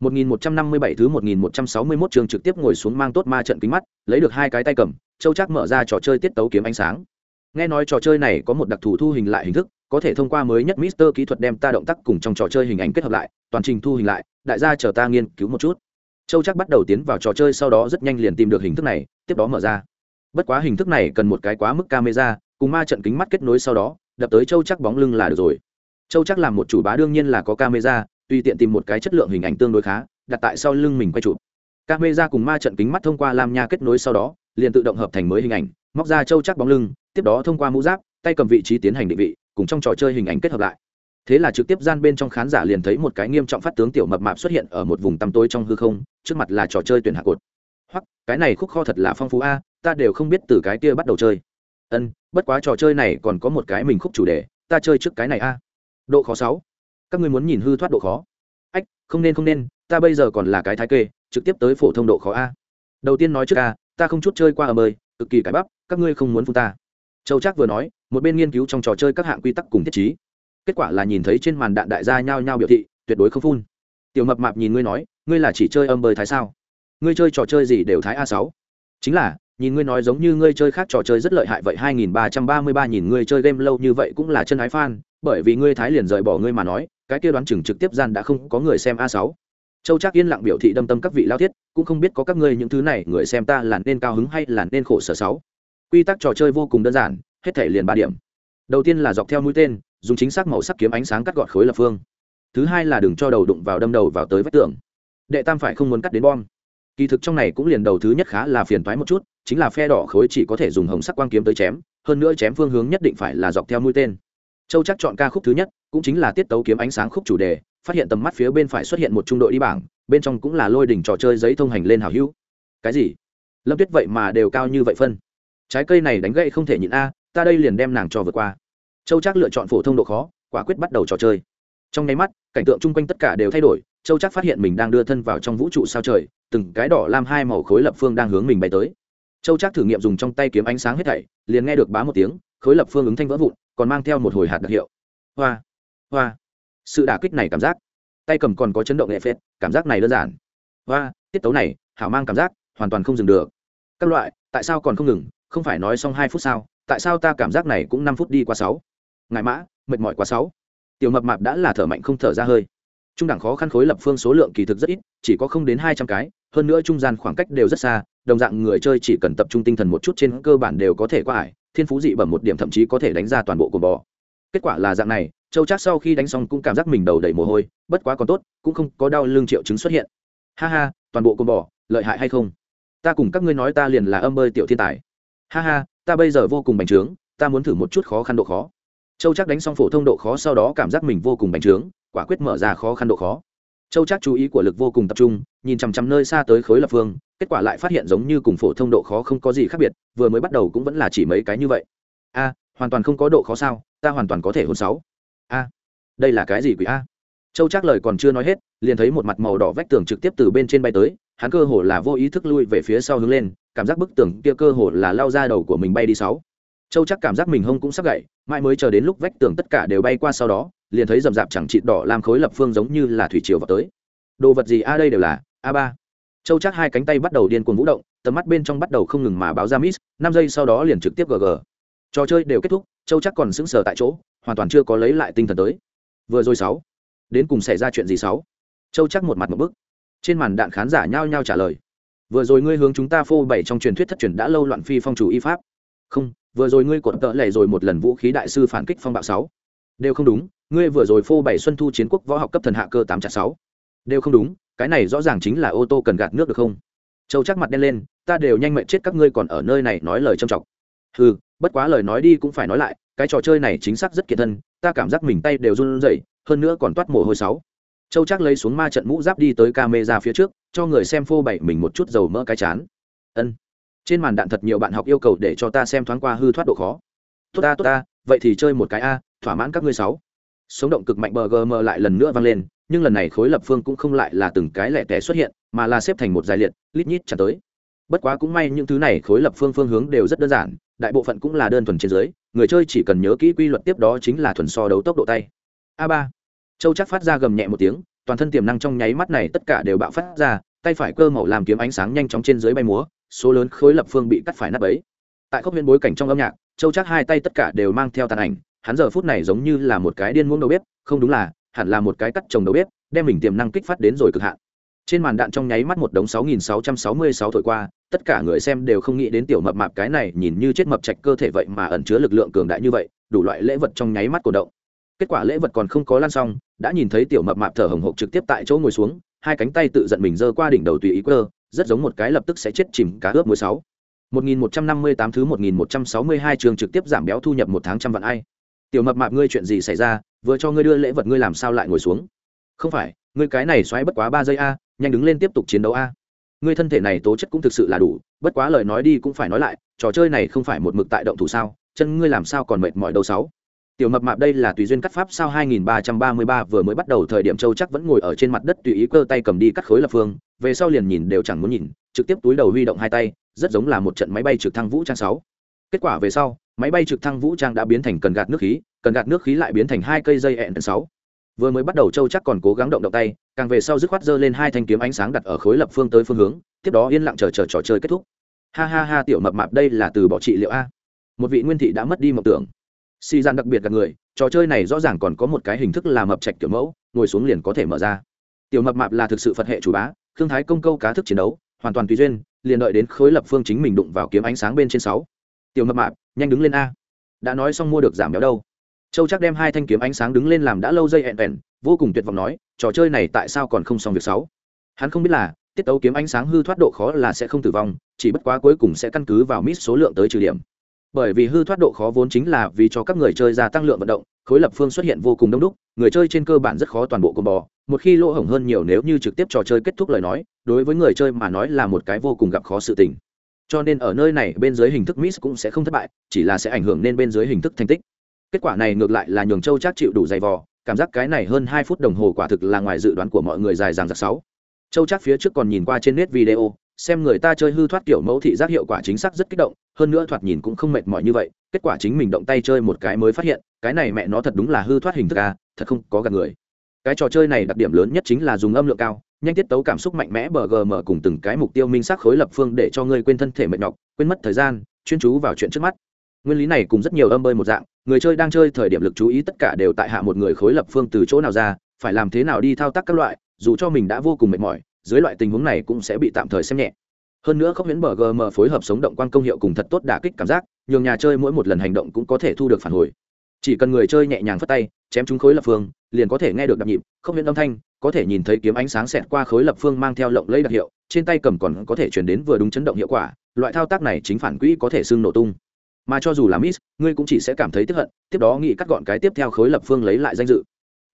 1157 thứ 1161 trường trực tiếp ngồi xuống mang tốt ma trận kính mắt, lấy được hai cái tay cầm, Châu Trác mở ra trò chơi tiết tấu kiếm ánh sáng. Nghe nói trò chơi này có một đặc thù thu hình lại hình thức, có thể thông qua mới nhất Mister kỹ thuật đem ta động tác cùng trong trò chơi hình ảnh kết hợp lại, toàn trình thu hình lại, đại gia chờ ta nghiên cứu một chút. Châu Trác bắt đầu tiến vào trò chơi sau đó rất nhanh liền tìm được hình thức này, tiếp đó mở ra. Bất quá hình thức này cần một cái quá mức camera, cùng ma trận kính mắt kết nối sau đó, đập tới Châu Trác bóng lưng là được rồi. Châu Trác làm một chủ bá đương nhiên là có camera, tùy tiện tìm một cái chất lượng hình ảnh tương đối khá, đặt tại sau lưng mình quay chụp. Camera cùng ma trận kính mắt thông qua lam nha kết nối sau đó, liền tự động hợp thành mới hình ảnh, móc ra châu chắc bóng lưng, tiếp đó thông qua mũ giáp, tay cầm vị trí tiến hành định vị, cùng trong trò chơi hình ảnh kết hợp lại. Thế là trực tiếp gian bên trong khán giả liền thấy một cái nghiêm trọng phát tướng tiểu mập mạp xuất hiện ở một vùng tăm tối trong hư không, trước mặt là trò chơi tuyển hạ cột. Hoặc cái này khúc kho thật là phong phú a, ta đều không biết từ cái kia bắt đầu chơi. Ân, bất quá trò chơi này còn có một cái mình khúc chủ đề, ta chơi trước cái này a. Độ khó sáu các ngươi muốn nhìn hư thoát độ khó. Ách không nên không nên ta bây giờ còn là cái thái kê trực tiếp tới phổ thông độ khó a. Đầu tiên nói trước a ta không chút chơi qua ở mời, cực kỳ cải bắp các ngươi không muốn phun ta. Châu trác vừa nói một bên nghiên cứu trong trò chơi các hạng quy tắc cùng thiết chí kết quả là nhìn thấy trên màn đạn đại gia nhao nhao biểu thị tuyệt đối không phun. Tiểu mập mạp nhìn ngươi nói ngươi là chỉ chơi âm bơi thái sao? Ngươi chơi trò chơi gì đều thái a sáu. Chính là nhìn ngươi nói giống như ngươi chơi khác trò chơi rất lợi hại vậy hai nghìn ba trăm ba mươi ba nhìn ngươi chơi game lâu như vậy cũng là chân ái fan bởi vì ngươi thái liền rời bỏ ngươi mà nói cái kia đoán chừng trực tiếp gian đã không có người xem a sáu. Châu trác yên lặng biểu thị đâm tâm các vị lao thiết, cũng không biết có các ngươi những thứ này, người xem ta là nên cao hứng hay là nên khổ sở sáu. Quy tắc trò chơi vô cùng đơn giản, hết thể liền ba điểm. Đầu tiên là dọc theo mũi tên, dùng chính xác màu sắc kiếm ánh sáng cắt gọt khối lập phương. Thứ hai là đừng cho đầu đụng vào đâm đầu vào tới vách tường. Đệ tam phải không muốn cắt đến bom. Kỳ thực trong này cũng liền đầu thứ nhất khá là phiền toái một chút, chính là phe đỏ khối chỉ có thể dùng hồng sắc quang kiếm tới chém, hơn nữa chém phương hướng nhất định phải là dọc theo mũi tên châu chắc chọn ca khúc thứ nhất, cũng chính là tiết tấu kiếm ánh sáng khúc chủ đề, phát hiện tầm mắt phía bên phải xuất hiện một trung đội đi bảng, bên trong cũng là lôi đỉnh trò chơi giấy thông hành lên hảo hữu. Cái gì? Lâm tuyết vậy mà đều cao như vậy phân. Trái cây này đánh gậy không thể nhịn a, ta đây liền đem nàng cho vượt qua. Châu chắc lựa chọn phổ thông độ khó, quả quyết bắt đầu trò chơi. Trong nháy mắt, cảnh tượng chung quanh tất cả đều thay đổi, châu chắc phát hiện mình đang đưa thân vào trong vũ trụ sao trời, từng cái đỏ lam hai màu khối lập phương đang hướng mình bay tới châu Trác thử nghiệm dùng trong tay kiếm ánh sáng hết thảy, liền nghe được bá một tiếng, khối lập phương ứng thanh vỡ vụn, còn mang theo một hồi hạt đặc hiệu. Hoa hoa. Sự đả kích này cảm giác. Tay cầm còn có chấn động nghệ phết, cảm giác này đơn giản. Hoa, tiết tấu này, hảo mang cảm giác, hoàn toàn không dừng được. Các loại, tại sao còn không ngừng, không phải nói xong hai phút sao tại sao ta cảm giác này cũng năm phút đi qua sáu? Ngại mã, mệt mỏi quá sáu. Tiểu mập mạp đã là thở mạnh không thở ra hơi trung đẳng khó khăn khối lập phương số lượng kỳ thực rất ít, chỉ có không đến hai trăm cái, hơn nữa trung gian khoảng cách đều rất xa, đồng dạng người chơi chỉ cần tập trung tinh thần một chút trên cơ bản đều có thể qua ải, thiên phú dị bẩm một điểm thậm chí có thể đánh ra toàn bộ cồn bò. Kết quả là dạng này, châu chắc sau khi đánh xong cũng cảm giác mình đầu đầy mồ hôi, bất quá còn tốt, cũng không có đau lưng triệu chứng xuất hiện. Ha ha, toàn bộ cồn bò, lợi hại hay không? Ta cùng các ngươi nói ta liền là âm bơi tiểu thiên tài. Ha ha, ta bây giờ vô cùng bành trướng, ta muốn thử một chút khó khăn độ khó. Châu chắc đánh xong phổ thông độ khó sau đó cảm giác mình vô cùng bành trướng quả quyết mở ra khó khăn độ khó. Châu chắc chú ý của lực vô cùng tập trung, nhìn chằm chằm nơi xa tới khối lập phương, kết quả lại phát hiện giống như cùng phổ thông độ khó không có gì khác biệt, vừa mới bắt đầu cũng vẫn là chỉ mấy cái như vậy. A, hoàn toàn không có độ khó sao, ta hoàn toàn có thể hôn sáu. A, đây là cái gì quỷ a? Châu chắc lời còn chưa nói hết, liền thấy một mặt màu đỏ vách tường trực tiếp từ bên trên bay tới, hắn cơ hồ là vô ý thức lui về phía sau hướng lên, cảm giác bức tường kia cơ hồ là lao ra đầu của mình bay đi sáu. Châu chắc cảm giác mình hông cũng sắp gậy mãi mới chờ đến lúc vách tường tất cả đều bay qua sau đó liền thấy rậm rạp chẳng chịt đỏ làm khối lập phương giống như là thủy triều vào tới. Đồ vật gì? A, đây đều là a ba. Châu chắc hai cánh tay bắt đầu điên cuồng vũ động, tầm mắt bên trong bắt đầu không ngừng mà báo ra miss, năm giây sau đó liền trực tiếp gg. Trò chơi đều kết thúc, châu chắc còn sững sờ tại chỗ, hoàn toàn chưa có lấy lại tinh thần tới. Vừa rồi sáu, đến cùng xảy ra chuyện gì sáu? Châu chắc một mặt một bức. Trên màn đạn khán giả nhao nhao trả lời. Vừa rồi ngươi hướng chúng ta phô bày trong truyền thuyết thất truyền đã lâu loạn phi phong chủ y pháp. Không, vừa rồi ngươi cột tợ lệ rồi một lần vũ khí đại sư phản kích phong bạo sáu. Đều không đúng ngươi vừa rồi phô bày xuân thu chiến quốc võ học cấp thần hạ cơ tám chặt sáu. Đều không đúng, cái này rõ ràng chính là ô tô cần gạt nước được không? Châu chắc mặt đen lên, ta đều nhanh mệnh chết các ngươi còn ở nơi này nói lời trầm trọng ừ bất quá lời nói đi cũng phải nói lại, cái trò chơi này chính xác rất kiệt thân, ta cảm giác mình tay đều run rẩy, hơn nữa còn toát mồ hôi sáu. Châu chắc lấy xuống ma trận mũ giáp đi tới camera phía trước, cho người xem phô bày mình một chút dầu mỡ cái chán. Ân. Trên màn đạn thật nhiều bạn học yêu cầu để cho ta xem thoáng qua hư thoát độ khó. Tốt ta tốt ta, vậy thì chơi một cái a, thỏa mãn các ngươi sáu sống động cực mạnh bờ gm lại lần nữa vang lên, nhưng lần này khối lập phương cũng không lại là từng cái lẻ tẻ xuất hiện, mà là xếp thành một dài liệt, lít nhít chặt tới. Bất quá cũng may những thứ này khối lập phương phương hướng đều rất đơn giản, đại bộ phận cũng là đơn thuần trên dưới, người chơi chỉ cần nhớ kỹ quy luật tiếp đó chính là thuần so đấu tốc độ tay. A ba. Châu chắc phát ra gầm nhẹ một tiếng, toàn thân tiềm năng trong nháy mắt này tất cả đều bạo phát ra, tay phải cơ màu làm kiếm ánh sáng nhanh chóng trên dưới bay múa, số lớn khối lập phương bị cắt phải nắp ấy tại khốc viên bối cảnh trong âm nhạc, châu chắc hai tay tất cả đều mang theo tàn ảnh hắn giờ phút này giống như là một cái điên muỗng đầu bếp, không đúng là, hẳn là một cái cắt trồng đầu bếp, đem mình tiềm năng kích phát đến rồi cực hạn. Trên màn đạn trong nháy mắt một đống 6666 thổi qua, tất cả người xem đều không nghĩ đến tiểu mập mạp cái này nhìn như chết mập trạch cơ thể vậy mà ẩn chứa lực lượng cường đại như vậy, đủ loại lễ vật trong nháy mắt cổ động. Kết quả lễ vật còn không có lan xong, đã nhìn thấy tiểu mập mạp thở hồng hộc trực tiếp tại chỗ ngồi xuống, hai cánh tay tự giận mình giơ qua đỉnh đầu tùy ý cơ rất giống một cái lập tức sẽ chết chìm cá ướp muối sáu. 1158 thứ 1162 trường trực tiếp giảm béo thu nhập một tháng trăm vạn ai tiểu mập mạp ngươi chuyện gì xảy ra, vừa cho ngươi đưa lễ vật ngươi làm sao lại ngồi xuống? Không phải, ngươi cái này xoáy bất quá ba giây a, nhanh đứng lên tiếp tục chiến đấu a. Ngươi thân thể này tố chất cũng thực sự là đủ, bất quá lời nói đi cũng phải nói lại, trò chơi này không phải một mực tại động thủ sao, chân ngươi làm sao còn mệt mỏi đâu sáu. Tiểu mập mạp đây là tùy duyên cắt pháp sao 2333 vừa mới bắt đầu thời điểm châu chắc vẫn ngồi ở trên mặt đất tùy ý cơ tay cầm đi cắt khối lập phương, về sau liền nhìn đều chẳng muốn nhìn, trực tiếp túi đầu huy động hai tay, rất giống là một trận máy bay trực thăng vũ trang sáu. Kết quả về sau máy bay trực thăng vũ trang đã biến thành cần gạt nước khí, cần gạt nước khí lại biến thành hai cây dây hẹn sáu. Vừa mới bắt đầu châu chắc còn cố gắng động động tay, càng về sau dứt khoát giơ lên hai thanh kiếm ánh sáng đặt ở khối lập phương tới phương hướng, tiếp đó yên lặng chờ chờ trò chơi kết thúc. Ha ha ha, tiểu mập mạp, đây là từ bỏ trị liệu a. Một vị nguyên thị đã mất đi mộng tưởng. Si gian đặc biệt gặp người, trò chơi này rõ ràng còn có một cái hình thức là mập trạch kiểu mẫu, ngồi xuống liền có thể mở ra. Tiểu mập mạp là thực sự phật hệ chủ bá thương thái công câu cá thức chiến đấu, hoàn toàn tùy duyên, liền đợi đến khối lập phương chính mình đụng vào kiếm ánh sáng bên trên sáu. Tiểu mập mạp nhanh đứng lên a. Đã nói xong mua được giảm béo đâu. Châu chắc đem hai thanh kiếm ánh sáng đứng lên làm đã lâu dây hẹn vẹn vô cùng tuyệt vọng nói, trò chơi này tại sao còn không xong việc sáu? Hắn không biết là, tiết tấu kiếm ánh sáng hư thoát độ khó là sẽ không tử vong, chỉ bất quá cuối cùng sẽ căn cứ vào mít số lượng tới trừ điểm. Bởi vì hư thoát độ khó vốn chính là vì cho các người chơi gia tăng lượng vận động, khối lập phương xuất hiện vô cùng đông đúc, người chơi trên cơ bản rất khó toàn bộ cùng bò một khi lỗ hổng hơn nhiều nếu như trực tiếp trò chơi kết thúc lời nói, đối với người chơi mà nói là một cái vô cùng gặp khó sự tình cho nên ở nơi này bên dưới hình thức miss cũng sẽ không thất bại, chỉ là sẽ ảnh hưởng nên bên dưới hình thức thành tích. Kết quả này ngược lại là nhường châu chắc chịu đủ dày vò, cảm giác cái này hơn hai phút đồng hồ quả thực là ngoài dự đoán của mọi người dài dàng giặc sáu. Châu chắc phía trước còn nhìn qua trên nét video, xem người ta chơi hư thoát kiểu mẫu thị giác hiệu quả chính xác rất kích động, hơn nữa thoạt nhìn cũng không mệt mỏi như vậy, kết quả chính mình động tay chơi một cái mới phát hiện, cái này mẹ nó thật đúng là hư thoát hình thức a thật không có gặp người. Cái trò chơi này đặc điểm lớn nhất chính là dùng âm lượng cao nhanh tiết tấu cảm xúc mạnh mẽ bờ gm cùng từng cái mục tiêu minh xác khối lập phương để cho ngươi quên thân thể mệt nhọc, quên mất thời gian, chuyên chú vào chuyện trước mắt. Nguyên lý này cùng rất nhiều âm bơi một dạng, người chơi đang chơi thời điểm lực chú ý tất cả đều tại hạ một người khối lập phương từ chỗ nào ra, phải làm thế nào đi thao tác các loại, dù cho mình đã vô cùng mệt mỏi, dưới loại tình huống này cũng sẽ bị tạm thời xem nhẹ. Hơn nữa khóc miễn bờ gm phối hợp sống động quan công hiệu cùng thật tốt đả kích cảm giác, nhường nhà chơi mỗi một lần hành động cũng có thể thu được phản hồi. Chỉ cần người chơi nhẹ nhàng phất tay, chém trúng khối lập phương, liền có thể nghe được đặc nhịp không miễn âm thanh có thể nhìn thấy kiếm ánh sáng xẹt qua khối lập phương mang theo lộng lấy đặc hiệu, trên tay cầm còn có thể chuyển đến vừa đúng chấn động hiệu quả, loại thao tác này chính phản quỹ có thể xưng nổ tung. Mà cho dù là miss, ngươi cũng chỉ sẽ cảm thấy tiếp hận, tiếp đó nghĩ cắt gọn cái tiếp theo khối lập phương lấy lại danh dự.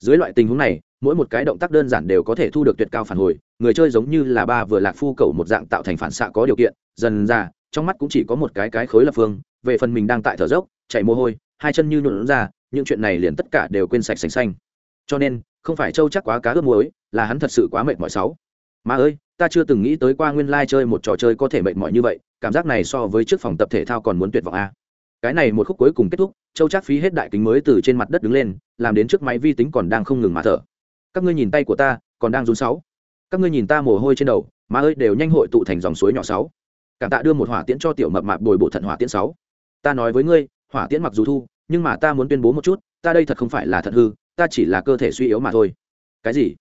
Dưới loại tình huống này, mỗi một cái động tác đơn giản đều có thể thu được tuyệt cao phản hồi, người chơi giống như là ba vừa lạc phu cầu một dạng tạo thành phản xạ có điều kiện, dần ra, trong mắt cũng chỉ có một cái cái khối lập phương, về phần mình đang tại thở dốc, chạy mồ hôi, hai chân như nhuộn ra, những chuyện này liền tất cả đều quên sạch sành xanh. Cho nên không phải châu chắc quá cá ướp muối, là hắn thật sự quá mệt mỏi sáu. Mà ơi, ta chưa từng nghĩ tới qua nguyên lai chơi một trò chơi có thể mệt mỏi như vậy, cảm giác này so với trước phòng tập thể thao còn muốn tuyệt vọng a. Cái này một khúc cuối cùng kết thúc, châu chắc phí hết đại kính mới từ trên mặt đất đứng lên, làm đến trước máy vi tính còn đang không ngừng mà thở. Các ngươi nhìn tay của ta, còn đang run sáu. Các ngươi nhìn ta mồ hôi trên đầu, mà ơi, đều nhanh hội tụ thành dòng suối nhỏ sáu. Cảm tạ đưa một hỏa tiễn cho tiểu mập mạp bồi bổ thận hỏa tiễn sáu. Ta nói với ngươi, hỏa tiễn mặc dù thu, nhưng mà ta muốn tuyên bố một chút, ta đây thật không phải là thật hư ta chỉ là cơ thể suy yếu mà thôi. Cái gì?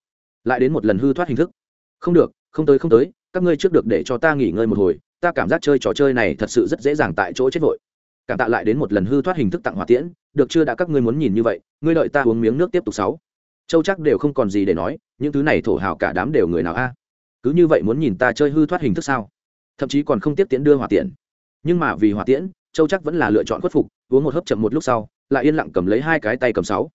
Lại đến một lần hư thoát hình thức. Không được, không tới không tới, các ngươi trước được để cho ta nghỉ ngơi một hồi, ta cảm giác chơi trò chơi này thật sự rất dễ dàng tại chỗ chết vội. Cảm tạ lại đến một lần hư thoát hình thức tặng hỏa tiễn, được chưa đã các ngươi muốn nhìn như vậy, ngươi đợi ta uống miếng nước tiếp tục sáu. Châu chắc đều không còn gì để nói, những thứ này thổ hào cả đám đều người nào a? Cứ như vậy muốn nhìn ta chơi hư thoát hình thức sao? Thậm chí còn không tiếp tiễn đưa hỏa tiễn. Nhưng mà vì hỏa tiễn, châu chắc vẫn là lựa chọn khuất phục, uống một hớp chậm một lúc sau, lại yên lặng cầm lấy hai cái tay cầm sáu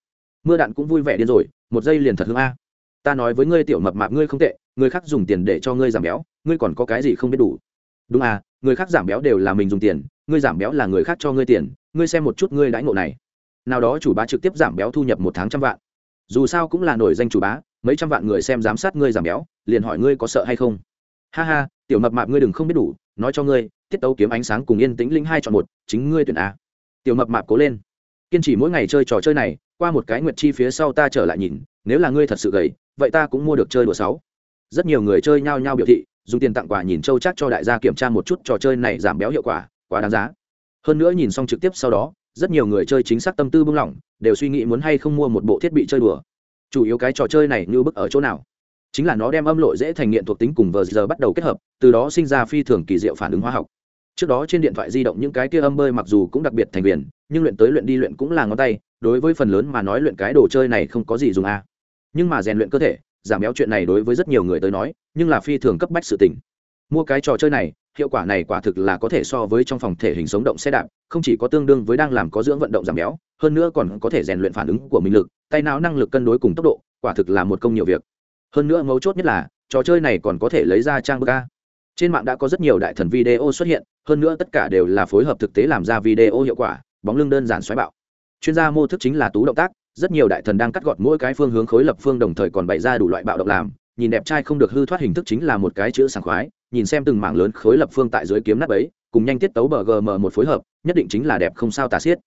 mưa đạn cũng vui vẻ điên rồi, một giây liền thật hương a. Ta nói với ngươi tiểu mập mạp ngươi không tệ, người khác dùng tiền để cho ngươi giảm béo, ngươi còn có cái gì không biết đủ. Đúng à người khác giảm béo đều là mình dùng tiền, ngươi giảm béo là người khác cho ngươi tiền, ngươi xem một chút ngươi đãi ngộ này. Nào đó chủ bá trực tiếp giảm béo thu nhập một tháng trăm vạn. Dù sao cũng là nổi danh chủ bá, mấy trăm vạn người xem giám sát ngươi giảm béo, liền hỏi ngươi có sợ hay không. Ha ha, tiểu mập mạp ngươi đừng không biết đủ, nói cho ngươi, tiết tấu kiếm ánh sáng cùng yên tĩnh linh hai chọn một, chính ngươi tuyển a. Tiểu mập mạp cố lên kiên trì mỗi ngày chơi trò chơi này, qua một cái nguyệt chi phía sau ta trở lại nhìn, nếu là ngươi thật sự gầy, vậy ta cũng mua được chơi đùa sáu. Rất nhiều người chơi nhao nhao biểu thị, dùng tiền tặng quà nhìn châu chắc cho đại gia kiểm tra một chút trò chơi này giảm béo hiệu quả, quá đáng giá. Hơn nữa nhìn xong trực tiếp sau đó, rất nhiều người chơi chính xác tâm tư bưng lỏng, đều suy nghĩ muốn hay không mua một bộ thiết bị chơi đùa. Chủ yếu cái trò chơi này như bức ở chỗ nào? Chính là nó đem âm lội dễ thành nghiện thuộc tính cùng vờ giờ bắt đầu kết hợp, từ đó sinh ra phi thường kỳ diệu phản ứng hóa học. Trước đó trên điện thoại di động những cái kia âm bơi mặc dù cũng đặc biệt thành viên nhưng luyện tới luyện đi luyện cũng là ngón tay, đối với phần lớn mà nói luyện cái đồ chơi này không có gì dùng a. Nhưng mà rèn luyện cơ thể, giảm béo chuyện này đối với rất nhiều người tới nói, nhưng là phi thường cấp bách sự tình. Mua cái trò chơi này, hiệu quả này quả thực là có thể so với trong phòng thể hình sống động xe đạp, không chỉ có tương đương với đang làm có dưỡng vận động giảm béo, hơn nữa còn có thể rèn luyện phản ứng của mình lực, tay não năng lực cân đối cùng tốc độ, quả thực là một công nhiều việc. Hơn nữa mấu chốt nhất là, trò chơi này còn có thể lấy ra trang bức a. Trên mạng đã có rất nhiều đại thần video xuất hiện, hơn nữa tất cả đều là phối hợp thực tế làm ra video hiệu quả bóng lưng đơn giản xoáy bạo chuyên gia mô thức chính là tú động tác rất nhiều đại thần đang cắt gọt mỗi cái phương hướng khối lập phương đồng thời còn bày ra đủ loại bạo động làm nhìn đẹp trai không được hư thoát hình thức chính là một cái chữ sảng khoái nhìn xem từng mảng lớn khối lập phương tại dưới kiếm nắp ấy cùng nhanh tiết tấu bờ gm một phối hợp nhất định chính là đẹp không sao tà xiết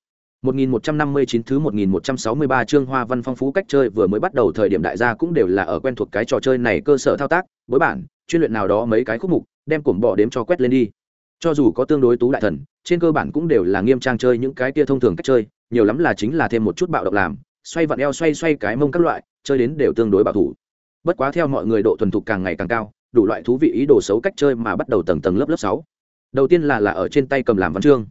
1159 thứ 1163 chương hoa văn phong phú cách chơi vừa mới bắt đầu thời điểm đại gia cũng đều là ở quen thuộc cái trò chơi này cơ sở thao tác, bối bản, chuyên luyện nào đó mấy cái khúc mục, đem cuộn bỏ đếm cho quét lên đi. Cho dù có tương đối tú đại thần, trên cơ bản cũng đều là nghiêm trang chơi những cái kia thông thường cách chơi, nhiều lắm là chính là thêm một chút bạo động làm, xoay vặn eo xoay xoay cái mông các loại, chơi đến đều tương đối bảo thủ. Bất quá theo mọi người độ thuần thục càng ngày càng cao, đủ loại thú vị ý đồ xấu cách chơi mà bắt đầu tầng tầng lớp lớp sáu. Đầu tiên là là ở trên tay cầm làm văn chương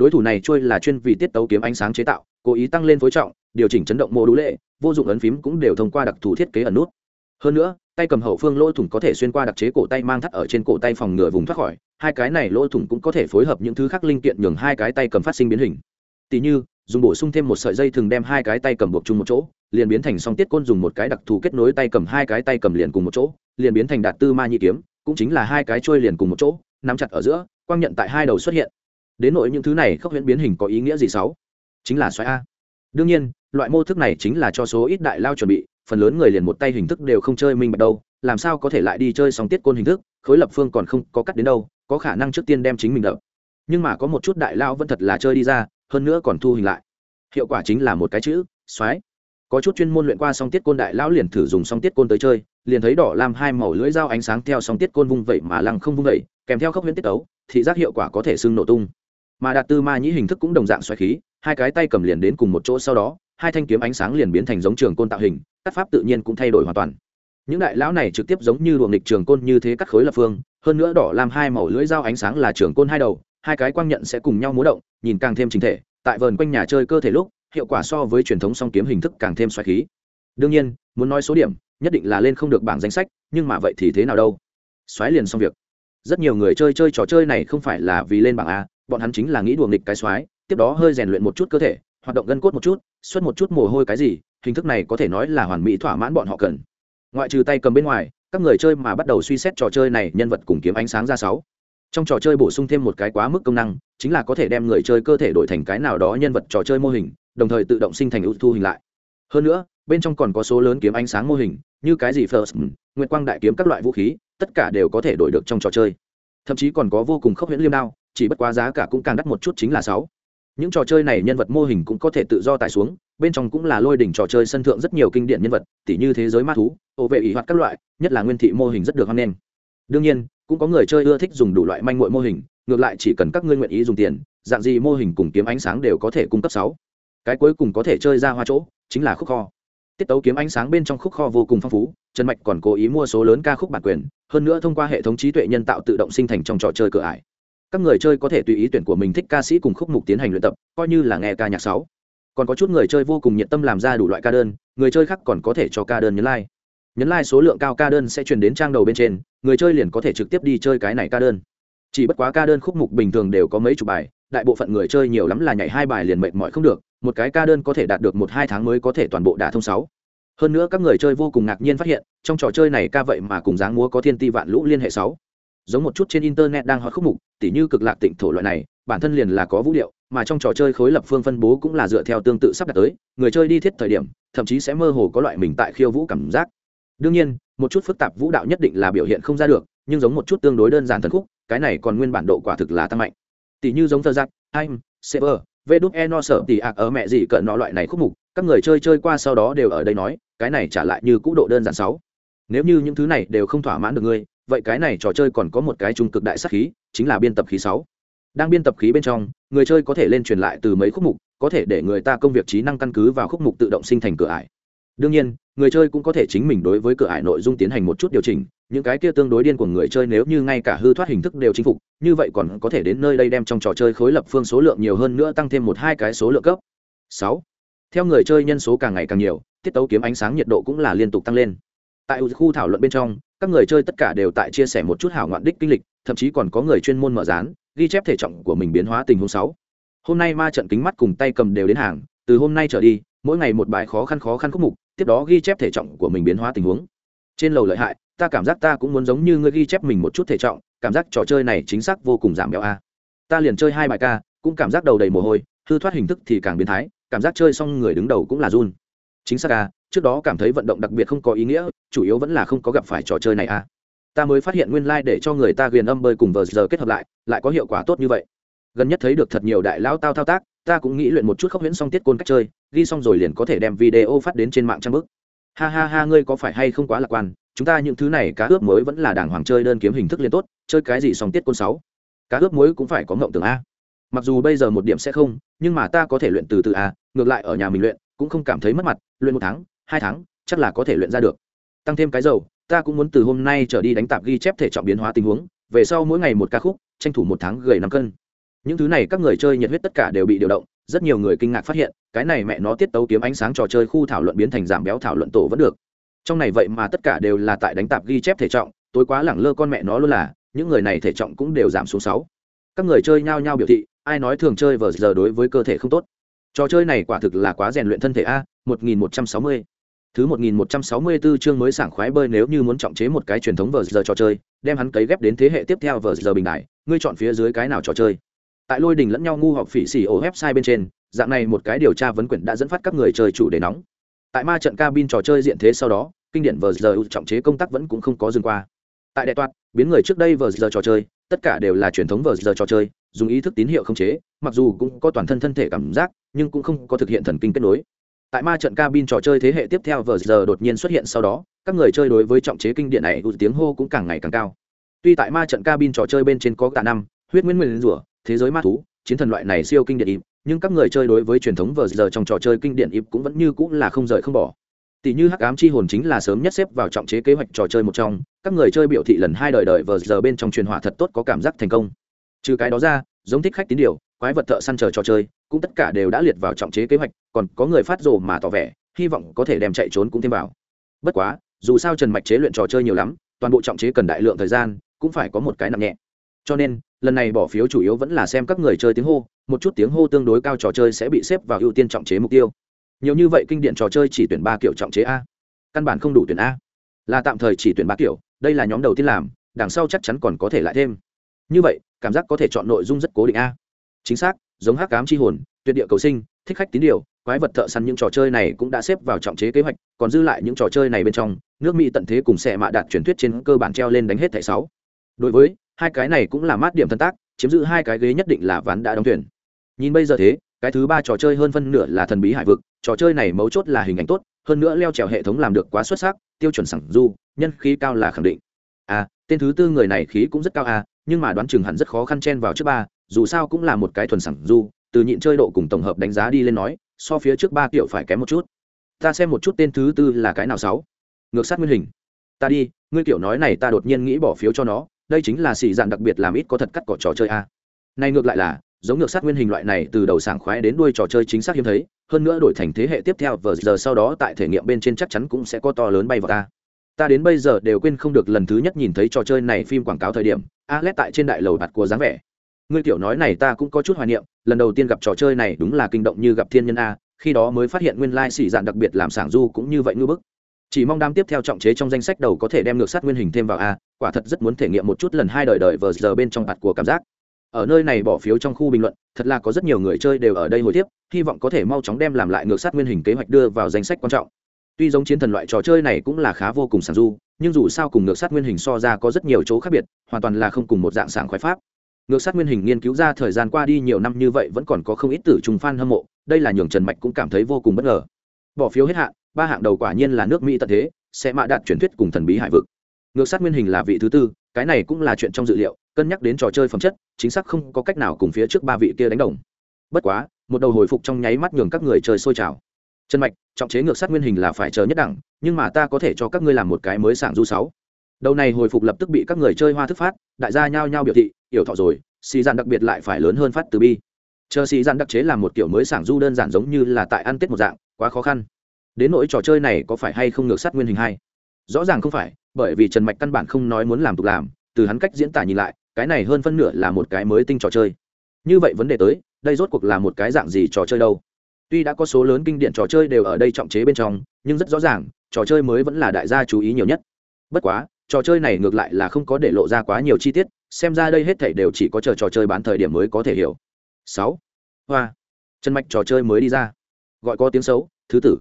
đối thủ này trôi là chuyên vì tiết tấu kiếm ánh sáng chế tạo cố ý tăng lên phối trọng điều chỉnh chấn động mô đũ lệ vô dụng ấn phím cũng đều thông qua đặc thù thiết kế ẩn nút hơn nữa tay cầm hậu phương lỗ thủng có thể xuyên qua đặc chế cổ tay mang thắt ở trên cổ tay phòng ngừa vùng thoát khỏi, hai cái này lỗ thủng cũng có thể phối hợp những thứ khác linh kiện nhường hai cái tay cầm phát sinh biến hình. Tỉ như, dùng bổ sung thêm một sợi dây thường đem hai cái tay cầm buộc chung một chỗ, liền biến thành song tiết côn dùng một cái đặc thù kết nối tay cầm hai cái tay cầm liền cùng một chỗ, liền biến thành đạt tư ma nhị kiếm, cũng chính là hai cái trôi liền cùng một chỗ, nắm chặt ở giữa, quang nhận tại hai đầu xuất hiện. Đến nội những thứ này khốc huyễn biến hình có ý nghĩa gì sáu? Chính là xoáy a. Đương nhiên, loại mô thức này chính là cho số ít đại lao chuẩn bị phần lớn người liền một tay hình thức đều không chơi minh bạch đâu, làm sao có thể lại đi chơi song tiết côn hình thức, khối lập phương còn không có cắt đến đâu, có khả năng trước tiên đem chính mình đập. Nhưng mà có một chút đại lao vẫn thật là chơi đi ra, hơn nữa còn thu hình lại. Hiệu quả chính là một cái chữ xoáy có chút chuyên môn luyện qua song tiết côn đại lão liền thử dùng song tiết côn tới chơi, liền thấy đỏ làm hai màu lưỡi dao ánh sáng theo song tiết côn vung vẩy mà lăng không vung vẩy kèm theo khốc huyễn tiết tấu, thị giác hiệu quả có thể sưng nổ tung. Mà đạt tư ma nhĩ hình thức cũng đồng dạng xoáy khí, hai cái tay cầm liền đến cùng một chỗ sau đó hai thanh kiếm ánh sáng liền biến thành giống trường côn tạo hình cắt pháp tự nhiên cũng thay đổi hoàn toàn. Những đại lão này trực tiếp giống như luồng nghịch trường côn như thế cắt khối lập phương hơn nữa đỏ làm hai màu lưỡi dao ánh sáng là trường côn hai đầu hai cái quang nhận sẽ cùng nhau múa động nhìn càng thêm chính thể tại vườn quanh nhà chơi cơ thể lúc hiệu quả so với truyền thống song kiếm hình thức càng thêm xoáy khí. Đương nhiên muốn nói số điểm nhất định là lên không được bảng danh sách nhưng mà vậy thì thế nào đâu? Xoáy liền xong việc. Rất nhiều người chơi chơi trò chơi này không phải là vì lên bảng a bọn hắn chính là nghĩ đùa nghịch cái xoáy, tiếp đó hơi rèn luyện một chút cơ thể hoạt động gân cốt một chút xuất một chút mồ hôi cái gì, hình thức này có thể nói là hoàn mỹ thỏa mãn bọn họ cần. Ngoại trừ tay cầm bên ngoài, các người chơi mà bắt đầu suy xét trò chơi này nhân vật cùng kiếm ánh sáng ra sáu. Trong trò chơi bổ sung thêm một cái quá mức công năng, chính là có thể đem người chơi cơ thể đổi thành cái nào đó nhân vật trò chơi mô hình, đồng thời tự động sinh thành ưu thu hình lại. Hơn nữa, bên trong còn có số lớn kiếm ánh sáng mô hình, như cái gì first nguyệt quang đại kiếm các loại vũ khí, tất cả đều có thể đổi được trong trò chơi. Thậm chí còn có vô cùng khốc huyễn liêm đao, chỉ bất quá giá cả cũng càng đắt một chút chính là sáu những trò chơi này nhân vật mô hình cũng có thể tự do tải xuống, bên trong cũng là lôi đỉnh trò chơi sân thượng rất nhiều kinh điển nhân vật, tỉ như thế giới ma thú, ô vệ ỷ hoạt các loại, nhất là nguyên thị mô hình rất được hoan nghênh. Đương nhiên, cũng có người chơi ưa thích dùng đủ loại manh mội mô hình, ngược lại chỉ cần các ngươi nguyện ý dùng tiền, dạng gì mô hình cùng kiếm ánh sáng đều có thể cung cấp sáu. Cái cuối cùng có thể chơi ra hoa chỗ, chính là khúc kho. Tiết tấu kiếm ánh sáng bên trong khúc kho vô cùng phong phú, trần mạch còn cố ý mua số lớn ca khúc bản quyền, hơn nữa thông qua hệ thống trí tuệ nhân tạo tự động sinh thành trong trò chơi cửa ải các người chơi có thể tùy ý tuyển của mình thích ca sĩ cùng khúc mục tiến hành luyện tập, coi như là nghe ca nhạc sáu. Còn có chút người chơi vô cùng nhiệt tâm làm ra đủ loại ca đơn, người chơi khác còn có thể cho ca đơn nhấn like. Nhấn like số lượng cao ca đơn sẽ truyền đến trang đầu bên trên, người chơi liền có thể trực tiếp đi chơi cái này ca đơn. Chỉ bất quá ca đơn khúc mục bình thường đều có mấy chục bài, đại bộ phận người chơi nhiều lắm là nhảy hai bài liền mệt mỏi không được, một cái ca đơn có thể đạt được một hai tháng mới có thể toàn bộ đả thông sáu. Hơn nữa các người chơi vô cùng ngạc nhiên phát hiện, trong trò chơi này ca vậy mà cùng dáng múa có thiên ti vạn lũ liên hệ sáu giống một chút trên internet đang hot khúc mục, tỉ như cực lạc tịnh thổ loại này, bản thân liền là có vũ điệu, mà trong trò chơi khối lập phương phân bố cũng là dựa theo tương tự sắp đặt tới, người chơi đi thiết thời điểm, thậm chí sẽ mơ hồ có loại mình tại khiêu vũ cảm giác. Đương nhiên, một chút phức tạp vũ đạo nhất định là biểu hiện không ra được, nhưng giống một chút tương đối đơn giản thần khúc, cái này còn nguyên bản độ quả thực là tăng mạnh. Tỷ như giống thơ giặc i'm sever vê đúc e no sở tỉ ạc ở mẹ gì cận nó loại này khúc mục, các người chơi chơi qua sau đó đều ở đây nói, cái này trả lại như cũ độ đơn giản sáu. Nếu như những thứ này đều không thỏa mãn được ngươi vậy cái này trò chơi còn có một cái trung cực đại sắc khí, chính là biên tập khí sáu. Đang biên tập khí bên trong, người chơi có thể lên truyền lại từ mấy khúc mục, có thể để người ta công việc trí năng căn cứ vào khúc mục tự động sinh thành cửa ải. Đương nhiên, người chơi cũng có thể chính mình đối với cửa ải nội dung tiến hành một chút điều chỉnh, những cái kia tương đối điên của người chơi nếu như ngay cả hư thoát hình thức đều chinh phục, như vậy còn có thể đến nơi đây đem trong trò chơi khối lập phương số lượng nhiều hơn nữa tăng thêm một hai cái số lượng cấp. Sáu. Theo người chơi nhân số càng ngày càng nhiều, tiết tấu kiếm ánh sáng nhiệt độ cũng là liên tục tăng lên. Tại khu thảo luận bên trong các người chơi tất cả đều tại chia sẻ một chút hảo ngoạn đích kinh lịch, thậm chí còn có người chuyên môn mở rán, ghi chép thể trọng của mình biến hóa tình huống sáu. Hôm nay ma trận kính mắt cùng tay cầm đều đến hàng, từ hôm nay trở đi, mỗi ngày một bài khó khăn khó khăn khúc mục, tiếp đó ghi chép thể trọng của mình biến hóa tình huống. Trên lầu lợi hại, ta cảm giác ta cũng muốn giống như ngươi ghi chép mình một chút thể trọng, cảm giác trò chơi này chính xác vô cùng giảm béo a. Ta liền chơi hai bài ca, cũng cảm giác đầu đầy mồ hôi, hư thoát hình thức thì càng biến thái, cảm giác chơi xong người đứng đầu cũng là run chính xác à? trước đó cảm thấy vận động đặc biệt không có ý nghĩa, chủ yếu vẫn là không có gặp phải trò chơi này à? ta mới phát hiện nguyên lai、like、để cho người ta ghiền âm bơi cùng vờ giờ kết hợp lại lại có hiệu quả tốt như vậy gần nhất thấy được thật nhiều đại lão tao thao tác, ta cũng nghĩ luyện một chút khốc huyễn song tiết côn cách chơi, ghi xong rồi liền có thể đem video phát đến trên mạng trang bức ha ha ha, ngươi có phải hay không quá lạc quan, chúng ta những thứ này cá ướp mới vẫn là đảng hoàng chơi đơn kiếm hình thức liên tốt, chơi cái gì song tiết côn sáu cá ướp muối cũng phải có ngộng tưởng a mặc dù bây giờ một điểm sẽ không, nhưng mà ta có thể luyện từ từ a ngược lại ở nhà mình luyện cũng không cảm thấy mất mặt, luyện một tháng, hai tháng, chắc là có thể luyện ra được. Tăng thêm cái dầu, ta cũng muốn từ hôm nay trở đi đánh tạp ghi chép thể trọng biến hóa tình huống, về sau mỗi ngày một ca khúc, tranh thủ một tháng gầy năm cân. Những thứ này các người chơi nhiệt huyết tất cả đều bị điều động, rất nhiều người kinh ngạc phát hiện, cái này mẹ nó tiết tấu kiếm ánh sáng trò chơi khu thảo luận biến thành giảm béo thảo luận tổ vẫn được. Trong này vậy mà tất cả đều là tại đánh tạp ghi chép thể trọng, tối quá lẳng lơ con mẹ nó luôn là, những người này thể trọng cũng đều giảm xuống sáu. Các người chơi nhao nhao biểu thị, ai nói thường chơi vờ giờ đối với cơ thể không tốt trò chơi này quả thực là quá rèn luyện thân thể a 1160 Thứ 1164 chương mới sảng khoái bơi nếu như muốn trọng chế một cái truyền thống vở giờ trò chơi, đem hắn cấy ghép đến thế hệ tiếp theo vở giờ bình đại, ngươi chọn phía dưới cái nào trò chơi. Tại lôi đình lẫn nhau ngu học phỉ xỉ ổ website bên trên, dạng này một cái điều tra vấn quyển đã dẫn phát các người chơi chủ đề nóng. Tại ma trận cabin trò chơi diện thế sau đó, kinh điển vở giờ trọng chế công tác vẫn cũng không có dừng qua. Tại đại toạt, biến người trước đây vở giờ trò chơi, tất cả đều là truyền thống vở giờ trò chơi, dùng ý thức tín hiệu không chế, mặc dù cũng có toàn thân thân thể cảm giác, nhưng cũng không có thực hiện thần kinh kết nối. Tại ma trận cabin trò chơi thế hệ tiếp theo vờ giờ đột nhiên xuất hiện sau đó các người chơi đối với trọng chế kinh điện này tiếng hô cũng càng ngày càng cao. Tuy tại ma trận cabin trò chơi bên trên có cả năm huyết nguyên nguyên rủa thế giới ma thú chiến thần loại này siêu kinh điện ịp nhưng các người chơi đối với truyền thống vờ giờ trong trò chơi kinh điện ịp cũng vẫn như cũng là không rời không bỏ. Tỷ như hắc ám chi hồn chính là sớm nhất xếp vào trọng chế kế hoạch trò chơi một trong các người chơi biểu thị lần hai đời đời vờ giờ bên trong truyền hỏa thật tốt có cảm giác thành công trừ cái đó ra, giống thích khách tín điều, quái vật thợ săn chờ trò chơi, cũng tất cả đều đã liệt vào trọng chế kế hoạch, còn có người phát rồ mà tỏ vẻ, hy vọng có thể đem chạy trốn cũng thêm vào. Bất quá, dù sao trần mạch chế luyện trò chơi nhiều lắm, toàn bộ trọng chế cần đại lượng thời gian, cũng phải có một cái nặng nhẹ. Cho nên, lần này bỏ phiếu chủ yếu vẫn là xem các người chơi tiếng hô, một chút tiếng hô tương đối cao trò chơi sẽ bị xếp vào ưu tiên trọng chế mục tiêu. Nhiều như vậy kinh điện trò chơi chỉ tuyển ba kiểu trọng chế a. Căn bản không đủ tuyển a. Là tạm thời chỉ tuyển ba kiểu, đây là nhóm đầu tiên làm, đằng sau chắc chắn còn có thể lại thêm. Như vậy cảm giác có thể chọn nội dung rất cố định a. Chính xác, giống hắc cám c h i hồn, tuyệt địa cầu sinh, thích khách tín điều, quái vật thợ săn những trò chơi này cũng đã xếp vào trọng chế kế hoạch, còn dư lại những trò chơi này bên trong, nước mỹ tận thế cùng xe mạ đạt truyền thuyết trên cơ bản treo lên đánh hết thẻ sáu. Đối với, hai cái này cũng là mát điểm thân tác, chiếm giữ hai cái ghế nhất định là ván đã đóng tuyển nhìn bây giờ thế, cái thứ ba trò chơi hơn phân nửa là thần bí hải vực, trò chơi này mấu chốt là hình ảnh tốt, hơn nữa leo trèo hệ thống làm được quá xuất sắc, tiêu chuẩn sẵn du, nhân khí cao là khẳng định. À tên thứ tư người này khí cũng rất cao à nhưng mà đoán chừng hẳn rất khó khăn chen vào trước ba, dù sao cũng là một cái thuần sẵn du, từ nhịn chơi độ cùng tổng hợp đánh giá đi lên nói, so phía trước ba kiểu phải kém một chút. Ta xem một chút tên thứ tư là cái nào sáu? Ngược sát nguyên hình. Ta đi, ngươi kiểu nói này ta đột nhiên nghĩ bỏ phiếu cho nó, đây chính là xì dạn đặc biệt làm ít có thật cắt cỏ trò chơi a. Này ngược lại là, giống ngược sát nguyên hình loại này từ đầu sảng khoái đến đuôi trò chơi chính xác hiếm thấy, hơn nữa đổi thành thế hệ tiếp theo, vờ giờ sau đó tại thể nghiệm bên trên chắc chắn cũng sẽ có to lớn bay vào ta ta đến bây giờ đều quên không được lần thứ nhất nhìn thấy trò chơi này phim quảng cáo thời điểm, alex tại trên đại lầu đặt của dáng vẻ. Ngươi tiểu nói này ta cũng có chút hoài niệm, lần đầu tiên gặp trò chơi này đúng là kinh động như gặp thiên nhân a, khi đó mới phát hiện nguyên lai xỉ dạn đặc biệt làm sảng du cũng như vậy ngư bức. Chỉ mong đám tiếp theo trọng chế trong danh sách đầu có thể đem ngược sát nguyên hình thêm vào a, quả thật rất muốn thể nghiệm một chút lần hai đời đời vờ giờ bên trong mặt của cảm giác. Ở nơi này bỏ phiếu trong khu bình luận, thật là có rất nhiều người chơi đều ở đây hồi tiếp, hy vọng có thể mau chóng đem làm lại ngược sát nguyên hình kế hoạch đưa vào danh sách quan trọng tuy giống chiến thần loại trò chơi này cũng là khá vô cùng sản du, nhưng dù sao cùng ngược sát nguyên hình so ra có rất nhiều chỗ khác biệt, hoàn toàn là không cùng một dạng sảng khoái pháp. Ngược sát nguyên hình nghiên cứu ra thời gian qua đi nhiều năm như vậy vẫn còn có không ít tử trùng fan hâm mộ, đây là nhường trần mạch cũng cảm thấy vô cùng bất ngờ. Bỏ phiếu hết hạn, ba hạng đầu quả nhiên là nước mỹ tận thế, sẽ mạ đạt truyền thuyết cùng thần bí hải vực. Ngược sát nguyên hình là vị thứ tư, cái này cũng là chuyện trong dự liệu, cân nhắc đến trò chơi phẩm chất, chính xác không có cách nào cùng phía trước ba vị kia đánh đồng. Bất quá, một đầu hồi phục trong nháy mắt nhường các người chơi sôi trào chân mạch, trọng chế ngược sát nguyên hình là phải chờ nhất đẳng, nhưng mà ta có thể cho các ngươi làm một cái mới sảng du sáu. Đầu này hồi phục lập tức bị các người chơi hoa thức phát, đại gia nhao nhao biểu thị, hiểu thọ rồi, xì dàn đặc biệt lại phải lớn hơn phát từ bi. Chờ xì dàn đặc chế làm một kiểu mới sảng du đơn giản giống như là tại ăn tết một dạng, quá khó khăn. Đến nỗi trò chơi này có phải hay không ngược sát nguyên hình hay? Rõ ràng không phải, bởi vì trần mạch căn bản không nói muốn làm tục làm, từ hắn cách diễn tả nhìn lại, cái này hơn phân nửa là một cái mới tinh trò chơi. Như vậy vấn đề tới, đây rốt cuộc là một cái dạng gì trò chơi đâu? Tuy đã có số lớn kinh điển trò chơi đều ở đây trọng chế bên trong, nhưng rất rõ ràng, trò chơi mới vẫn là đại gia chú ý nhiều nhất. Bất quá, trò chơi này ngược lại là không có để lộ ra quá nhiều chi tiết, xem ra đây hết thảy đều chỉ có chờ trò chơi bán thời điểm mới có thể hiểu. Sáu. Hoa. Chân mạch trò chơi mới đi ra. Gọi có tiếng xấu, thứ tử.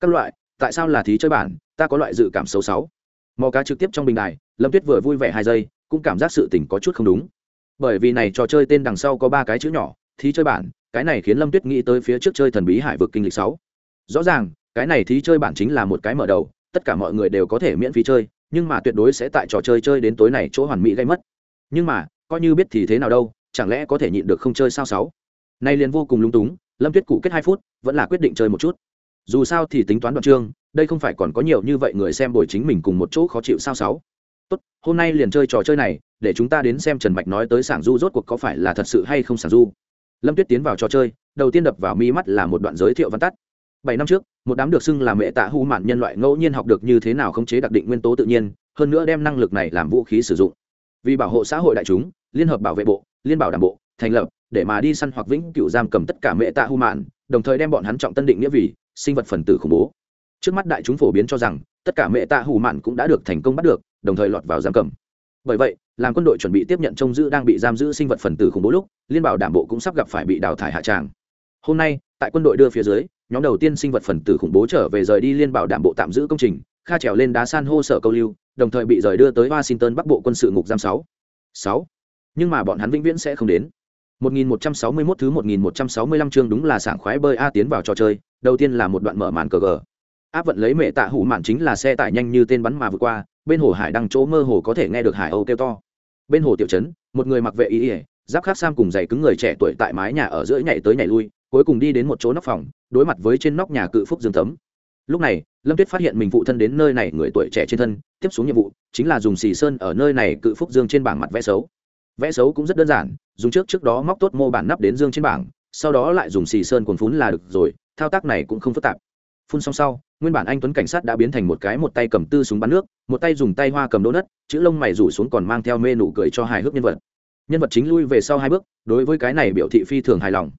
Các loại, tại sao là thí chơi bản, ta có loại dự cảm xấu sáu. Mò cá trực tiếp trong bình đài, lâm tuyết vừa vui vẻ hai giây, cũng cảm giác sự tình có chút không đúng. Bởi vì này trò chơi tên đằng sau có ba cái chữ nhỏ, thí chơi bản cái này khiến lâm tuyết nghĩ tới phía trước chơi thần bí hải vực kinh lịch sáu. Rõ ràng, cái này thí chơi bản chính là một cái mở đầu, tất cả mọi người đều có thể miễn phí chơi, nhưng mà tuyệt đối sẽ tại trò chơi chơi đến tối này chỗ hoàn mỹ gây mất. Nhưng mà, coi như biết thì thế nào đâu, chẳng lẽ có thể nhịn được không chơi sao sáu? Nay liền vô cùng lung túng, lâm tuyết cụ kết hai phút, vẫn là quyết định chơi một chút. Dù sao thì tính toán đoạn chương, đây không phải còn có nhiều như vậy người xem bồi chính mình cùng một chỗ khó chịu sao sáu? Tốt, hôm nay liền chơi trò chơi này, để chúng ta đến xem trần mạch nói tới sảng du rốt cuộc có phải là thật sự hay không sảng du lâm tuyết tiến vào trò chơi, đầu tiên đập vào mi mắt là một đoạn giới thiệu văn tắt. Bảy năm trước, một đám được xưng là mẹ tạ hu mạn nhân loại ngẫu nhiên học được như thế nào khống chế đặc định nguyên tố tự nhiên, hơn nữa đem năng lực này làm vũ khí sử dụng. Vì bảo hộ xã hội đại chúng, liên hợp bảo vệ bộ, liên bảo đảm bộ, thành lập, để mà đi săn hoặc vĩnh cửu giam cầm tất cả mẹ tạ hu mạn, đồng thời đem bọn hắn trọng tân định nghĩa vì sinh vật phần tử khủng bố. Trước mắt đại chúng phổ biến cho rằng, tất cả mẹ tạ hủ mạn cũng đã được thành công bắt được, đồng thời lọt vào giam cầm. Bởi vậy làm quân đội chuẩn bị tiếp nhận trông giữ đang bị giam giữ sinh vật phần tử khủng bố lúc liên bảo đảm bộ cũng sắp gặp phải bị đào thải hạ tràng hôm nay tại quân đội đưa phía dưới nhóm đầu tiên sinh vật phần tử khủng bố trở về rời đi liên bảo đảm bộ tạm giữ công trình kha trèo lên đá san hô sở câu lưu đồng thời bị rời đưa tới washington bắc bộ quân sự ngục giam sáu sáu nhưng mà bọn hắn vĩnh viễn sẽ không đến 1161 thứ 1165 chương đúng là sảng khoái bơi a tiến vào trò chơi, đầu tiên là một đoạn mở màn cờ gờ. Áp vận lấy mẹ tạ hủ mạn chính là xe tải nhanh như tên bắn mà vượt qua, bên hồ hải đăng chỗ mơ hồ có thể nghe được hải âu kêu to. Bên hồ tiểu trấn, một người mặc vệ y, giáp khác sam cùng giày cứng người trẻ tuổi tại mái nhà ở giữa nhảy tới nhảy lui, cuối cùng đi đến một chỗ nóc phòng, đối mặt với trên nóc nhà cự phúc dương tấm. Lúc này, Lâm Tuyết phát hiện mình phụ thân đến nơi này người tuổi trẻ trên thân, tiếp xuống nhiệm vụ chính là dùng xì sơn ở nơi này cự phúc dương trên bảng mặt vẽ xấu vẽ xấu cũng rất đơn giản dùng trước trước đó móc tốt mô bản nắp đến dương trên bảng sau đó lại dùng xì sơn cuốn phún là được rồi thao tác này cũng không phức tạp phun xong sau nguyên bản anh tuấn cảnh sát đã biến thành một cái một tay cầm tư súng bắn nước, một tay dùng tay hoa cầm đỗ đất, chữ lông mày rủ xuống còn mang theo mê nụ cười cho hài hước nhân vật. Nhân vật chính lui về sau hai bước, đối với cái này biểu thị phi thường hài lòng.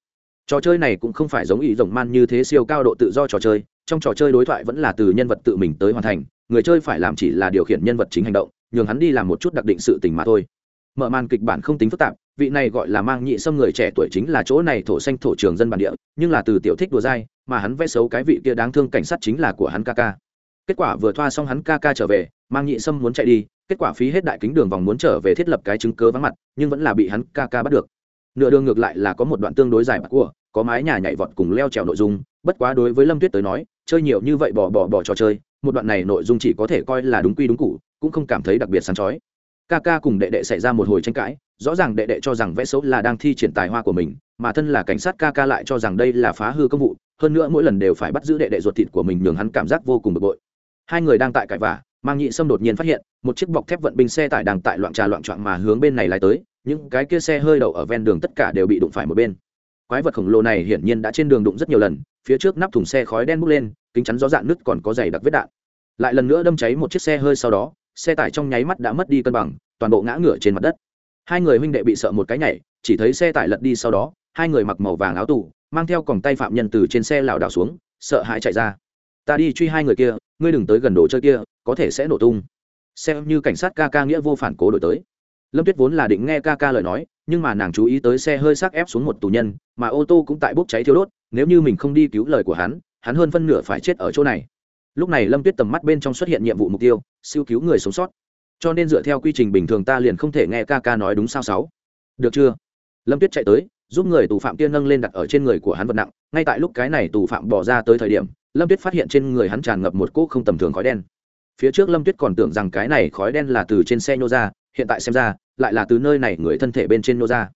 Trò chơi này cũng không phải giống ý rồng man như thế siêu cao độ tự do trò chơi, trong trò chơi đối thoại vẫn là từ nhân vật tự mình tới hoàn thành, người chơi phải làm chỉ là điều khiển nhân vật chính hành động, nhường hắn đi làm một chút đặc định sự tình mà thôi. Mở màn kịch bản không tính phức tạp, vị này gọi là mang nhị xâm người trẻ tuổi chính là chỗ này thổ xanh thổ trường dân bản địa, nhưng là từ tiểu thích đùa dai mà hắn vẽ xấu cái vị kia đáng thương cảnh sát chính là của hắn ca ca. Kết quả vừa thoa xong hắn ca ca trở về, mang nhị sâm muốn chạy đi, kết quả phí hết đại kính đường vòng muốn trở về thiết lập cái chứng cớ vắng mặt, nhưng vẫn là bị hắn ca ca bắt được. Nửa đường ngược lại là có một đoạn tương đối dài mặt của, có mái nhà nhảy vọt cùng leo trèo nội dung, bất quá đối với lâm tuyết tới nói, chơi nhiều như vậy bỏ bỏ bỏ trò chơi, một đoạn này nội dung chỉ có thể coi là đúng quy đúng cụ cũng không cảm thấy đặc biệt sáng chói. Ca ca cùng đệ đệ xảy ra một hồi tranh cãi, rõ ràng đệ đệ cho rằng vẽ xấu là đang thi triển tài hoa của mình, mà thân là cảnh sát ca ca lại cho rằng đây là phá hư công vụ hơn nữa mỗi lần đều phải bắt giữ đệ đệ ruột thịt của mình nhường hắn cảm giác vô cùng bực bội. Hai người đang tại cãi vả mang nhị sâm đột nhiên phát hiện, một chiếc bọc thép vận binh xe tải đang tại loạn trà loạn trọn mà hướng bên này lái tới, những cái kia xe hơi đậu ở ven đường tất cả đều bị đụng phải một bên. Quái vật khổng lồ này hiển nhiên đã trên đường đụng rất nhiều lần, phía trước nắp thùng xe khói đen bốc lên, kính chắn gió dạn nứt còn có dày đặc vết đạn. Lại lần nữa đâm cháy một chiếc xe hơi sau đó, xe tải trong nháy mắt đã mất đi cân bằng, toàn bộ ngã ngửa trên mặt đất. Hai người huynh đệ bị sợ một cái nhảy, chỉ thấy xe tải lật đi sau đó, hai người mặc màu vàng áo tù mang theo còng tay phạm nhân từ trên xe lảo đảo xuống, sợ hãi chạy ra. Ta đi truy hai người kia, ngươi đừng tới gần đồ chơi kia, có thể sẽ nổ tung. Xem như cảnh sát ca ca nghĩa vô phản cố đổi tới. Lâm tuyết vốn là định nghe ca ca lời nói, nhưng mà nàng chú ý tới xe hơi sắc ép xuống một tù nhân, mà ô tô cũng tại bốc cháy thiếu đốt, nếu như mình không đi cứu lời của hắn hắn hơn phân nửa phải chết ở chỗ này. Lúc này lâm tuyết tầm mắt bên trong xuất hiện nhiệm vụ mục tiêu, siêu cứu người sống sót. Cho nên dựa theo quy trình bình thường ta liền không thể nghe ca ca nói đúng sao sáu. Được chưa? Lâm tuyết chạy tới giúp người tù phạm kia nâng lên đặt ở trên người của hắn vật nặng. Ngay tại lúc cái này tù phạm bỏ ra tới thời điểm, lâm tuyết phát hiện trên người hắn tràn ngập một cỗ không tầm thường khói đen. Phía trước lâm tuyết còn tưởng rằng cái này khói đen là từ trên xe nhô ra, hiện tại xem ra, lại là từ nơi này người thân thể bên trên nhô ra.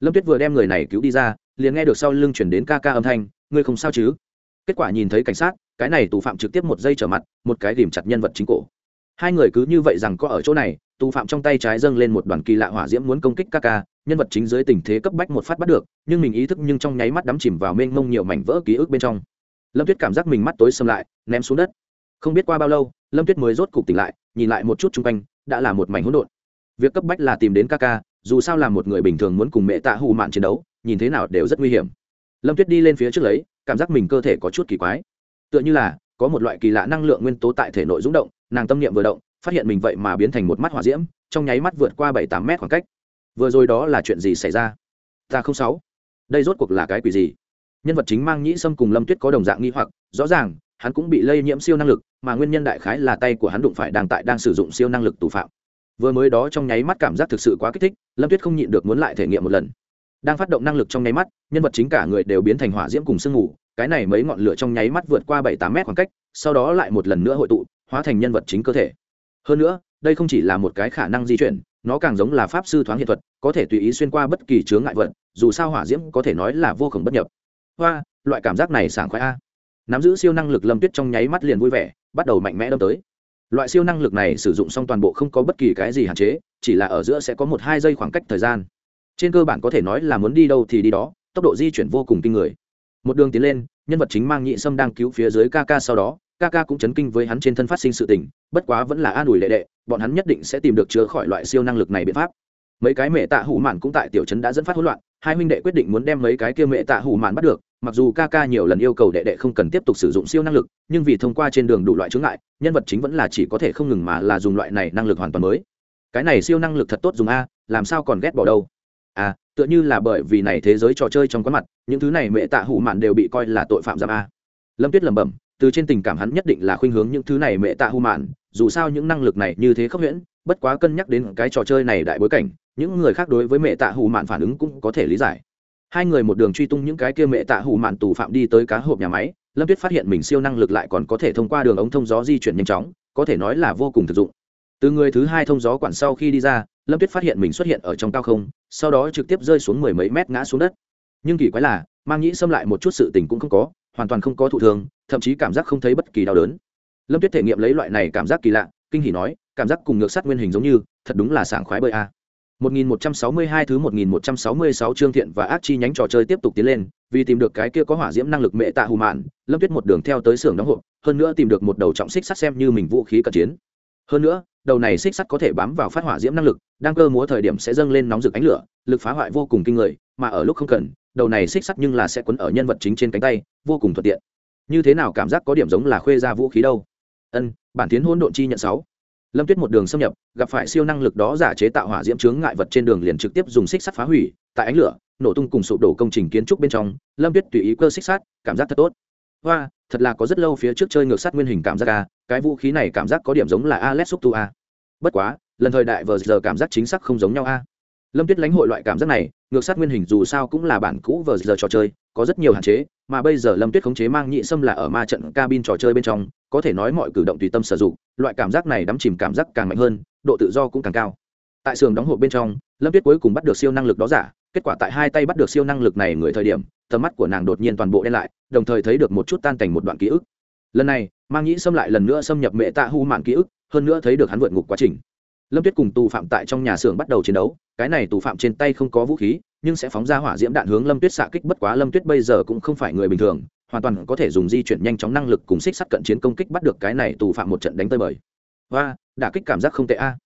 Lâm tuyết vừa đem người này cứu đi ra, liền nghe được sau lưng chuyển đến ca ca âm thanh, ngươi không sao chứ? Kết quả nhìn thấy cảnh sát, cái này tù phạm trực tiếp một giây trở mặt, một cái ghìm chặt nhân vật chính cổ. Hai người cứ như vậy rằng có ở chỗ này, tù phạm trong tay trái dâng lên một đoàn kỳ lạ hỏa diễm muốn công kích ca ca nhân vật chính dưới tình thế cấp bách một phát bắt được, nhưng mình ý thức nhưng trong nháy mắt đắm chìm vào mênh mông nhiều mảnh vỡ ký ức bên trong. Lâm tuyết cảm giác mình mắt tối xâm lại, ném xuống đất. Không biết qua bao lâu, lâm tuyết mới rốt cục tỉnh lại, nhìn lại một chút chung quanh, đã là một mảnh hỗn độn. Việc cấp bách là tìm đến ca ca, dù sao là một người bình thường muốn cùng mẹ tạ hù mạn chiến đấu, nhìn thế nào đều rất nguy hiểm. Lâm tuyết đi lên phía trước lấy, cảm giác mình cơ thể có chút kỳ quái. Tựa như là, có một loại kỳ lạ năng lượng nguyên tố tại thể nội rúng động, nàng tâm niệm vừa động, phát hiện mình vậy mà biến thành một mắt hỏa diễm, trong nháy mắt vượt qua bảy tám mét khoảng cách vừa rồi đó là chuyện gì xảy ra? Ta không sáu đây rốt cuộc là cái quỷ gì? Nhân vật chính mang nhĩ sâm cùng lâm tuyết có đồng dạng nghi hoặc, rõ ràng, hắn cũng bị lây nhiễm siêu năng lực, mà nguyên nhân đại khái là tay của hắn đụng phải đang tại đang sử dụng siêu năng lực tù phạm. Vừa mới đó trong nháy mắt cảm giác thực sự quá kích thích, lâm tuyết không nhịn được muốn lại thể nghiệm một lần. Đang phát động năng lực trong nháy mắt, nhân vật chính cả người đều biến thành hỏa diễm cùng sương mù, cái này mấy ngọn lửa trong nháy mắt vượt qua bảy tám mét khoảng cách, sau đó lại một lần nữa hội tụ, hóa thành nhân vật chính cơ thể hơn nữa, đây không chỉ là một cái khả năng di chuyển, nó càng giống là pháp sư thoáng hiện thuật, có thể tùy ý xuyên qua bất kỳ chướng ngại vật, dù sao hỏa diễm có thể nói là vô khổng bất nhập. Hoa, loại cảm giác này sảng khoái a. Nắm giữ siêu năng lực lâm tuyết trong nháy mắt liền vui vẻ, bắt đầu mạnh mẽ đâm tới. Loại siêu năng lực này sử dụng xong toàn bộ không có bất kỳ cái gì hạn chế, chỉ là ở giữa sẽ có một hai giây khoảng cách thời gian. Trên cơ bản có thể nói là muốn đi đâu thì đi đó, tốc độ di chuyển vô cùng kinh người. Một đường tiến lên, nhân vật chính mang nhị sâm đang cứu phía dưới ca ca sau đó ca ca cũng chấn kinh với hắn trên thân phát sinh sự tình, bất quá vẫn là an ủi lệ đệ, bọn hắn nhất định sẽ tìm được chứa khỏi loại siêu năng lực này biện pháp. Mấy cái mẹ tạ hủ mạn cũng tại tiểu trấn đã dẫn phát hỗn loạn, hai huynh đệ quyết định muốn đem mấy cái kia mẹ tạ hủ mạn bắt được, mặc dù ca ca nhiều lần yêu cầu đệ đệ không cần tiếp tục sử dụng siêu năng lực, nhưng vì thông qua trên đường đủ loại chướng ngại, nhân vật chính vẫn là chỉ có thể không ngừng mà là dùng loại này năng lực hoàn toàn mới. Cái này siêu năng lực thật tốt dùng a, làm sao còn ghét bỏ đâu? À tựa như là bởi vì này thế giới trò chơi trong quán mặt, những thứ này mẹ tạ hủ mạn đều bị coi là tội phạm giam a. Lâm tuyết lẩm bẩm từ trên tình cảm hắn nhất định là khuynh hướng những thứ này mẹ tạ Hu mạn, dù sao những năng lực này như thế khốc huyễn, bất quá cân nhắc đến cái trò chơi này đại bối cảnh, những người khác đối với mẹ tạ Hu mạn phản ứng cũng có thể lý giải. Hai người một đường truy tung những cái kia mẹ tạ Hu mạn tù phạm đi tới cá hộp nhà máy, lâm tuyết phát hiện mình siêu năng lực lại còn có thể thông qua đường ống thông gió di chuyển nhanh chóng, có thể nói là vô cùng thực dụng. Từ người thứ hai thông gió quản sau khi đi ra, lâm tuyết phát hiện mình xuất hiện ở trong cao không, sau đó trực tiếp rơi xuống mười mấy mét ngã xuống đất. Nhưng kỳ quái là, mang nhĩ xâm lại một chút sự tình cũng không có, hoàn toàn không có thụ thường thậm chí cảm giác không thấy bất kỳ đau đớn lâm tuyết thể nghiệm lấy loại này cảm giác kỳ lạ kinh hỉ nói cảm giác cùng ngược sắt nguyên hình giống như thật đúng là sảng khoái bơi a 1162 thứ 1166 chương thiện và ác chi nhánh trò chơi tiếp tục tiến lên, vì tìm được cái kia có hỏa diễm năng lực mẹ tạ hù mạn, Lâm Tuyết một đường theo tới xưởng đóng hộp, hơn nữa tìm được một đầu trọng xích sắt xem như mình vũ khí cận chiến. Hơn nữa, đầu này xích sắt có thể bám vào phát hỏa diễm năng lực, đang cơ múa thời điểm sẽ dâng lên nóng rực ánh lửa, lực phá hoại vô cùng kinh người, mà ở lúc không cần, đầu này xích sắt nhưng là sẽ quấn ở nhân vật chính trên cánh tay, vô cùng thuận tiện. Như thế nào cảm giác có điểm giống là khuê ra vũ khí đâu? Ân, bản tiến hôn độn chi nhận sáu. Lâm tuyết một đường xâm nhập gặp phải siêu năng lực đó giả chế tạo hỏa diễm chướng ngại vật trên đường liền trực tiếp dùng xích sắt phá hủy tại ánh lửa nổ tung cùng sụp đổ công trình kiến trúc bên trong lâm tuyết tùy ý cơ xích sắt cảm giác thật tốt. Hoa thật là có rất lâu phía trước chơi ngược sắt nguyên hình cảm giác a cái vũ khí này cảm giác có điểm giống là alex xúc tu a. Bất quá lần thời đại vờ giờ cảm giác chính xác không giống nhau a lâm tuyết lãnh hội loại cảm giác này, ngược sát nguyên hình dù sao cũng là bản cũ vờ giờ trò chơi, có rất nhiều hạn chế, mà bây giờ lâm tuyết khống chế mang nhị xâm là ở ma trận cabin trò chơi bên trong, có thể nói mọi cử động tùy tâm sử dụng, loại cảm giác này đắm chìm cảm giác càng mạnh hơn, độ tự do cũng càng cao. Tại sườn đóng hộp bên trong, lâm tuyết cuối cùng bắt được siêu năng lực đó giả, kết quả tại hai tay bắt được siêu năng lực này người thời điểm, tầm mắt của nàng đột nhiên toàn bộ đen lại, đồng thời thấy được một chút tan thành một đoạn ký ức. Lần này, mang nhĩ xâm lại lần nữa xâm nhập mẹ tạ hu mạn ký ức, hơn nữa thấy được hắn vượt ngục quá trình lâm tuyết cùng tù phạm tại trong nhà xưởng bắt đầu chiến đấu, cái này tù phạm trên tay không có vũ khí, nhưng sẽ phóng ra hỏa diễm đạn hướng lâm tuyết xạ kích, bất quá lâm tuyết bây giờ cũng không phải người bình thường, hoàn toàn có thể dùng di chuyển nhanh chóng năng lực cùng xích sắt cận chiến công kích bắt được cái này tù phạm một trận đánh tơi bời. Và đả kích cảm giác không tệ a.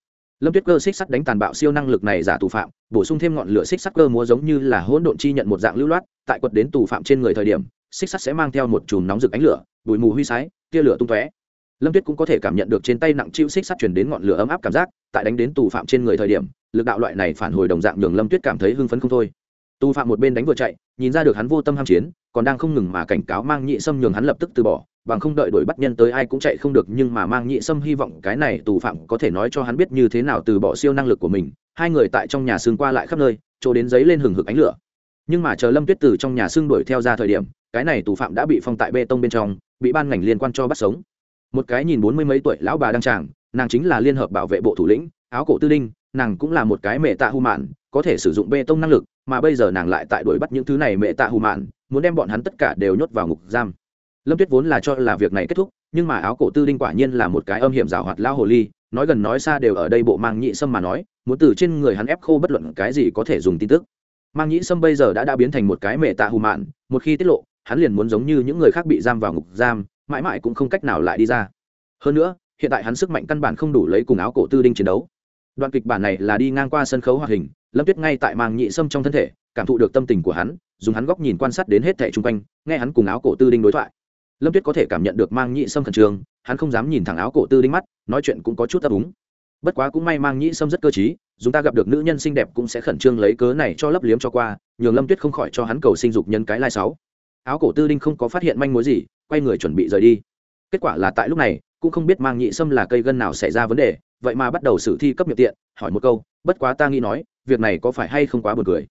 Lâm tuyết cơ xích sắt đánh tàn bạo siêu năng lực này giả tù phạm, bổ sung thêm ngọn lửa xích sắt cơ múa giống như là hỗn độn chi nhận một dạng lưu loát, tại quật đến tù phạm trên người thời điểm, xích sắt sẽ mang theo một chùm nóng rực ánh lửa, bụi mù huy sái, tia lửa tung tóe lâm tuyết cũng có thể cảm nhận được trên tay nặng chịu xích sắt chuyển đến ngọn lửa ấm áp cảm giác, tại đánh đến tù phạm trên người thời điểm, lực đạo loại này phản hồi đồng dạng nhường lâm tuyết cảm thấy hưng phấn không thôi. Tù phạm một bên đánh vừa chạy, nhìn ra được hắn vô tâm ham chiến, còn đang không ngừng mà cảnh cáo mang nhị sâm nhường hắn lập tức từ bỏ, bằng không đợi đuổi bắt nhân tới ai cũng chạy không được, nhưng mà mang nhị sâm hy vọng cái này tù phạm có thể nói cho hắn biết như thế nào từ bỏ siêu năng lực của mình, hai người tại trong nhà xương qua lại khắp nơi, chỗ đến giấy lên hừng hực ánh lửa. Nhưng mà chờ lâm tuyết từ trong nhà xương đuổi theo ra thời điểm, cái này tù phạm đã bị phong tại bê tông bên trong, bị ban ngành liên quan cho bắt sống một cái nhìn bốn mươi mấy tuổi lão bà đăng tràng, nàng chính là liên hợp bảo vệ bộ thủ lĩnh, áo cổ tư đinh, nàng cũng là một cái mẹ tạ hù mạn, có thể sử dụng bê tông năng lực, mà bây giờ nàng lại tại đuổi bắt những thứ này mẹ tạ hù mạn, muốn đem bọn hắn tất cả đều nhốt vào ngục giam. Lâm tuyết vốn là cho là việc này kết thúc, nhưng mà áo cổ tư đinh quả nhiên là một cái âm hiểm rào hoạt lao hồ ly, nói gần nói xa đều ở đây bộ mang nhị sâm mà nói, muốn từ trên người hắn ép khô bất luận cái gì có thể dùng tin tức. Mang nhị sâm bây giờ đã đã biến thành một cái mẹ tạ hù mạn, một khi tiết lộ, hắn liền muốn giống như những người khác bị giam vào ngục giam mãi mãi cũng không cách nào lại đi ra. Hơn nữa, hiện tại hắn sức mạnh căn bản không đủ lấy cùng áo cổ tư đinh chiến đấu. Đoạn kịch bản này là đi ngang qua sân khấu hoạt hình, lâm tuyết ngay tại mang nhị sâm trong thân thể, cảm thụ được tâm tình của hắn, dùng hắn góc nhìn quan sát đến hết thẻ chung quanh, nghe hắn cùng áo cổ tư đinh đối thoại. Lâm tuyết có thể cảm nhận được mang nhị sâm khẩn trương, hắn không dám nhìn thẳng áo cổ tư đinh mắt, nói chuyện cũng có chút ấp úng. Bất quá cũng may mang nhị sâm rất cơ t chúng ta gặp được nữ nhân xinh đẹp cũng sẽ khẩn trương lấy cớ này cho lấp liếm cho qua, nhường lâm tuyết không khỏi cho hắn cầu sinh dục nhân cái lai sáu áo cổ tư đinh không có phát hiện manh mối gì, quay người chuẩn bị rời đi. Kết quả là tại lúc này, cũng không biết mang nhị sâm là cây gân nào xảy ra vấn đề, vậy mà bắt đầu xử thi cấp miệng tiện, hỏi một câu, bất quá ta nghĩ nói, việc này có phải hay không quá buồn cười?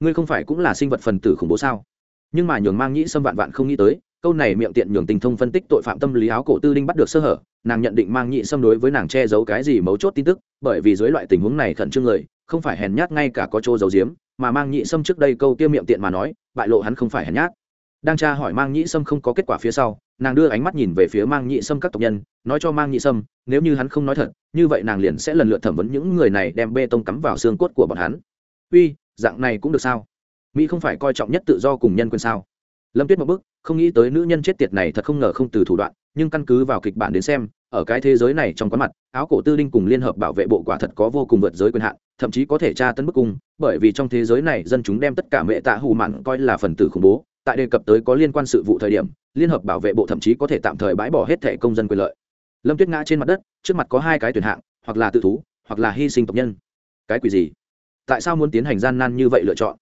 Ngươi không phải cũng là sinh vật phần tử khủng bố sao? Nhưng mà nhường mang nhĩ sâm vạn vạn không nghĩ tới, câu này miệng tiện nhường tình thông phân tích tội phạm tâm lý áo cổ tư đinh bắt được sơ hở, nàng nhận định mang nhị sâm đối với nàng che giấu cái gì mấu chốt tin tức, bởi vì dưới loại tình huống này khẩn trương người, không phải hèn nhát ngay cả có chỗ giấu giếm, mà mang nhị sâm trước đây câu kia miệng tiện mà nói, bại lộ hắn không phải hèn nhát đang tra hỏi mang Nhĩ sâm không có kết quả phía sau, nàng đưa ánh mắt nhìn về phía mang nhị sâm các tộc nhân, nói cho mang nhị sâm, nếu như hắn không nói thật, như vậy nàng liền sẽ lần lượt thẩm vấn những người này đem bê tông cắm vào xương cốt của bọn hắn. Uy, dạng này cũng được sao? Mỹ không phải coi trọng nhất tự do cùng nhân quyền sao? Lâm tuyết một bức không nghĩ tới nữ nhân chết tiệt này thật không ngờ không từ thủ đoạn, nhưng căn cứ vào kịch bản đến xem, ở cái thế giới này trong quán mặt, áo cổ tư đinh cùng liên hợp bảo vệ bộ quả thật có vô cùng vượt giới quyền hạn, thậm chí có thể tra tấn bức cung, bởi vì trong thế giới này dân chúng đem tất cả mẹ tạ hù mặn coi là phần tử khủng bố tại đề cập tới có liên quan sự vụ thời điểm, liên hợp bảo vệ bộ thậm chí có thể tạm thời bãi bỏ hết thẻ công dân quyền lợi. Lâm tuyết ngã trên mặt đất, trước mặt có hai cái tuyển hạng, hoặc là tự thú, hoặc là hy sinh tộc nhân. Cái quỷ gì? Tại sao muốn tiến hành gian nan như vậy lựa chọn?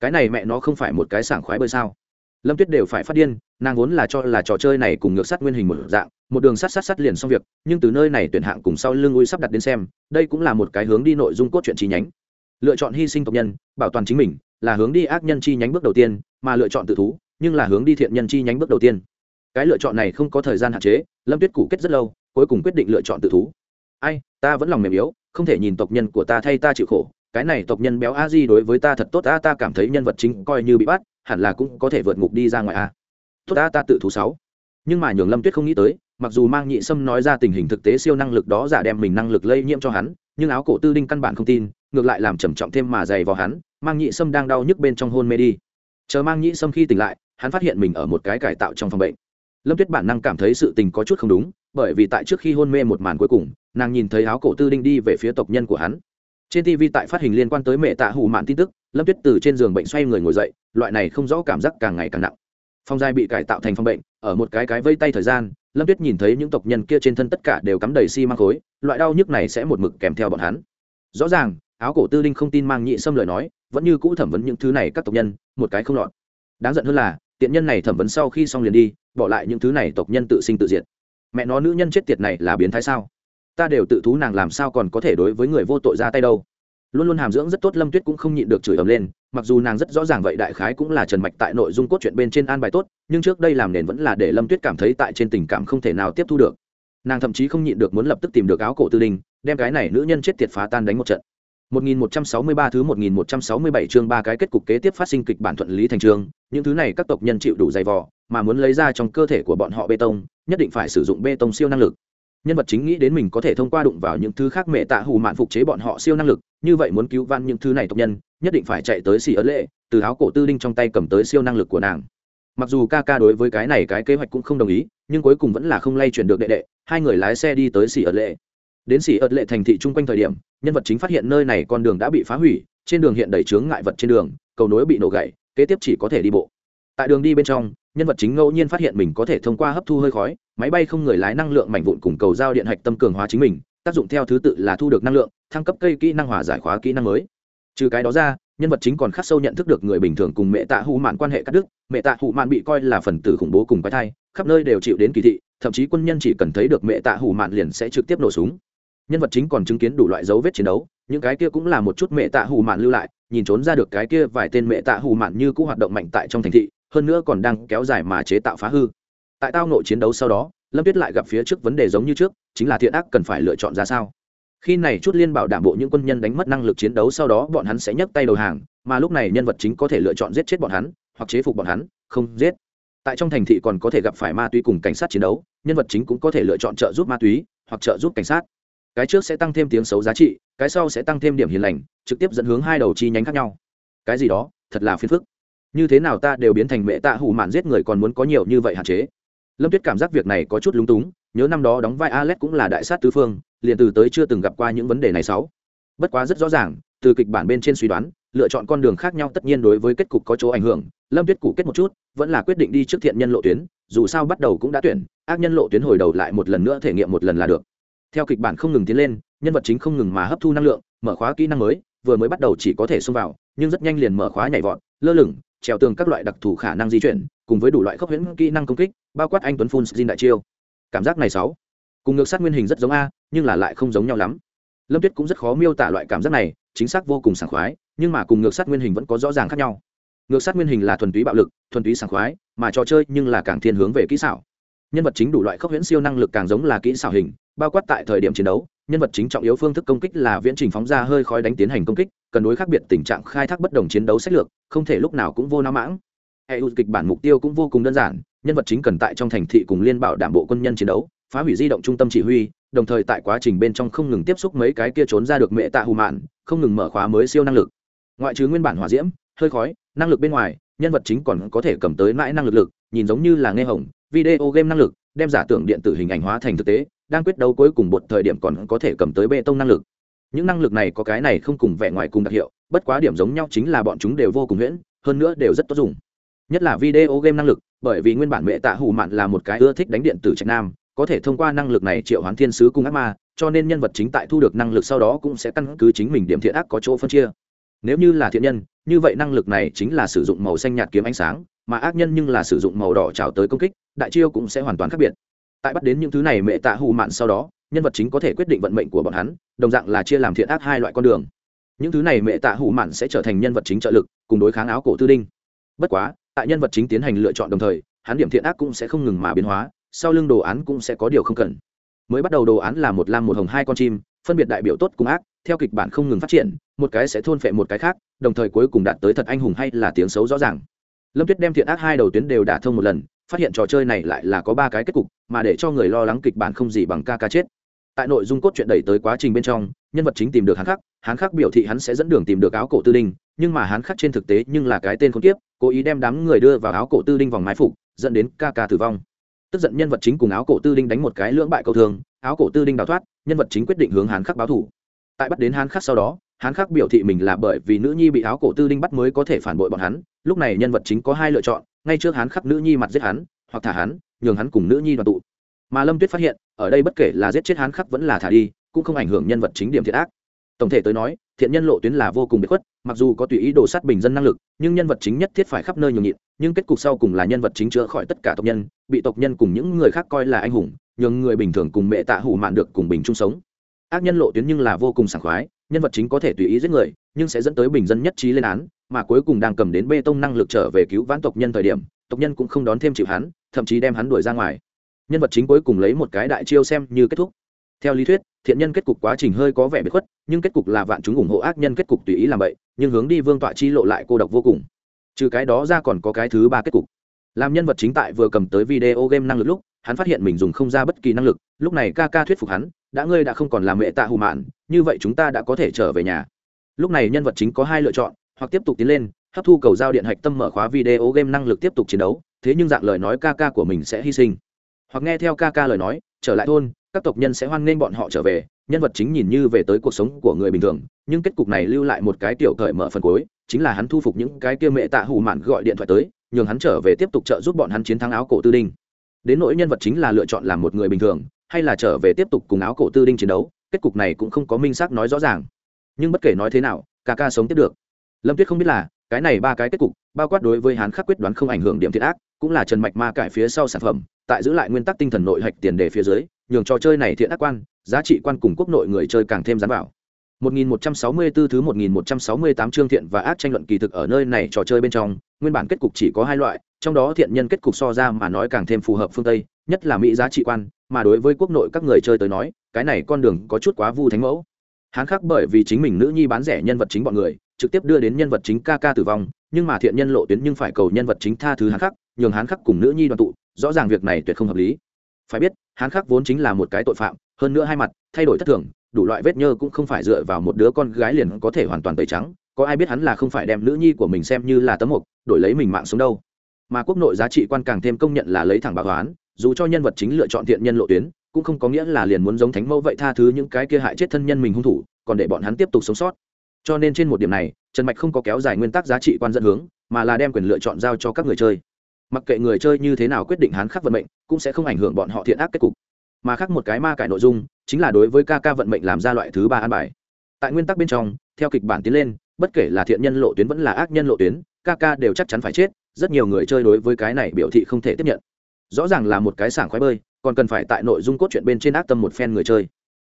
Cái này mẹ nó không phải một cái sảng khoái bơi sao? Lâm tuyết đều phải phát điên, nàng vốn là cho là trò chơi này cùng ngược sát nguyên hình một dạng, một đường sát sát sát liền xong việc, nhưng từ nơi này tuyển hạng cùng sau lưng ui sắp đặt đến xem, đây cũng là một cái hướng đi nội dung cốt truyện chi nhánh. Lựa chọn hy sinh tộc nhân, bảo toàn chính mình, là hướng đi ác nhân chi nhánh bước đầu tiên mà lựa chọn tự thú, nhưng là hướng đi thiện nhân chi nhánh bước đầu tiên. Cái lựa chọn này không có thời gian hạn chế, lâm tuyết cũ kết rất lâu, cuối cùng quyết định lựa chọn tự thú. Ai, ta vẫn lòng mềm yếu, không thể nhìn tộc nhân của ta thay ta chịu khổ, cái này tộc nhân béo a di đối với ta thật tốt, ta ta cảm thấy nhân vật chính coi như bị bắt, hẳn là cũng có thể vượt ngục đi ra ngoài a. Tốt, ta ta tự thú sáu. Nhưng mà nhường lâm tuyết không nghĩ tới, mặc dù mang nhị sâm nói ra tình hình thực tế siêu năng lực đó giả đem mình năng lực lây nhiễm cho hắn, nhưng áo cổ tư đinh căn bản không tin, ngược lại làm trầm trọng thêm mà dày vào hắn, mang nhị sâm đang đau nhức bên trong hôn mê đi chờ mang nhị sâm khi tỉnh lại, hắn phát hiện mình ở một cái cải tạo trong phòng bệnh. Lâm tuyết bản năng cảm thấy sự tình có chút không đúng, bởi vì tại trước khi hôn mê một màn cuối cùng, nàng nhìn thấy áo cổ tư đinh đi về phía tộc nhân của hắn. Trên tv tại phát hình liên quan tới mẹ tạ Hủ mạn tin tức, lâm tuyết từ trên giường bệnh xoay người ngồi dậy, loại này không rõ cảm giác càng ngày càng nặng. Phong giai bị cải tạo thành phòng bệnh, ở một cái cái vây tay thời gian, lâm tuyết nhìn thấy những tộc nhân kia trên thân tất cả đều cắm đầy xi、si、măng khối, loại đau nhức này sẽ một mực kèm theo bọn hắn. Rõ ràng, áo cổ tư đinh không tin mang nhị xâm lời nói vẫn như cũ thẩm vấn những thứ này các tộc nhân, một cái không lọt. Đáng giận hơn là, tiện nhân này thẩm vấn sau khi xong liền đi, bỏ lại những thứ này tộc nhân tự sinh tự diệt. Mẹ nó nữ nhân chết tiệt này là biến thái sao? Ta đều tự thú nàng làm sao còn có thể đối với người vô tội ra tay đâu. Luôn luôn hàm dưỡng rất tốt lâm tuyết cũng không nhịn được chửi ầm lên, mặc dù nàng rất rõ ràng vậy đại khái cũng là trần mạch tại nội dung cốt truyện bên trên an bài tốt, nhưng trước đây làm nền vẫn là để lâm tuyết cảm thấy tại trên tình cảm không thể nào tiếp thu được. Nàng thậm chí không nhịn được muốn lập tức tìm được áo cổ tư đình, đem cái này nữ nhân chết tiệt phá tan đánh một trận. 1163 thứ 1167 chương ba cái kết cục kế tiếp phát sinh kịch bản thuận lý thành trường, những thứ này các tộc nhân chịu đủ dày vò, mà muốn lấy ra trong cơ thể của bọn họ bê tông, nhất định phải sử dụng bê tông siêu năng lực. Nhân vật chính nghĩ đến mình có thể thông qua đụng vào những thứ khác mẹ tạ hù mạn phục chế bọn họ siêu năng lực, như vậy muốn cứu vãn những thứ này tộc nhân, nhất định phải chạy tới xì ớt lệ, từ áo cổ tư đinh trong tay cầm tới siêu năng lực của nàng. Mặc dù ca ca đối với cái này cái kế hoạch cũng không đồng ý, nhưng cuối cùng vẫn là không lay chuyển được đệ đệ, hai người lái xe đi tới xì ớt lệ đến xỉ ợt lệ thành thị chung quanh thời điểm, nhân vật chính phát hiện nơi này con đường đã bị phá hủy, trên đường hiện đầy chướng ngại vật trên đường, cầu nối bị nổ gãy, kế tiếp chỉ có thể đi bộ. Tại đường đi bên trong, nhân vật chính ngẫu nhiên phát hiện mình có thể thông qua hấp thu hơi khói, máy bay không người lái năng lượng mảnh vụn cùng cầu giao điện hạch tâm cường hóa chính mình, tác dụng theo thứ tự là thu được năng lượng, thăng cấp cây kỹ năng hòa giải khóa kỹ năng mới. Trừ cái đó ra, nhân vật chính còn khắc sâu nhận thức được người bình thường cùng mẹ tạ hụ mạn quan hệ cắt đứt, mẹ tạ hụ mạn bị coi là phần tử khủng bố cùng quái thai, khắp nơi đều chịu đến kỳ thị, thậm chí quân nhân chỉ cần thấy được mẹ tạ hụ mạn liền sẽ trực tiếp nổ súng nhân vật chính còn chứng kiến đủ loại dấu vết chiến đấu, những cái kia cũng là một chút mẹ tạ hù mạn lưu lại, nhìn trốn ra được cái kia vài tên mẹ tạ hù mạn như cũng hoạt động mạnh tại trong thành thị, hơn nữa còn đang kéo dài mà chế tạo phá hư. Tại tao nội chiến đấu sau đó, lâm tuyết lại gặp phía trước vấn đề giống như trước, chính là thiện ác cần phải lựa chọn ra sao. Khi này chút liên bảo đảm bộ những quân nhân đánh mất năng lực chiến đấu sau đó, bọn hắn sẽ nhấc tay đầu hàng, mà lúc này nhân vật chính có thể lựa chọn giết chết bọn hắn, hoặc chế phục bọn hắn, không giết. Tại trong thành thị còn có thể gặp phải ma túy cùng cảnh sát chiến đấu, nhân vật chính cũng có thể lựa chọn trợ giúp ma túy, hoặc trợ giúp cảnh sát cái trước sẽ tăng thêm tiếng xấu giá trị, cái sau sẽ tăng thêm điểm hiền lành, trực tiếp dẫn hướng hai đầu chi nhánh khác nhau. Cái gì đó, thật là phiền phức. Như thế nào ta đều biến thành mẹ tạ hủ mạn giết người còn muốn có nhiều như vậy hạn chế. Lâm tuyết cảm giác việc này có chút lúng túng, nhớ năm đó đóng vai alex cũng là đại sát tứ phương, liền từ tới chưa từng gặp qua những vấn đề này sáu. Bất quá rất rõ ràng, từ kịch bản bên trên suy đoán, lựa chọn con đường khác nhau tất nhiên đối với kết cục có chỗ ảnh hưởng, lâm tuyết cụ kết một chút, vẫn là quyết định đi trước thiện nhân lộ tuyến, dù sao bắt đầu cũng đã tuyển, ác nhân lộ tuyến hồi đầu lại một lần nữa thể nghiệm một lần là được theo kịch bản không ngừng tiến lên, nhân vật chính không ngừng mà hấp thu năng lượng, mở khóa kỹ năng mới, vừa mới bắt đầu chỉ có thể xông vào, nhưng rất nhanh liền mở khóa nhảy vọt, lơ lửng, trèo tường các loại đặc thù khả năng di chuyển, cùng với đủ loại khốc huyễn kỹ năng công kích, bao quát anh tuấn phun xin đại chiêu. Cảm giác này sáu, cùng ngược sát nguyên hình rất giống a, nhưng là lại không giống nhau lắm. Lâm tuyết cũng rất khó miêu tả loại cảm giác này, chính xác vô cùng sảng khoái, nhưng mà cùng ngược sát nguyên hình vẫn có rõ ràng khác nhau. Ngược sát nguyên hình là thuần túy bạo lực, thuần túy sảng khoái, mà trò chơi nhưng là càng thiên hướng về kỹ xảo. Nhân vật chính đủ loại khốc huyễn siêu năng lực càng giống là kỹ xảo hình bao quát tại thời điểm chiến đấu, nhân vật chính trọng yếu phương thức công kích là viễn trình phóng ra hơi khói đánh tiến hành công kích, cần đối khác biệt tình trạng khai thác bất đồng chiến đấu sách lược, không thể lúc nào cũng vô não mãng. Eu kịch bản mục tiêu cũng vô cùng đơn giản, nhân vật chính cần tại trong thành thị cùng liên bảo đảm bộ quân nhân chiến đấu, phá hủy di động trung tâm chỉ huy, đồng thời tại quá trình bên trong không ngừng tiếp xúc mấy cái kia trốn ra được mẹ tạ hù mạn, không ngừng mở khóa mới siêu năng lực. Ngoại trừ nguyên bản hỏa diễm, hơi khói, năng lực bên ngoài, nhân vật chính còn có thể cầm tới mãi năng lực lực, nhìn giống như là nghe hồng, video game năng lực, đem giả tưởng điện tử hình ảnh hóa thành thực tế đang quyết đấu cuối cùng một thời điểm còn có thể cầm tới bê tông năng lực. Những năng lực này có cái này không cùng vẻ ngoài cùng đặc hiệu, bất quá điểm giống nhau chính là bọn chúng đều vô cùng huyễn hơn nữa đều rất tốt dùng. Nhất là video game năng lực, bởi vì nguyên bản mẹ tạ hù mạn là một cái ưa thích đánh điện tử trạch nam, có thể thông qua năng lực này triệu hoán thiên sứ cùng ác ma, cho nên nhân vật chính tại thu được năng lực sau đó cũng sẽ căn cứ chính mình điểm thiện ác có chỗ phân chia. Nếu như là thiện nhân, như vậy năng lực này chính là sử dụng màu xanh nhạt kiếm ánh sáng, mà ác nhân nhưng là sử dụng màu đỏ trào tới công kích, đại chiêu cũng sẽ hoàn toàn khác biệt tại bắt đến những thứ này mẹ tạ hù mạn sau đó, nhân vật chính có thể quyết định vận mệnh của bọn hắn, đồng dạng là chia làm thiện ác hai loại con đường. Những thứ này mẹ tạ hù mạn sẽ trở thành nhân vật chính trợ lực, cùng đối kháng áo cổ tư đinh. Bất quá, tại nhân vật chính tiến hành lựa chọn đồng thời, hắn điểm thiện ác cũng sẽ không ngừng mà biến hóa, sau lưng đồ án cũng sẽ có điều không cần. Mới bắt đầu đồ án là một lam một hồng hai con chim, phân biệt đại biểu tốt cùng ác, theo kịch bản không ngừng phát triển, một cái sẽ thôn phệ một cái khác, đồng thời cuối cùng đạt tới thật anh hùng hay là tiếng xấu rõ ràng. Lâm tuyết đem thiện ác hai đầu tuyến đều đả thông một lần phát hiện trò chơi này lại là có ba cái kết cục, mà để cho người lo lắng kịch bản không gì bằng ca ca chết. Tại nội dung cốt truyện đẩy tới quá trình bên trong, nhân vật chính tìm được hắn khắc hắn khắc biểu thị hắn sẽ dẫn đường tìm được áo cổ tư đinh, nhưng mà hắn khắc trên thực tế nhưng là cái tên khốn kiếp, cố ý đem đám người đưa vào áo cổ tư đinh vòng mái phục, dẫn đến ca ca tử vong. Tức giận nhân vật chính cùng áo cổ tư đinh đánh một cái lưỡng bại cầu thường, áo cổ tư đinh đào thoát, nhân vật chính quyết định hướng hắn khắc báo thủ. Tại bắt đến hắn khắc sau đó hán khắc biểu thị mình là bởi vì nữ nhi bị áo cổ tư đinh bắt mới có thể phản bội bọn hắn, lúc này nhân vật chính có hai lựa chọn, ngay trước hán khắc nữ nhi mặt giết hắn, hoặc thả hắn, nhường hắn cùng nữ nhi đoàn tụ. Mà lâm tuyết phát hiện, ở đây bất kể là giết chết hán khắc vẫn là thả đi, cũng không ảnh hưởng nhân vật chính điểm thiệt ác. Tổng thể tới nói, thiện nhân lộ tuyến là vô cùng biệt khuất, mặc dù có tùy ý đồ sát bình dân năng lực, nhưng nhân vật chính nhất thiết phải khắp nơi nhường nhịn, nhưng kết cục sau cùng là nhân vật chính chữa khỏi tất cả tộc nhân, bị tộc nhân cùng những người khác coi là anh hùng, nhường người bình thường cùng mẹ tạ hủ mạn được cùng bình chung sống. Ác nhân lộ tuyến nhưng là vô cùng sảng khoái nhân vật chính có thể tùy ý giết người, nhưng sẽ dẫn tới bình dân nhất trí lên án, mà cuối cùng đang cầm đến bê tông năng lực trở về cứu vãn tộc nhân thời điểm, tộc nhân cũng không đón thêm chịu hắn, thậm chí đem hắn đuổi ra ngoài. Nhân vật chính cuối cùng lấy một cái đại chiêu xem như kết thúc. Theo lý thuyết, thiện nhân kết cục quá trình hơi có vẻ bất khuất, nhưng kết cục là vạn chúng ủng hộ ác nhân kết cục tùy ý làm vậy, nhưng hướng đi vương tọa chi lộ lại cô độc vô cùng. Trừ cái đó ra còn có cái thứ ba kết cục. Làm nhân vật chính tại vừa cầm tới video game năng lực lúc, hắn phát hiện mình dùng không ra bất kỳ năng lực, lúc này ca ca thuyết phục hắn, đã ngươi đã không còn làm mẹ tạ hù mạn như vậy chúng ta đã có thể trở về nhà. Lúc này nhân vật chính có hai lựa chọn, hoặc tiếp tục tiến lên, hấp thu cầu giao điện hạch tâm mở khóa video game năng lực tiếp tục chiến đấu, thế nhưng dạng lời nói ca ca của mình sẽ hy sinh. Hoặc nghe theo ca ca lời nói, trở lại thôn, các tộc nhân sẽ hoan nghênh bọn họ trở về, nhân vật chính nhìn như về tới cuộc sống của người bình thường, nhưng kết cục này lưu lại một cái tiểu cởi mở phần cuối, chính là hắn thu phục những cái kia mẹ tạ hù mạn gọi điện thoại tới, nhường hắn trở về tiếp tục trợ giúp bọn hắn chiến thắng áo cổ tư đinh. Đến nỗi nhân vật chính là lựa chọn làm một người bình thường, hay là trở về tiếp tục cùng áo cổ tư đinh chiến đấu kết cục này cũng không có minh xác nói rõ ràng. Nhưng bất kể nói thế nào ca ca sống tiếp được. Lâm tuyết không biết là cái này ba cái kết cục bao quát đối với hắn khắc quyết đoán không ảnh hưởng điểm thiệt ác cũng là trần mạch ma cải phía sau sản phẩm tại giữ lại nguyên tắc tinh thần nội hạch tiền đề phía dưới nhường trò chơi này thiện ác quan giá trị quan cùng quốc nội người chơi càng thêm dán vào. 1164 thứ 1168 chương thiện và ác tranh luận kỳ thực ở nơi này trò chơi bên trong, nguyên bản kết cục chỉ có hai loại, trong đó thiện nhân kết cục so ra mà nói càng thêm phù hợp phương tây nhất là mỹ giá trị quan mà đối với quốc nội các người chơi tới nói cái này con đường có chút quá vu thánh mẫu. Hán khắc bởi vì chính mình nữ nhi bán rẻ nhân vật chính bọn người, trực tiếp đưa đến nhân vật chính ca ca tử vong, nhưng mà thiện nhân lộ tuyến nhưng phải cầu nhân vật chính tha thứ hán khắc nhường hán khắc cùng nữ nhi đoàn tụ, rõ ràng việc này tuyệt không hợp lý. Phải biết, hán khắc vốn chính là một cái tội phạm, hơn nữa hai mặt, thay đổi thất thường, đủ loại vết nhơ cũng không phải dựa vào một đứa con gái liền có thể hoàn toàn tẩy trắng, có ai biết hắn là không phải đem nữ nhi của mình xem như là tấm mục, đổi lấy mình mạng sống đâu. Mà quốc nội giá trị quan càng thêm công nhận là lấy thẳng bạc hoán, dù cho nhân vật chính lựa chọn thiện nhân lộ tuyến cũng không có nghĩa là liền muốn giống thánh mẫu vậy tha thứ những cái kia hại chết thân nhân mình hung thủ, còn để bọn hắn tiếp tục sống sót. Cho nên trên một điểm này, trần mạch không có kéo dài nguyên tắc giá trị quan dẫn hướng, mà là đem quyền lựa chọn giao cho các người chơi. Mặc kệ người chơi như thế nào quyết định hắn khắc vận mệnh, cũng sẽ không ảnh hưởng bọn họ thiện ác kết cục. Mà khác một cái ma cải nội dung, chính là đối với ca ca vận mệnh làm ra loại thứ ba an bài. Tại nguyên tắc bên trong, theo kịch bản tiến lên, bất kể là thiện nhân lộ tuyến vẫn là ác nhân lộ tuyến, ca ca đều chắc chắn phải chết, rất nhiều người chơi đối với cái này biểu thị không thể tiếp nhận. Rõ ràng là một cái sảng khoái bơi còn cần phải tại nội dung cốt truyện bên trên ác tâm một phen người chơi.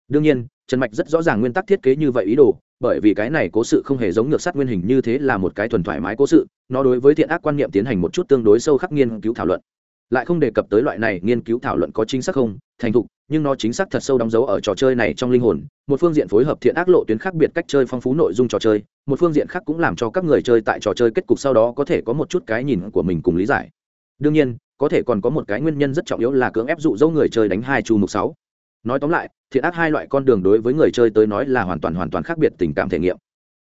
Đương nhiên, trần mạch rất rõ ràng nguyên tắc thiết kế như vậy ý đồ, bởi vì cái này cố sự không hề giống ngược sát nguyên hình như thế là một cái thuần thoải mái cố sự, nó đối với thiện ác quan niệm tiến hành một chút tương đối sâu khắc nghiên cứu thảo luận. Lại không đề cập tới loại này nghiên cứu thảo luận có chính xác không, thành thục, nhưng nó chính xác thật sâu đóng dấu ở trò chơi này trong linh hồn. Một phương diện phối hợp thiện ác lộ tuyến khác biệt cách chơi phong phú nội dung trò chơi, một phương diện khác cũng làm cho các người chơi tại trò chơi kết cục sau đó có thể có một chút cái nhìn của mình cùng lý giải. Đương nhiên có thể còn có một cái nguyên nhân rất trọng yếu là cưỡng ép dụ dỗ người chơi đánh hai chu mục sáu. Nói tóm lại thiện ác hai loại con đường đối với người chơi tới nói là hoàn toàn hoàn toàn khác biệt tình cảm thể nghiệm.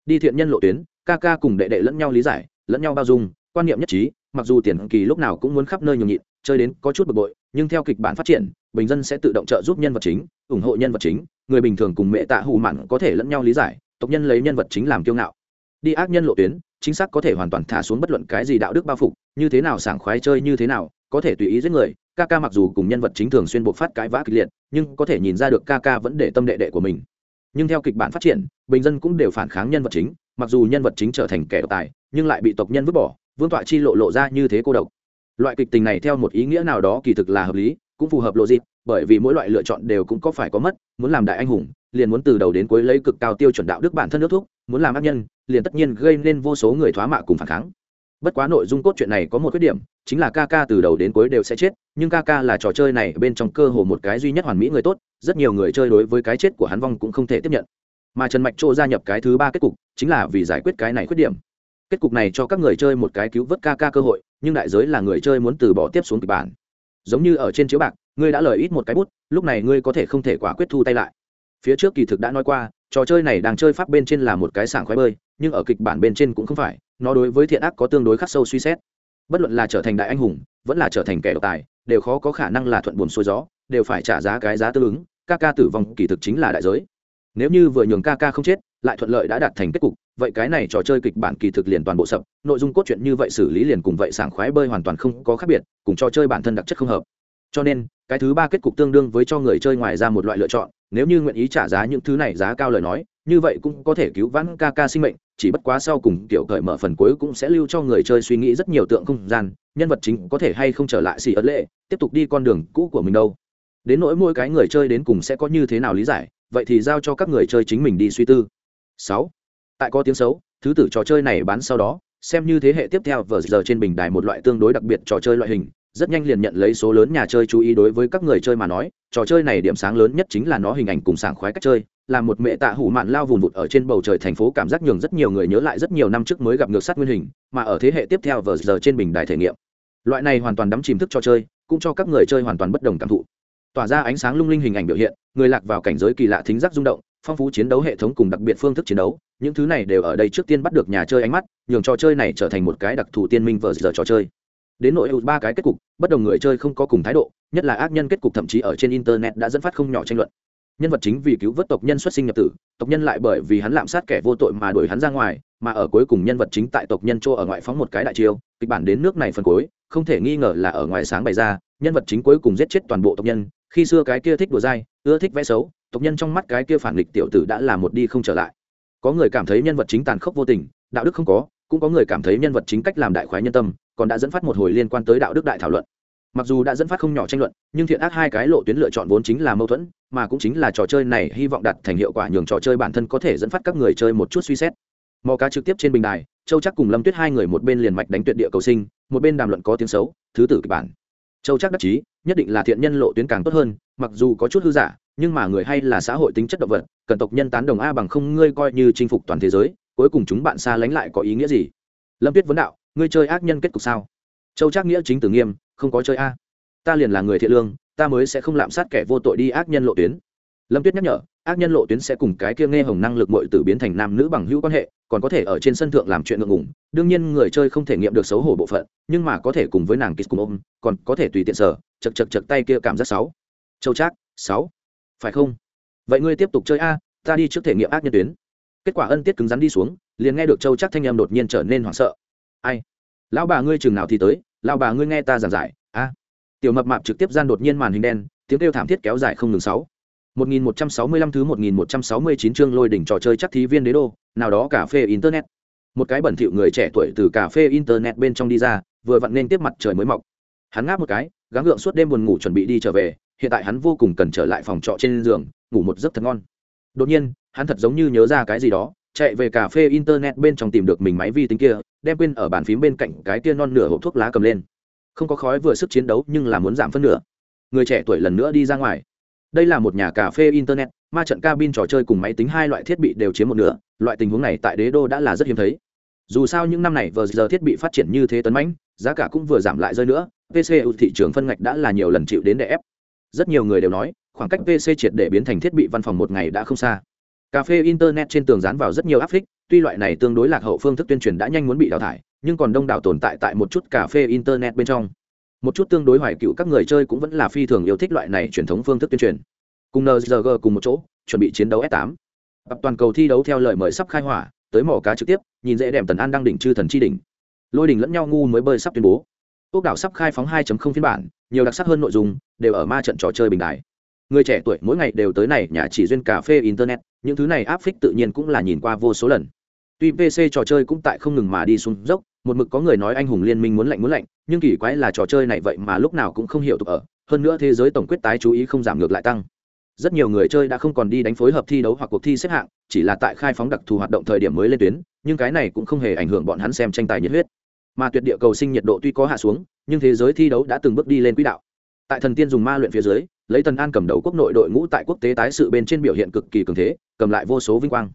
Đi thiện nhân lộ tuyến, ca ca cùng đệ đệ lẫn nhau lý giải, lẫn nhau bao dung, quan niệm nhất trí, mặc dù tiền kỳ lúc nào cũng muốn khắp nơi nhường nhịn, chơi đến có chút bực bội, nhưng theo kịch bản phát triển, bình dân sẽ tự động trợ giúp nhân vật chính, ủng hộ nhân vật chính, người bình thường cùng mẹ tạ hù mặn có thể lẫn nhau lý giải, tộc nhân lấy nhân vật chính làm kiêu ngạo. Đi ác nhân lộ tuyến, chính xác có thể hoàn toàn thả xuống bất luận cái gì đạo đức bao phục, như thế nào sảng khoái chơi như thế nào có thể tùy ý giết người ca ca mặc dù cùng nhân vật chính thường xuyên buộc phát cãi vã kịch liệt, nhưng có thể nhìn ra được ca ca vẫn để tâm đệ đệ của mình. Nhưng theo kịch bản phát triển, bình dân cũng đều phản kháng nhân vật chính, mặc dù nhân vật chính trở thành kẻ độc tài, nhưng lại bị tộc nhân vứt bỏ, vương tọa chi lộ lộ ra như thế cô độc. Loại kịch tình này theo một ý nghĩa nào đó kỳ thực là hợp lý, cũng phù hợp lộ dịp bởi vì mỗi loại lựa chọn đều cũng có phải có mất, muốn làm đại anh hùng, liền muốn từ đầu đến cuối lấy cực cao tiêu chuẩn đạo đức bản thân nước thuốc, muốn làm ác nhân, liền tất nhiên gây nên vô số người thoá mạ cùng phản kháng. Bất quá nội dung cốt truyện này có một khuyết điểm chính là ca ca từ đầu đến cuối đều sẽ chết, nhưng ca ca là trò chơi này bên trong cơ hồ một cái duy nhất hoàn mỹ người tốt, rất nhiều người chơi đối với cái chết của hắn vong cũng không thể tiếp nhận. Mà trần mạch chỗ gia nhập cái thứ ba kết cục, chính là vì giải quyết cái này khuyết điểm. Kết cục này cho các người chơi một cái cứu vớt ca ca cơ hội, nhưng đại giới là người chơi muốn từ bỏ tiếp xuống kịch bản. Giống như ở trên chiếu bạc, ngươi đã lời ít một cái bút, lúc này ngươi có thể không thể quả quyết thu tay lại. Phía trước kỳ thực đã nói qua, trò chơi này đang chơi pháp bên trên là một cái sảng khoái bơi, nhưng ở kịch bản bên trên cũng không phải, nó đối với thiện ác có tương đối khắc sâu suy xét bất luận là trở thành đại anh hùng, vẫn là trở thành kẻ độc tài, đều khó có khả năng là thuận buồn xuôi gió, đều phải trả giá cái giá tương ứng, ca ca tử vong kỳ thực chính là đại giới. Nếu như vừa nhường ca ca không chết, lại thuận lợi đã đạt thành kết cục, vậy cái này trò chơi kịch bản kỳ thực liền toàn bộ sập, nội dung cốt truyện như vậy xử lý liền cùng vậy sảng khoái bơi hoàn toàn không có khác biệt, cùng trò chơi bản thân đặc chất không hợp. Cho nên, cái thứ ba kết cục tương đương với cho người chơi ngoài ra một loại lựa chọn nếu như nguyện ý trả giá những thứ này giá cao lời nói, như vậy cũng có thể cứu vãn ca ca sinh mệnh, chỉ bất quá sau cùng tiểu cởi mở phần cuối cũng sẽ lưu cho người chơi suy nghĩ rất nhiều tượng không gian, nhân vật chính có thể hay không trở lại xì ớt lệ, tiếp tục đi con đường cũ của mình đâu. Đến nỗi mỗi cái người chơi đến cùng sẽ có như thế nào lý giải, vậy thì giao cho các người chơi chính mình đi suy tư. Sáu. Tại có tiếng xấu, thứ tử trò chơi này bán sau đó, xem như thế hệ tiếp theo vờ giờ trên bình đài một loại tương đối đặc biệt trò chơi loại hình rất nhanh liền nhận lấy số lớn nhà chơi chú ý đối với các người chơi mà nói, trò chơi này điểm sáng lớn nhất chính là nó hình ảnh cùng sảng khoái cách chơi, là một mẹ tạ hủ mạn lao vùn vụt ở trên bầu trời thành phố cảm giác nhường rất nhiều người nhớ lại rất nhiều năm trước mới gặp ngược sát nguyên hình, mà ở thế hệ tiếp theo vờ giờ trên bình đài thể nghiệm. Loại này hoàn toàn đắm chìm thức trò chơi, cũng cho các người chơi hoàn toàn bất đồng cảm thụ. Tỏa ra ánh sáng lung linh hình ảnh biểu hiện, người lạc vào cảnh giới kỳ lạ thính giác rung động, phong phú chiến đấu hệ thống cùng đặc biệt phương thức chiến đấu, những thứ này đều ở đây trước tiên bắt được nhà chơi ánh mắt, nhường trò chơi này trở thành một cái đặc thù tiên minh vờ giờ trò chơi đến nội ba cái kết cục, bất đồng người chơi không có cùng thái độ, nhất là ác nhân kết cục thậm chí ở trên internet đã dẫn phát không nhỏ tranh luận. Nhân vật chính vì cứu vớt tộc nhân xuất sinh nhập tử, tộc nhân lại bởi vì hắn lạm sát kẻ vô tội mà đuổi hắn ra ngoài, mà ở cuối cùng nhân vật chính tại tộc nhân chỗ ở ngoại phóng một cái đại chiêu, kịch bản đến nước này phần cuối, không thể nghi ngờ là ở ngoài sáng bày ra, nhân vật chính cuối cùng giết chết toàn bộ tộc nhân, khi xưa cái kia thích đùa dai, ưa thích vẽ xấu, tộc nhân trong mắt cái kia phản nghịch tiểu tử đã là một đi không trở lại. Có người cảm thấy nhân vật chính tàn khốc vô tình, đạo đức không có, cũng có người cảm thấy nhân vật chính cách làm đại khoái nhân tâm còn đã dẫn phát một hồi liên quan tới đạo đức đại thảo luận. Mặc dù đã dẫn phát không nhỏ tranh luận, nhưng thiện ác hai cái lộ tuyến lựa chọn vốn chính là mâu thuẫn, mà cũng chính là trò chơi này hy vọng đặt thành hiệu quả nhường trò chơi bản thân có thể dẫn phát các người chơi một chút suy xét. Mò cá trực tiếp trên bình đài, châu chắc cùng lâm tuyết hai người một bên liền mạch đánh tuyệt địa cầu sinh, một bên đàm luận có tiếng xấu, thứ tử kịch bản. Châu chắc đắc chí, nhất định là thiện nhân lộ tuyến càng tốt hơn, mặc dù có chút hư giả, nhưng mà người hay là xã hội tính chất động vật, cần tộc nhân tán đồng a bằng không ngươi coi như chinh phục toàn thế giới, cuối cùng chúng bạn xa lánh lại có ý nghĩa gì? Lâm tuyết vấn đạo ngươi chơi ác nhân kết cục sao? Châu Trác nghĩa chính tử nghiêm, không có chơi a. Ta liền là người thiện lương, ta mới sẽ không lạm sát kẻ vô tội đi ác nhân lộ tuyến. Lâm tuyết nhắc nhở, ác nhân lộ tuyến sẽ cùng cái kia nghe hồng năng lực mội tử biến thành nam nữ bằng hữu quan hệ, còn có thể ở trên sân thượng làm chuyện ngượng ngùng. Đương nhiên người chơi không thể nghiệm được xấu hổ bộ phận, nhưng mà có thể cùng với nàng kýt cùng ôm, còn có thể tùy tiện sở chật chật chật tay kia cảm giác sáu châu trác sáu phải không? Vậy ngươi tiếp tục chơi a, ta đi trước thể nghiệm ác nhân tuyến. Kết quả ân tiết cứng rắn đi xuống, liền nghe được châu trác thanh em đột nhiên trở nên hoảng sợ ai lão bà ngươi chừng nào thì tới lão bà ngươi nghe ta giảng giải a tiểu mập mạp trực tiếp gian đột nhiên màn hình đen tiếng kêu thảm thiết kéo dài không ngừng sáu 1165 thứ 1169 chương lôi đỉnh trò chơi chắc thí viên đế đô, nào đó cà phê internet. Một cái bẩn thỉu người trẻ tuổi từ cà phê internet bên trong đi ra, vừa vặn nên tiếp mặt trời mới mọc. Hắn ngáp một cái, gắng gượng suốt đêm buồn ngủ chuẩn bị đi trở về, hiện tại hắn vô cùng cần trở lại phòng trọ trên giường, ngủ một giấc thật ngon. Đột nhiên, hắn thật giống như nhớ ra cái gì đó, chạy về cà phê internet bên trong tìm được mình máy vi tính kia, đem quên ở bàn phím bên cạnh cái kia non nửa hộp thuốc lá cầm lên. Không có khói vừa sức chiến đấu nhưng là muốn giảm phân nửa. Người trẻ tuổi lần nữa đi ra ngoài đây là một nhà cà phê internet ma trận cabin trò chơi cùng máy tính hai loại thiết bị đều chiếm một nửa loại tình huống này tại đế đô đã là rất hiếm thấy dù sao những năm này vừa giờ thiết bị phát triển như thế tấn mãnh giá cả cũng vừa giảm lại rơi nữa pc thị trường phân ngạch đã là nhiều lần chịu đến đè ép rất nhiều người đều nói khoảng cách pc triệt để biến thành thiết bị văn phòng một ngày đã không xa cà phê internet trên tường dán vào rất nhiều áp phích, tuy loại này tương đối lạc hậu phương thức tuyên truyền đã nhanh muốn bị đào thải, nhưng còn đông đảo tồn tại tại một chút cà phê internet bên trong. Một chút tương đối hoài cựu các người chơi cũng vẫn là phi thường yêu thích loại này truyền thống phương thức tuyên truyền. Cùng nzg cùng một chỗ, chuẩn bị chiến đấu s 8 tập toàn cầu thi đấu theo lời mời sắp khai hỏa, tới mỏ cá trực tiếp, nhìn dễ đẹp tần an đang đỉnh chư thần chi đỉnh. Lôi đỉnh lẫn nhau ngu mới bơi sắp tuyên bố. Quốc đảo sắp khai phóng 2.0 phiên bản, nhiều đặc sắc hơn nội dung, đều ở ma trận trò chơi bình đại người trẻ tuổi mỗi ngày đều tới này nhà chỉ duyên cà phê, internet, những thứ này áp phích tự nhiên cũng là nhìn qua vô số lần. Tuy pc trò chơi cũng tại không ngừng mà đi xuống dốc, một mực có người nói anh hùng liên minh muốn lạnh muốn lạnh, nhưng kỳ quái là trò chơi này vậy mà lúc nào cũng không hiểu tục ở, hơn nữa thế giới tổng quyết tái chú ý không giảm ngược lại tăng. Rất nhiều người chơi đã không còn đi đánh phối hợp thi đấu hoặc cuộc thi xếp hạng, chỉ là tại khai phóng đặc thù hoạt động thời điểm mới lên tuyến, nhưng cái này cũng không hề ảnh hưởng bọn hắn xem tranh tài nhiệt huyết. Mà tuyệt địa cầu sinh nhiệt độ tuy có hạ xuống, nhưng thế giới thi đấu đã từng bước đi lên quỹ đạo. Tại thần tiên dùng ma luyện phía dưới lấy tần an cầm đầu quốc nội đội ngũ tại quốc tế tái sự bên trên biểu hiện cực kỳ cường thế, cầm lại vô số vinh quang.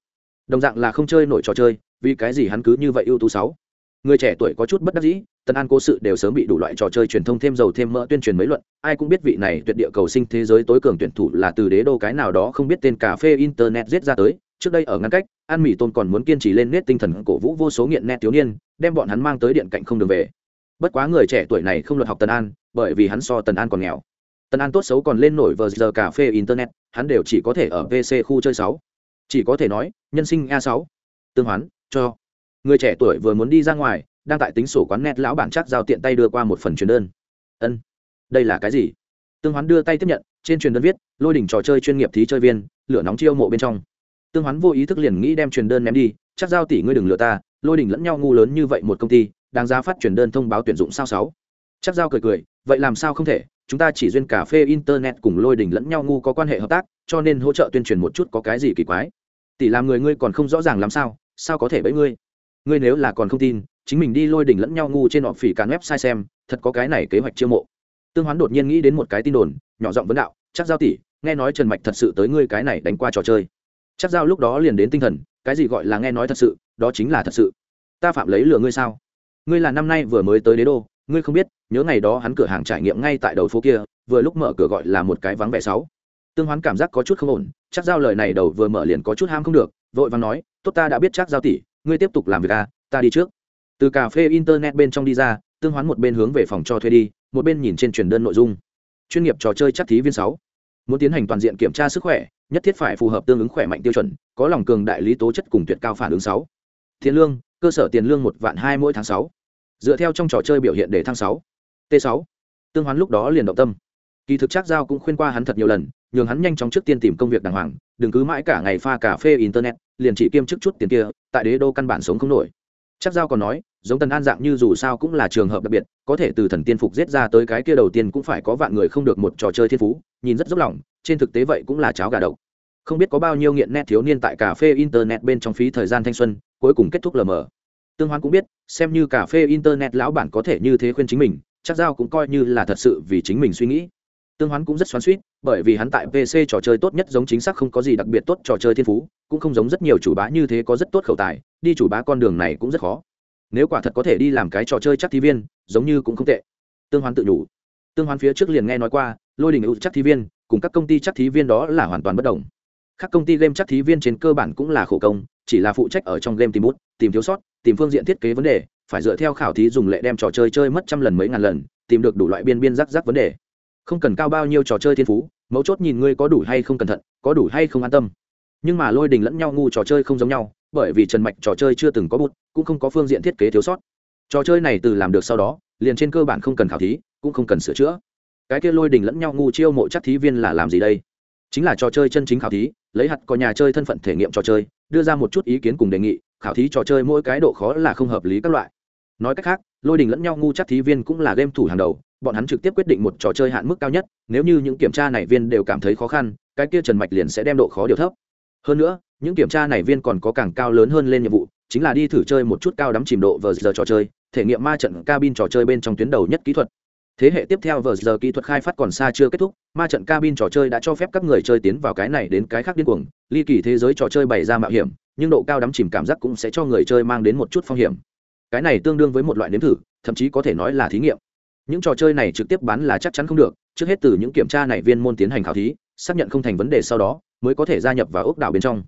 Đồng dạng là không chơi nổi trò chơi, vì cái gì hắn cứ như vậy ưu tú sáu? Người trẻ tuổi có chút bất đắc dĩ Tần an cố sự đều sớm bị đủ loại trò chơi truyền thông thêm dầu thêm mỡ tuyên truyền mấy luận, ai cũng biết vị này tuyệt địa cầu sinh thế giới tối cường tuyển thủ là từ đế đô cái nào đó không biết tên cà phê internet giết ra tới. Trước đây ở ngăn cách, an mỹ tôn còn muốn kiên trì lên nét tinh thần cổ vũ vô số nghiện nét thiếu niên, đem bọn hắn mang tới điện cạnh không đường về. Bất quá người trẻ tuổi này không luật học tần an, bởi vì hắn so tần an còn nghèo. Tân an tốt xấu còn lên nổi vờ giờ cà phê internet, hắn đều chỉ có thể ở pc khu chơi sáu. Chỉ có thể nói, nhân sinh a sáu. Tương hoán, cho. Người trẻ tuổi vừa muốn đi ra ngoài, đang tại tính sổ quán net lão bản chắc giao tiện tay đưa qua một phần truyền đơn. Ân. Đây là cái gì? Tương hoán đưa tay tiếp nhận, trên truyền đơn viết, lôi đỉnh trò chơi chuyên nghiệp thí chơi viên, lửa nóng chiêu mộ bên trong. Tương hoán vô ý thức liền nghĩ đem truyền đơn ném đi, chắc giao tỷ ngươi đừng lừa ta, lôi đỉnh lẫn nhau ngu lớn như vậy một công ty đang ra phát truyền đơn thông báo tuyển dụng sao sáu. Chắc giao cười cười, vậy làm sao không thể chúng ta chỉ duyên cà phê, internet cùng lôi đỉnh lẫn nhau ngu có quan hệ hợp tác, cho nên hỗ trợ tuyên truyền một chút có cái gì kỳ quái. Tỷ làm người ngươi còn không rõ ràng làm sao sao có thể bẫy ngươi? Ngươi nếu là còn không tin, chính mình đi lôi đỉnh lẫn nhau ngu trên họ phỉ càn website xem, thật có cái này kế hoạch chiêu mộ. Tương hoán đột nhiên nghĩ đến một cái tin đồn, nhỏ giọng vấn đạo, chắc giao tỷ, nghe nói trần mạch thật sự tới ngươi cái này đánh qua trò chơi. Chắc giao lúc đó liền đến tinh thần, cái gì gọi là nghe nói thật sự, đó chính là thật sự. Ta phạm lấy lừa ngươi sao? Ngươi là năm nay vừa mới tới đế đô ngươi không biết nhớ ngày đó hắn cửa hàng trải nghiệm ngay tại đầu phố kia vừa lúc mở cửa gọi là một cái vắng vẻ sáu. Tương hoán cảm giác có chút không ổn chắc giao lời này đầu vừa mở liền có chút ham không được vội vàng nói tốt ta đã biết chắc giao tỷ ngươi tiếp tục làm việc a, ta đi trước. Từ cà phê internet bên trong đi ra tương hoán một bên hướng về phòng cho thuê đi một bên nhìn trên truyền đơn nội dung. Chuyên nghiệp trò chơi chắc thí viên sáu. Muốn tiến hành toàn diện kiểm tra sức khỏe nhất thiết phải phù hợp tương ứng khỏe mạnh tiêu chuẩn có lòng cường đại lý tố chất cùng tuyệt cao phản ứng sáu. Tiền lương cơ sở tiền lương một vạn hai mỗi tháng sáu dựa theo trong trò chơi biểu hiện để thăng sáu, t sáu. Tương hoán lúc đó liền động tâm. Kỳ thực chắc giao cũng khuyên qua hắn thật nhiều lần, nhường hắn nhanh chóng trước tiên tìm công việc đàng hoàng, đừng cứ mãi cả ngày pha cà phê internet, liền chỉ kiêm chức chút tiền kia, tại đế đô căn bản sống không nổi. Chắc giao còn nói, giống tần an dạng như dù sao cũng là trường hợp đặc biệt, có thể từ thần tiên phục giết ra tới cái kia đầu tiên cũng phải có vạn người không được một trò chơi thiên phú, nhìn rất dốc lòng, trên thực tế vậy cũng là cháo gà độc. Không biết có bao nhiêu nghiện net thiếu niên tại cà phê internet bên trong phí thời gian thanh xuân, cuối cùng kết thúc lờ mờ tương hoán cũng biết, xem như cà phê internet lão bản có thể như thế khuyên chính mình, chắc giao cũng coi như là thật sự vì chính mình suy nghĩ. Tương hoán cũng rất xoắn suýt bởi vì hắn tại pc trò chơi tốt nhất giống chính xác không có gì đặc biệt tốt trò chơi thiên phú, cũng không giống rất nhiều chủ bá như thế có rất tốt khẩu tài, đi chủ bá con đường này cũng rất khó. Nếu quả thật có thể đi làm cái trò chơi chắc thi viên, giống như cũng không tệ. Tương hoán tự nhủ. Tương hoán phía trước liền nghe nói qua, lôi đình ưu chắc thí viên, cùng các công ty chắc thí viên đó là hoàn toàn bất đồng. Các công ty game chắc thí viên trên cơ bản cũng là khổ công, chỉ là phụ trách ở trong game tìm bút tìm thiếu sót, tìm phương diện thiết kế vấn đề, phải dựa theo khảo thí dùng lệ đem trò chơi chơi mất trăm lần mấy ngàn lần, tìm được đủ loại biên biên rắc rắc vấn đề. Không cần cao bao nhiêu trò chơi thiên phú, mấu chốt nhìn ngươi có đủ hay không cẩn thận, có đủ hay không an tâm. Nhưng mà lôi đình lẫn nhau ngu trò chơi không giống nhau, bởi vì trần mạch trò chơi chưa từng có bút, cũng không có phương diện thiết kế thiếu sót. Trò chơi này từ làm được sau đó, liền trên cơ bản không cần khảo thí, cũng không cần sửa chữa. Cái kia lôi đình lẫn nhau ngu chiêu mộ chắc thí viên là làm gì đây? Chính là trò chơi chân chính khảo thí, lấy hạt có nhà chơi thân phận thể nghiệm trò chơi, đưa ra một chút ý kiến cùng đề nghị khảo thí trò chơi mỗi cái độ khó là không hợp lý các loại. Nói cách khác, lôi đình lẫn nhau ngu chắc thí viên cũng là game thủ hàng đầu, bọn hắn trực tiếp quyết định một trò chơi hạn mức cao nhất, nếu như những kiểm tra này viên đều cảm thấy khó khăn, cái kia trần mạch liền sẽ đem độ khó điều thấp. Hơn nữa, những kiểm tra này viên còn có càng cao lớn hơn lên nhiệm vụ, chính là đi thử chơi một chút cao đắm chìm độ vờ giờ trò chơi, thể nghiệm ma trận cabin trò chơi bên trong tuyến đầu nhất kỹ thuật. Thế hệ tiếp theo vờ giờ kỹ thuật khai phát còn xa chưa kết thúc, ma trận cabin trò chơi đã cho phép các người chơi tiến vào cái này đến cái khác điên cuồng, ly kỳ thế giới trò chơi bày ra mạo hiểm nhưng độ cao đắm chìm cảm giác cũng sẽ cho người chơi mang đến một chút phong hiểm. Cái này tương đương với một loại nếm thử, thậm chí có thể nói là thí nghiệm. Những trò chơi này trực tiếp bán là chắc chắn không được, trước hết từ những kiểm tra này viên môn tiến hành khảo thí, xác nhận không thành vấn đề sau đó, mới có thể gia nhập vào ốc đảo bên trong.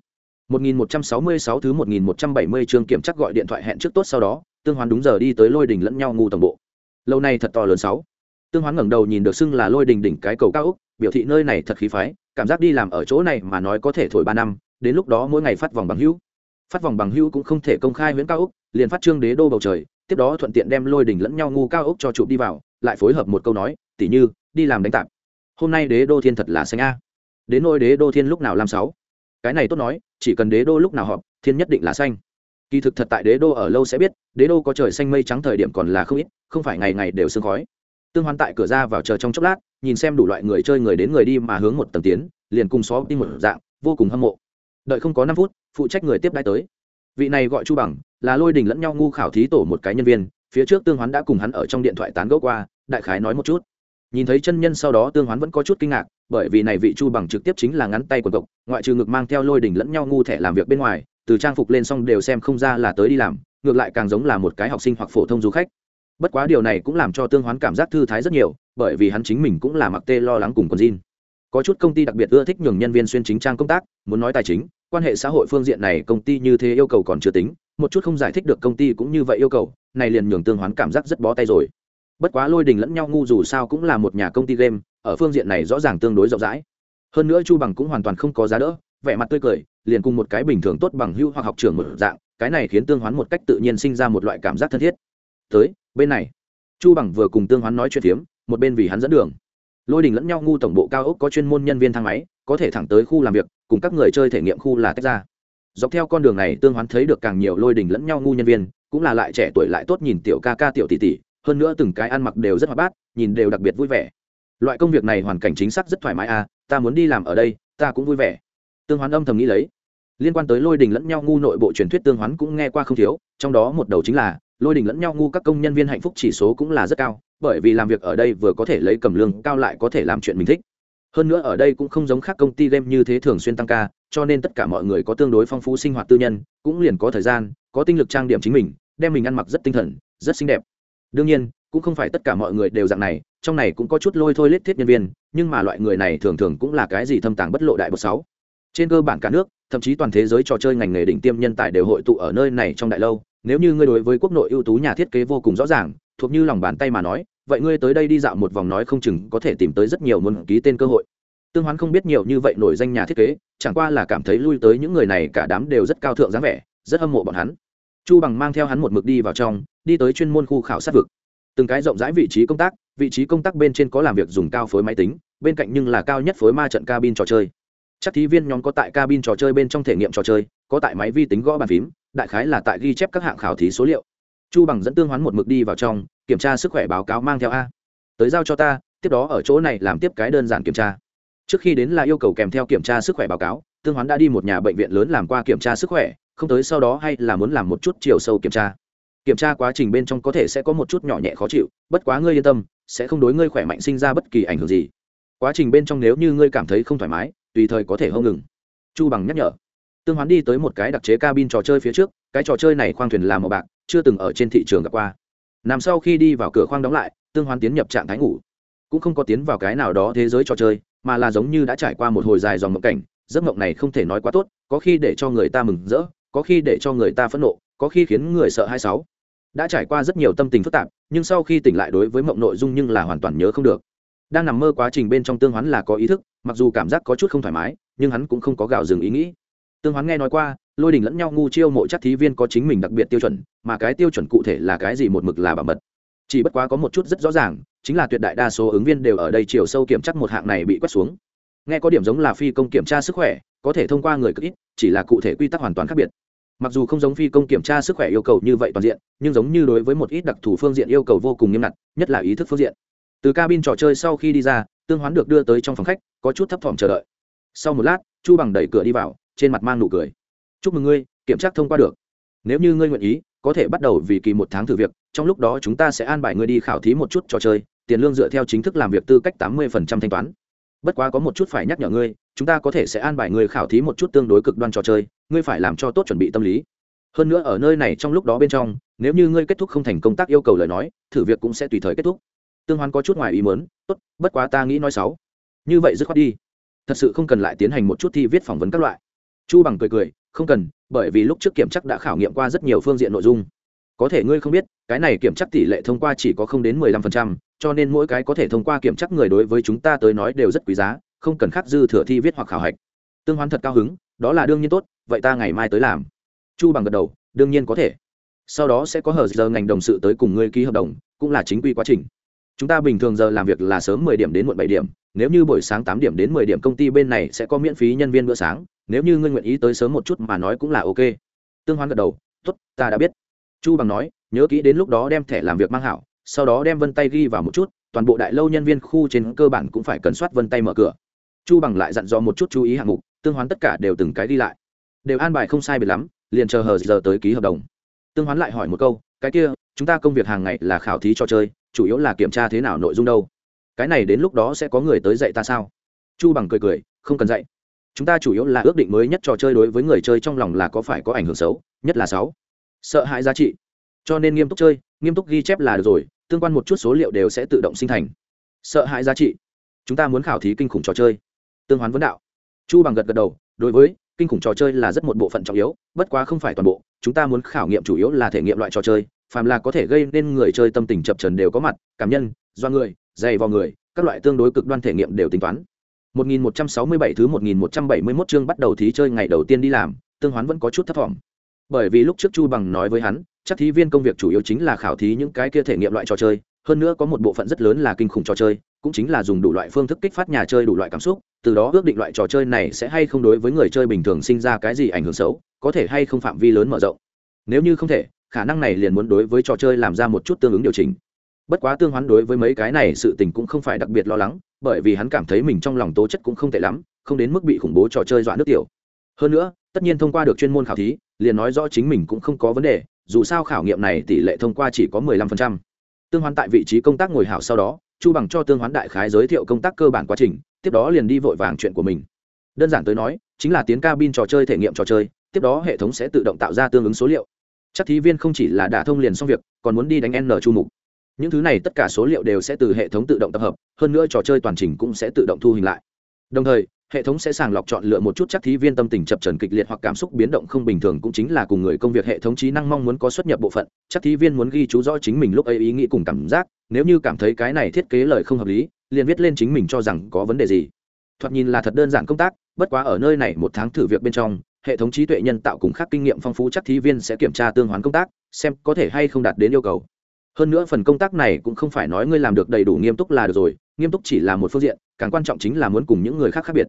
1166 thứ 1170 chương kiểm chắc gọi điện thoại hẹn trước tốt sau đó, tương hoán đúng giờ đi tới lôi đình lẫn nhau ngu tổng bộ. Lâu nay thật to lớn sáu. Tương hoán ngẩng đầu nhìn được xưng là lôi đình đỉnh cái cầu cao úc biểu thị nơi này thật khí phái, cảm giác đi làm ở chỗ này mà nói có thể thổi ba năm đến lúc đó mỗi ngày phát vòng bằng hữu. Phát vòng bằng hữu cũng không thể công khai huyễn cao úc liền phát trương đế đô bầu trời, tiếp đó thuận tiện đem lôi đỉnh lẫn nhau ngu cao úc cho chụp đi vào, lại phối hợp một câu nói tỉ như, đi làm đánh tạp. Hôm nay đế đô thiên thật là xanh a. Đến nôi đế đô thiên lúc nào làm sáu? Cái này tốt nói, chỉ cần đế đô lúc nào họp, thiên nhất định là xanh. Kỳ thực thật tại đế đô ở lâu sẽ biết, đế đô có trời xanh mây trắng thời điểm còn là không ít, không phải ngày ngày đều sương khói. Tương hoan tại cửa ra vào chờ trong chốc lát, nhìn xem đủ loại người chơi người đến người đi mà hướng một tầng tiến, liền cùng xó đi một dạng, vô cùng hâm mộ đợi không có năm phút, phụ trách người tiếp đai tới. Vị này gọi chu bằng, là lôi đình lẫn nhau ngu khảo thí tổ một cái nhân viên, phía trước tương hoán đã cùng hắn ở trong điện thoại tán gẫu qua, đại khái nói một chút. Nhìn thấy chân nhân sau đó tương hoán vẫn có chút kinh ngạc, bởi vì này vị chu bằng trực tiếp chính là ngắn tay quần cộc, ngoại trừ ngực mang theo lôi đình lẫn nhau ngu thẻ làm việc bên ngoài, từ trang phục lên xong đều xem không ra là tới đi làm, ngược lại càng giống là một cái học sinh hoặc phổ thông du khách. Bất quá điều này cũng làm cho tương hoán cảm giác thư thái rất nhiều, bởi vì hắn chính mình cũng là mặc tê lo lắng cùng con jean. Có chút công ty đặc biệt ưa thích nhường nhân viên xuyên chính trang công tác, muốn nói tài chính quan hệ xã hội phương diện này công ty như thế yêu cầu còn chưa tính, một chút không giải thích được công ty cũng như vậy yêu cầu, này liền nhường tương hoán cảm giác rất bó tay rồi. Bất quá lôi đình lẫn nhau ngu dù sao cũng là một nhà công ty game, ở phương diện này rõ ràng tương đối rộng rãi. Hơn nữa chu bằng cũng hoàn toàn không có giá đỡ, vẻ mặt tươi cười, liền cùng một cái bình thường tốt bằng hưu hoặc học trường một dạng, cái này khiến tương hoán một cách tự nhiên sinh ra một loại cảm giác thân thiết. Tới, bên này, chu bằng vừa cùng tương hoán nói chuyện phiếm, một bên vì hắn dẫn đường lôi đình lẫn nhau ngu tổng bộ cao ốc có chuyên môn nhân viên thang máy, có thể thẳng tới khu làm việc, cùng các người chơi thể nghiệm khu là tách ra. Dọc theo con đường này, tương hoán thấy được càng nhiều lôi đình lẫn nhau ngu nhân viên, cũng là lại trẻ tuổi lại tốt nhìn tiểu ca ca, tiểu tỷ tỷ, hơn nữa từng cái ăn mặc đều rất hoạt bát, nhìn đều đặc biệt vui vẻ. Loại công việc này hoàn cảnh chính xác rất thoải mái à ta muốn đi làm ở đây, ta cũng vui vẻ. Tương hoán âm thầm nghĩ lấy. Liên quan tới lôi đình lẫn nhau ngu nội bộ truyền thuyết tương hoán cũng nghe qua không thiếu, trong đó một đầu chính là, lôi đình lẫn nhau ngu các công nhân viên hạnh phúc chỉ số cũng là rất cao bởi vì làm việc ở đây vừa có thể lấy cầm lương cao lại có thể làm chuyện mình thích. Hơn nữa ở đây cũng không giống khác công ty game như thế thường xuyên tăng ca, cho nên tất cả mọi người có tương đối phong phú sinh hoạt tư nhân, cũng liền có thời gian, có tinh lực trang điểm chính mình, đem mình ăn mặc rất tinh thần, rất xinh đẹp. Đương nhiên, cũng không phải tất cả mọi người đều dạng này, trong này cũng có chút lôi thôi lết thiết nhân viên, nhưng mà loại người này thường thường cũng là cái gì thâm tàng bất lộ đại bậc sáu. Trên cơ bản cả nước, thậm chí toàn thế giới trò chơi ngành nghề đỉnh tiêm nhân tài đều hội tụ ở nơi này trong đại lâu, nếu như ngươi đối với quốc nội ưu tú nhà thiết kế vô cùng rõ ràng thuộc như lòng bàn tay mà nói, vậy ngươi tới đây đi dạo một vòng nói không chừng có thể tìm tới rất nhiều muốn ký tên cơ hội. Tương hoán không biết nhiều như vậy nổi danh nhà thiết kế, chẳng qua là cảm thấy lui tới những người này cả đám đều rất cao thượng dáng vẻ, rất hâm mộ bọn hắn. Chu bằng mang theo hắn một mực đi vào trong, đi tới chuyên môn khu khảo sát vực. Từng cái rộng rãi vị trí công tác, vị trí công tác bên trên có làm việc dùng cao phối máy tính, bên cạnh nhưng là cao nhất phối ma trận cabin trò chơi. Chắc thí viên nhóm có tại cabin trò chơi bên trong thể nghiệm trò chơi, có tại máy vi tính gõ bàn phím, đại khái là tại ghi chép các hạng khảo thí số liệu chu bằng dẫn tương hoán một mực đi vào trong, kiểm tra sức khỏe báo cáo mang theo a. Tới giao cho ta, tiếp đó ở chỗ này làm tiếp cái đơn giản kiểm tra. Trước khi đến là yêu cầu kèm theo kiểm tra sức khỏe báo cáo, tương hoán đã đi một nhà bệnh viện lớn làm qua kiểm tra sức khỏe, không tới sau đó hay là muốn làm một chút chiều sâu kiểm tra. Kiểm tra quá trình bên trong có thể sẽ có một chút nhỏ nhẹ khó chịu, bất quá ngươi yên tâm, sẽ không đối ngươi khỏe mạnh sinh ra bất kỳ ảnh hưởng gì. Quá trình bên trong nếu như ngươi cảm thấy không thoải mái, tùy thời có thể hông ngừng. Chu bằng nhắc nhở. Tương hoán đi tới một cái đặc chế cabin trò chơi phía trước, cái trò chơi này khoang thuyền làm màu bạc chưa từng ở trên thị trường gặp qua. Nằm sau khi đi vào cửa khoang đóng lại, tương hoan tiến nhập trạng thái ngủ. Cũng không có tiến vào cái nào đó thế giới trò chơi, mà là giống như đã trải qua một hồi dài dòng mộng cảnh, giấc mộng này không thể nói quá tốt, có khi để cho người ta mừng rỡ, có khi để cho người ta phẫn nộ, có khi khiến người sợ hai sáu. Đã trải qua rất nhiều tâm tình phức tạp, nhưng sau khi tỉnh lại đối với mộng nội dung nhưng là hoàn toàn nhớ không được. Đang nằm mơ quá trình bên trong tương hoán là có ý thức, mặc dù cảm giác có chút không thoải mái, nhưng hắn cũng không có gạo dừng ý nghĩ. Tương hoán nghe nói qua lôi đình lẫn nhau ngu chiêu mộ chắc thí viên có chính mình đặc biệt tiêu chuẩn, mà cái tiêu chuẩn cụ thể là cái gì một mực là bảo mật. Chỉ bất quá có một chút rất rõ ràng, chính là tuyệt đại đa số ứng viên đều ở đây chiều sâu kiểm chắc một hạng này bị quét xuống. Nghe có điểm giống là phi công kiểm tra sức khỏe, có thể thông qua người cực ít, chỉ là cụ thể quy tắc hoàn toàn khác biệt. Mặc dù không giống phi công kiểm tra sức khỏe yêu cầu như vậy toàn diện, nhưng giống như đối với một ít đặc thù phương diện yêu cầu vô cùng nghiêm ngặt, nhất là ý thức phương diện. Từ cabin trò chơi sau khi đi ra, tương hoán được đưa tới trong phòng khách, có chút thấp thỏm chờ đợi. Sau một lát, chu bằng đẩy cửa đi vào, trên mặt mang nụ cười chúc mừng ngươi, kiểm tra thông qua được. Nếu như ngươi nguyện ý, có thể bắt đầu vì kỳ một tháng thử việc, trong lúc đó chúng ta sẽ an bài ngươi đi khảo thí một chút trò chơi, tiền lương dựa theo chính thức làm việc tư cách tám mươi thanh toán. Bất quá có một chút phải nhắc nhở ngươi, chúng ta có thể sẽ an bài ngươi khảo thí một chút tương đối cực đoan trò chơi, ngươi phải làm cho tốt chuẩn bị tâm lý. Hơn nữa ở nơi này trong lúc đó bên trong, nếu như ngươi kết thúc không thành công tác yêu cầu lời nói, thử việc cũng sẽ tùy thời kết thúc. Tương hoán có chút ngoài ý mớn tốt, bất quá ta nghĩ nói sáu như vậy dứt khoát đi. Thật sự không cần lại tiến hành một chút thi viết phỏng vấn các loại. Chu bằng cười cười không cần, bởi vì lúc trước kiểm chắc đã khảo nghiệm qua rất nhiều phương diện nội dung. Có thể ngươi không biết, cái này kiểm chắc tỷ lệ thông qua chỉ có không đến mười lăm phần trăm, cho nên mỗi cái có thể thông qua kiểm chắc người đối với chúng ta tới nói đều rất quý giá, không cần khắc dư thừa thi viết hoặc khảo hạch. Tương hoán thật cao hứng, đó là đương nhiên tốt, vậy ta ngày mai tới làm. Chu bằng gật đầu, đương nhiên có thể. Sau đó sẽ có hờ giờ ngành đồng sự tới cùng ngươi ký hợp đồng, cũng là chính quy quá trình. Chúng ta bình thường giờ làm việc là sớm mười điểm đến muộn bảy điểm, nếu như buổi sáng tám điểm đến mười điểm công ty bên này sẽ có miễn phí nhân viên bữa sáng nếu như ngươi nguyện ý tới sớm một chút mà nói cũng là ok. Tương hoán gật đầu, tốt, ta đã biết. Chu bằng nói, nhớ kỹ đến lúc đó đem thẻ làm việc mang hảo, sau đó đem vân tay ghi vào một chút, toàn bộ đại lâu nhân viên khu trên cơ bản cũng phải cần soát vân tay mở cửa. Chu bằng lại dặn dò một chút chú ý hạng mục, tương hoán tất cả đều từng cái đi lại. Đều an bài không sai biệt lắm, liền chờ hờ giờ tới ký hợp đồng. Tương hoán lại hỏi một câu, cái kia, chúng ta công việc hàng ngày là khảo thí cho chơi, chủ yếu là kiểm tra thế nào nội dung đâu? Cái này đến lúc đó sẽ có người tới dạy ta sao? Chu bằng cười cười, không cần dạy chúng ta chủ yếu là ước định mới nhất trò chơi đối với người chơi trong lòng là có phải có ảnh hưởng xấu, nhất là sáu. Sợ hãi giá trị. Cho nên nghiêm túc chơi, nghiêm túc ghi chép là được rồi, tương quan một chút số liệu đều sẽ tự động sinh thành. Sợ hãi giá trị. Chúng ta muốn khảo thí kinh khủng trò chơi. Tương hoán vấn đạo. Chu bằng gật gật đầu, đối với, kinh khủng trò chơi là rất một bộ phận trọng yếu, bất quá không phải toàn bộ, chúng ta muốn khảo nghiệm chủ yếu là thể nghiệm loại trò chơi, phàm là có thể gây nên người chơi tâm tình chập trần đều có mặt, cảm nhân, do người, dày vào người, các loại tương đối cực đoan thể nghiệm đều tính toán. 1167 thứ 1171 chương bắt đầu thí chơi ngày đầu tiên đi làm, tương hoán vẫn có chút thất vọng. Bởi vì lúc trước chu bằng nói với hắn, chắc thí viên công việc chủ yếu chính là khảo thí những cái kia thể nghiệm loại trò chơi, hơn nữa có một bộ phận rất lớn là kinh khủng trò chơi, cũng chính là dùng đủ loại phương thức kích phát nhà chơi đủ loại cảm xúc, từ đó ước định loại trò chơi này sẽ hay không đối với người chơi bình thường sinh ra cái gì ảnh hưởng xấu, có thể hay không phạm vi lớn mở rộng. Nếu như không thể, khả năng này liền muốn đối với trò chơi làm ra một chút tương ứng điều chỉnh. Bất quá tương hoán đối với mấy cái này sự tình cũng không phải đặc biệt lo lắng bởi vì hắn cảm thấy mình trong lòng tố chất cũng không tệ lắm, không đến mức bị khủng bố trò chơi dọa nước tiểu. Hơn nữa, tất nhiên thông qua được chuyên môn khảo thí, liền nói rõ chính mình cũng không có vấn đề, dù sao khảo nghiệm này tỷ lệ thông qua chỉ có mười lăm phần trăm. Tương hoán tại vị trí công tác ngồi hảo sau đó, chu bằng cho tương hoán đại khái giới thiệu công tác cơ bản quá trình, tiếp đó liền đi vội vàng chuyện của mình. Đơn giản tới nói, chính là tiến cabin trò chơi thể nghiệm trò chơi, tiếp đó hệ thống sẽ tự động tạo ra tương ứng số liệu. Chắc thí viên không chỉ là đả thông liền xong việc, còn muốn đi đánh n chu mục những thứ này tất cả số liệu đều sẽ từ hệ thống tự động tập hợp, hơn nữa trò chơi toàn trình cũng sẽ tự động thu hình lại. Đồng thời, hệ thống sẽ sàng lọc chọn lựa một chút chắc thí viên tâm tình chập trần kịch liệt hoặc cảm xúc biến động không bình thường cũng chính là cùng người công việc hệ thống trí năng mong muốn có xuất nhập bộ phận. Chắc thí viên muốn ghi chú rõ chính mình lúc ấy ý nghĩ cùng cảm giác, nếu như cảm thấy cái này thiết kế lời không hợp lý, liền viết lên chính mình cho rằng có vấn đề gì. Thoạt nhìn là thật đơn giản công tác, bất quá ở nơi này một tháng thử việc bên trong, hệ thống trí tuệ nhân tạo cùng khác kinh nghiệm phong phú chắc thí viên sẽ kiểm tra tương hoán công tác, xem có thể hay không đạt đến yêu cầu hơn nữa phần công tác này cũng không phải nói ngươi làm được đầy đủ nghiêm túc là được rồi, nghiêm túc chỉ là một phương diện, càng quan trọng chính là muốn cùng những người khác khác biệt.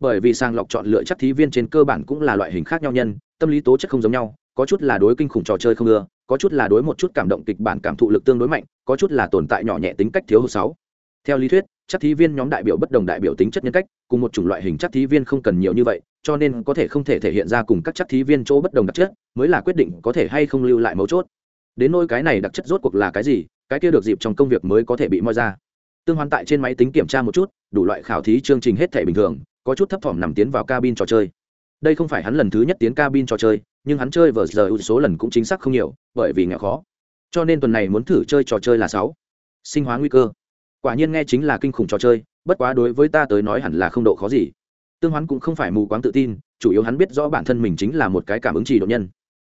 Bởi vì sàng lọc chọn lựa chắc thí viên trên cơ bản cũng là loại hình khác nhau nhân, tâm lý tố chất không giống nhau, có chút là đối kinh khủng trò chơi không ưa, có chút là đối một chút cảm động kịch bản cảm thụ lực tương đối mạnh, có chút là tồn tại nhỏ nhẹ tính cách thiếu hụt sáu. Theo lý thuyết, chắc thí viên nhóm đại biểu bất đồng đại biểu tính chất nhân cách, cùng một chủng loại hình chắc thí viên không cần nhiều như vậy, cho nên có thể không thể thể hiện ra cùng các chắc thí viên chỗ bất đồng đặc chất, mới là quyết định có thể hay không lưu lại mấu chốt đến nôi cái này đặc chất rốt cuộc là cái gì, cái kia được dịp trong công việc mới có thể bị moi ra. Tương hoan tại trên máy tính kiểm tra một chút, đủ loại khảo thí chương trình hết thể bình thường, có chút thấp thỏm nằm tiến vào cabin trò chơi. Đây không phải hắn lần thứ nhất tiến cabin trò chơi, nhưng hắn chơi vờ giờ số lần cũng chính xác không nhiều, bởi vì nghèo khó. Cho nên tuần này muốn thử chơi trò chơi là sáu. Sinh hóa nguy cơ. Quả nhiên nghe chính là kinh khủng trò chơi, bất quá đối với ta tới nói hẳn là không độ khó gì. Tương hoán cũng không phải mù quáng tự tin, chủ yếu hắn biết rõ bản thân mình chính là một cái cảm ứng trì độ nhân.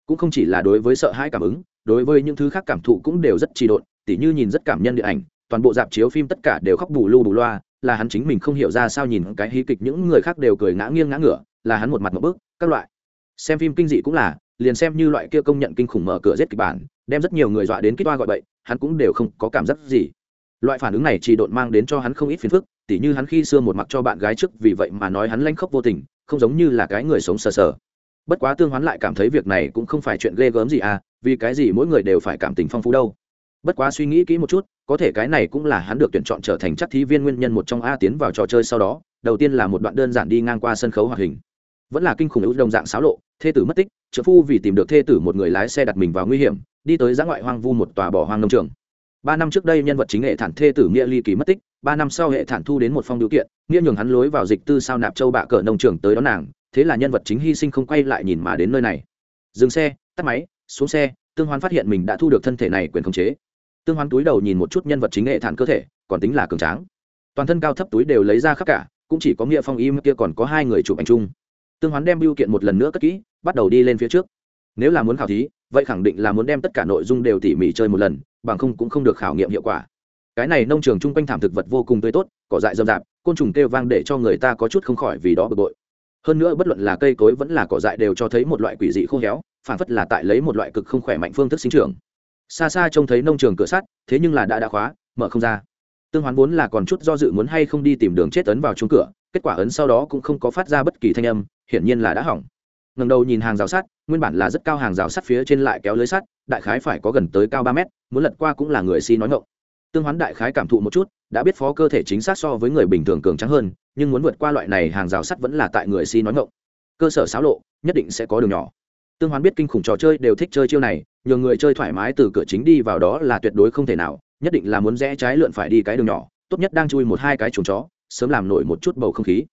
Cũng không chỉ là đối với sợ hãi cảm ứng đối với những thứ khác cảm thụ cũng đều rất trì độn, tỉ như nhìn rất cảm nhân điện ảnh, toàn bộ dạp chiếu phim tất cả đều khóc bù lu bù loa, là hắn chính mình không hiểu ra sao nhìn cái hí kịch những người khác đều cười ngã nghiêng ngã ngửa, là hắn một mặt một bước, các loại. Xem phim kinh dị cũng là, liền xem như loại kia công nhận kinh khủng mở cửa giết kịch bản, đem rất nhiều người dọa đến kích toa gọi bậy, hắn cũng đều không có cảm giác gì. Loại phản ứng này chỉ độn mang đến cho hắn không ít phiền phức, tỉ như hắn khi xưa một mặt cho bạn gái trước, vì vậy mà nói hắn lanh khóc vô tình, không giống như là cái người sống sờ sờ. Bất quá tương hoán lại cảm thấy việc này cũng không phải chuyện ghê gớm gì à vì cái gì mỗi người đều phải cảm tình phong phú đâu? Bất quá suy nghĩ kỹ một chút, có thể cái này cũng là hắn được tuyển chọn trở thành chắc thí viên nguyên nhân một trong a tiến vào trò chơi sau đó, đầu tiên là một đoạn đơn giản đi ngang qua sân khấu hoạt hình. Vẫn là kinh khủng ưu đồng dạng xáo lộ, thê tử mất tích, trợ phu vì tìm được thê tử một người lái xe đặt mình vào nguy hiểm, đi tới giã ngoại hoang vu một tòa bỏ hoang nông trường. Ba năm trước đây nhân vật chính hệ thản thê tử nghĩa ly kỳ mất tích, ba năm sau hệ thản thu đến một phong điều kiện, nghĩa nhường hắn lối vào dịch tư sao nạp châu bạ cờ nông trường tới đón nàng, thế là nhân vật chính hy sinh không quay lại nhìn mà đến nơi này. Dừng xe, tắt máy xuống xe, tương hoán phát hiện mình đã thu được thân thể này quyền khống chế. Tương hoán túi đầu nhìn một chút nhân vật chính nghệ thản cơ thể, còn tính là cường tráng. Toàn thân cao thấp túi đều lấy ra khắp cả, cũng chỉ có nghĩa phong im kia còn có hai người chụp ảnh chung. Tương hoán đem biêu kiện một lần nữa cất kỹ, bắt đầu đi lên phía trước. Nếu là muốn khảo thí, vậy khẳng định là muốn đem tất cả nội dung đều tỉ mỉ chơi một lần, bằng không cũng không được khảo nghiệm hiệu quả. Cái này nông trường chung quanh thảm thực vật vô cùng tươi tốt, cỏ dại rậm rạp, côn trùng kêu vang để cho người ta có chút không khỏi vì đó bực bội. Hơn nữa bất luận là cây cối vẫn là cỏ dại đều cho thấy một loại quỷ dị khô héo phản phất là tại lấy một loại cực không khỏe mạnh phương thức sinh trưởng. Xa xa trông thấy nông trường cửa sắt, thế nhưng là đã đã khóa, mở không ra. Tương hoán vốn là còn chút do dự muốn hay không đi tìm đường chết ấn vào chung cửa, kết quả ấn sau đó cũng không có phát ra bất kỳ thanh âm, hiển nhiên là đã hỏng. Ngần đầu nhìn hàng rào sắt, nguyên bản là rất cao hàng rào sắt phía trên lại kéo lưới sắt, đại khái phải có gần tới cao ba mét, muốn lật qua cũng là người si nói ngộng tương hoán đại khái cảm thụ một chút, đã biết phó cơ thể chính xác so với người bình thường cường trắng hơn, nhưng muốn vượt qua loại này hàng rào sắt vẫn là tại người si nói ngộng cơ sở xáo lộ, nhất định sẽ có đường nhỏ tương hoán biết kinh khủng trò chơi đều thích chơi chiêu này nhờ người chơi thoải mái từ cửa chính đi vào đó là tuyệt đối không thể nào, nhất định là muốn rẽ trái lượn phải đi cái đường nhỏ, tốt nhất đang chui một hai cái chuồng chó, sớm làm nổi một chút bầu không khí.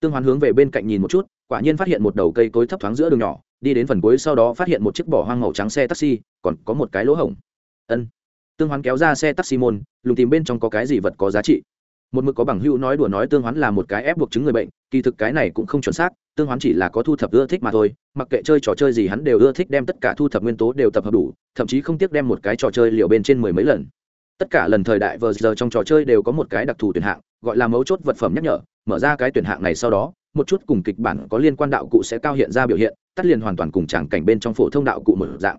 Tương hoán hướng về bên cạnh nhìn một chút, quả nhiên phát hiện một đầu cây cối thấp thoáng giữa đường nhỏ, đi đến phần cuối sau đó phát hiện một chiếc bỏ hoang màu trắng xe taxi, còn có một cái lỗ hổng. Ân. Tương hoán kéo ra xe taxi môn, lùng tìm bên trong có cái gì vật có giá trị. Một mực có bằng hữu nói đùa nói tương hoán là một cái ép buộc chứng người bệnh, kỳ thực cái này cũng không chuẩn xác, tương hoán chỉ là có thu thập ưa thích mà thôi mặc kệ chơi trò chơi gì hắn đều ưa thích đem tất cả thu thập nguyên tố đều tập hợp đủ, thậm chí không tiếc đem một cái trò chơi liệu bên trên mười mấy lần. Tất cả lần thời đại vờ giờ trong trò chơi đều có một cái đặc thù tuyển hạng, gọi là mấu chốt vật phẩm nhắc nhở, mở ra cái tuyển hạng này sau đó, một chút cùng kịch bản có liên quan đạo cụ sẽ cao hiện ra biểu hiện, tắt liền hoàn toàn cùng tràng cảnh bên trong phổ thông đạo cụ một dạng.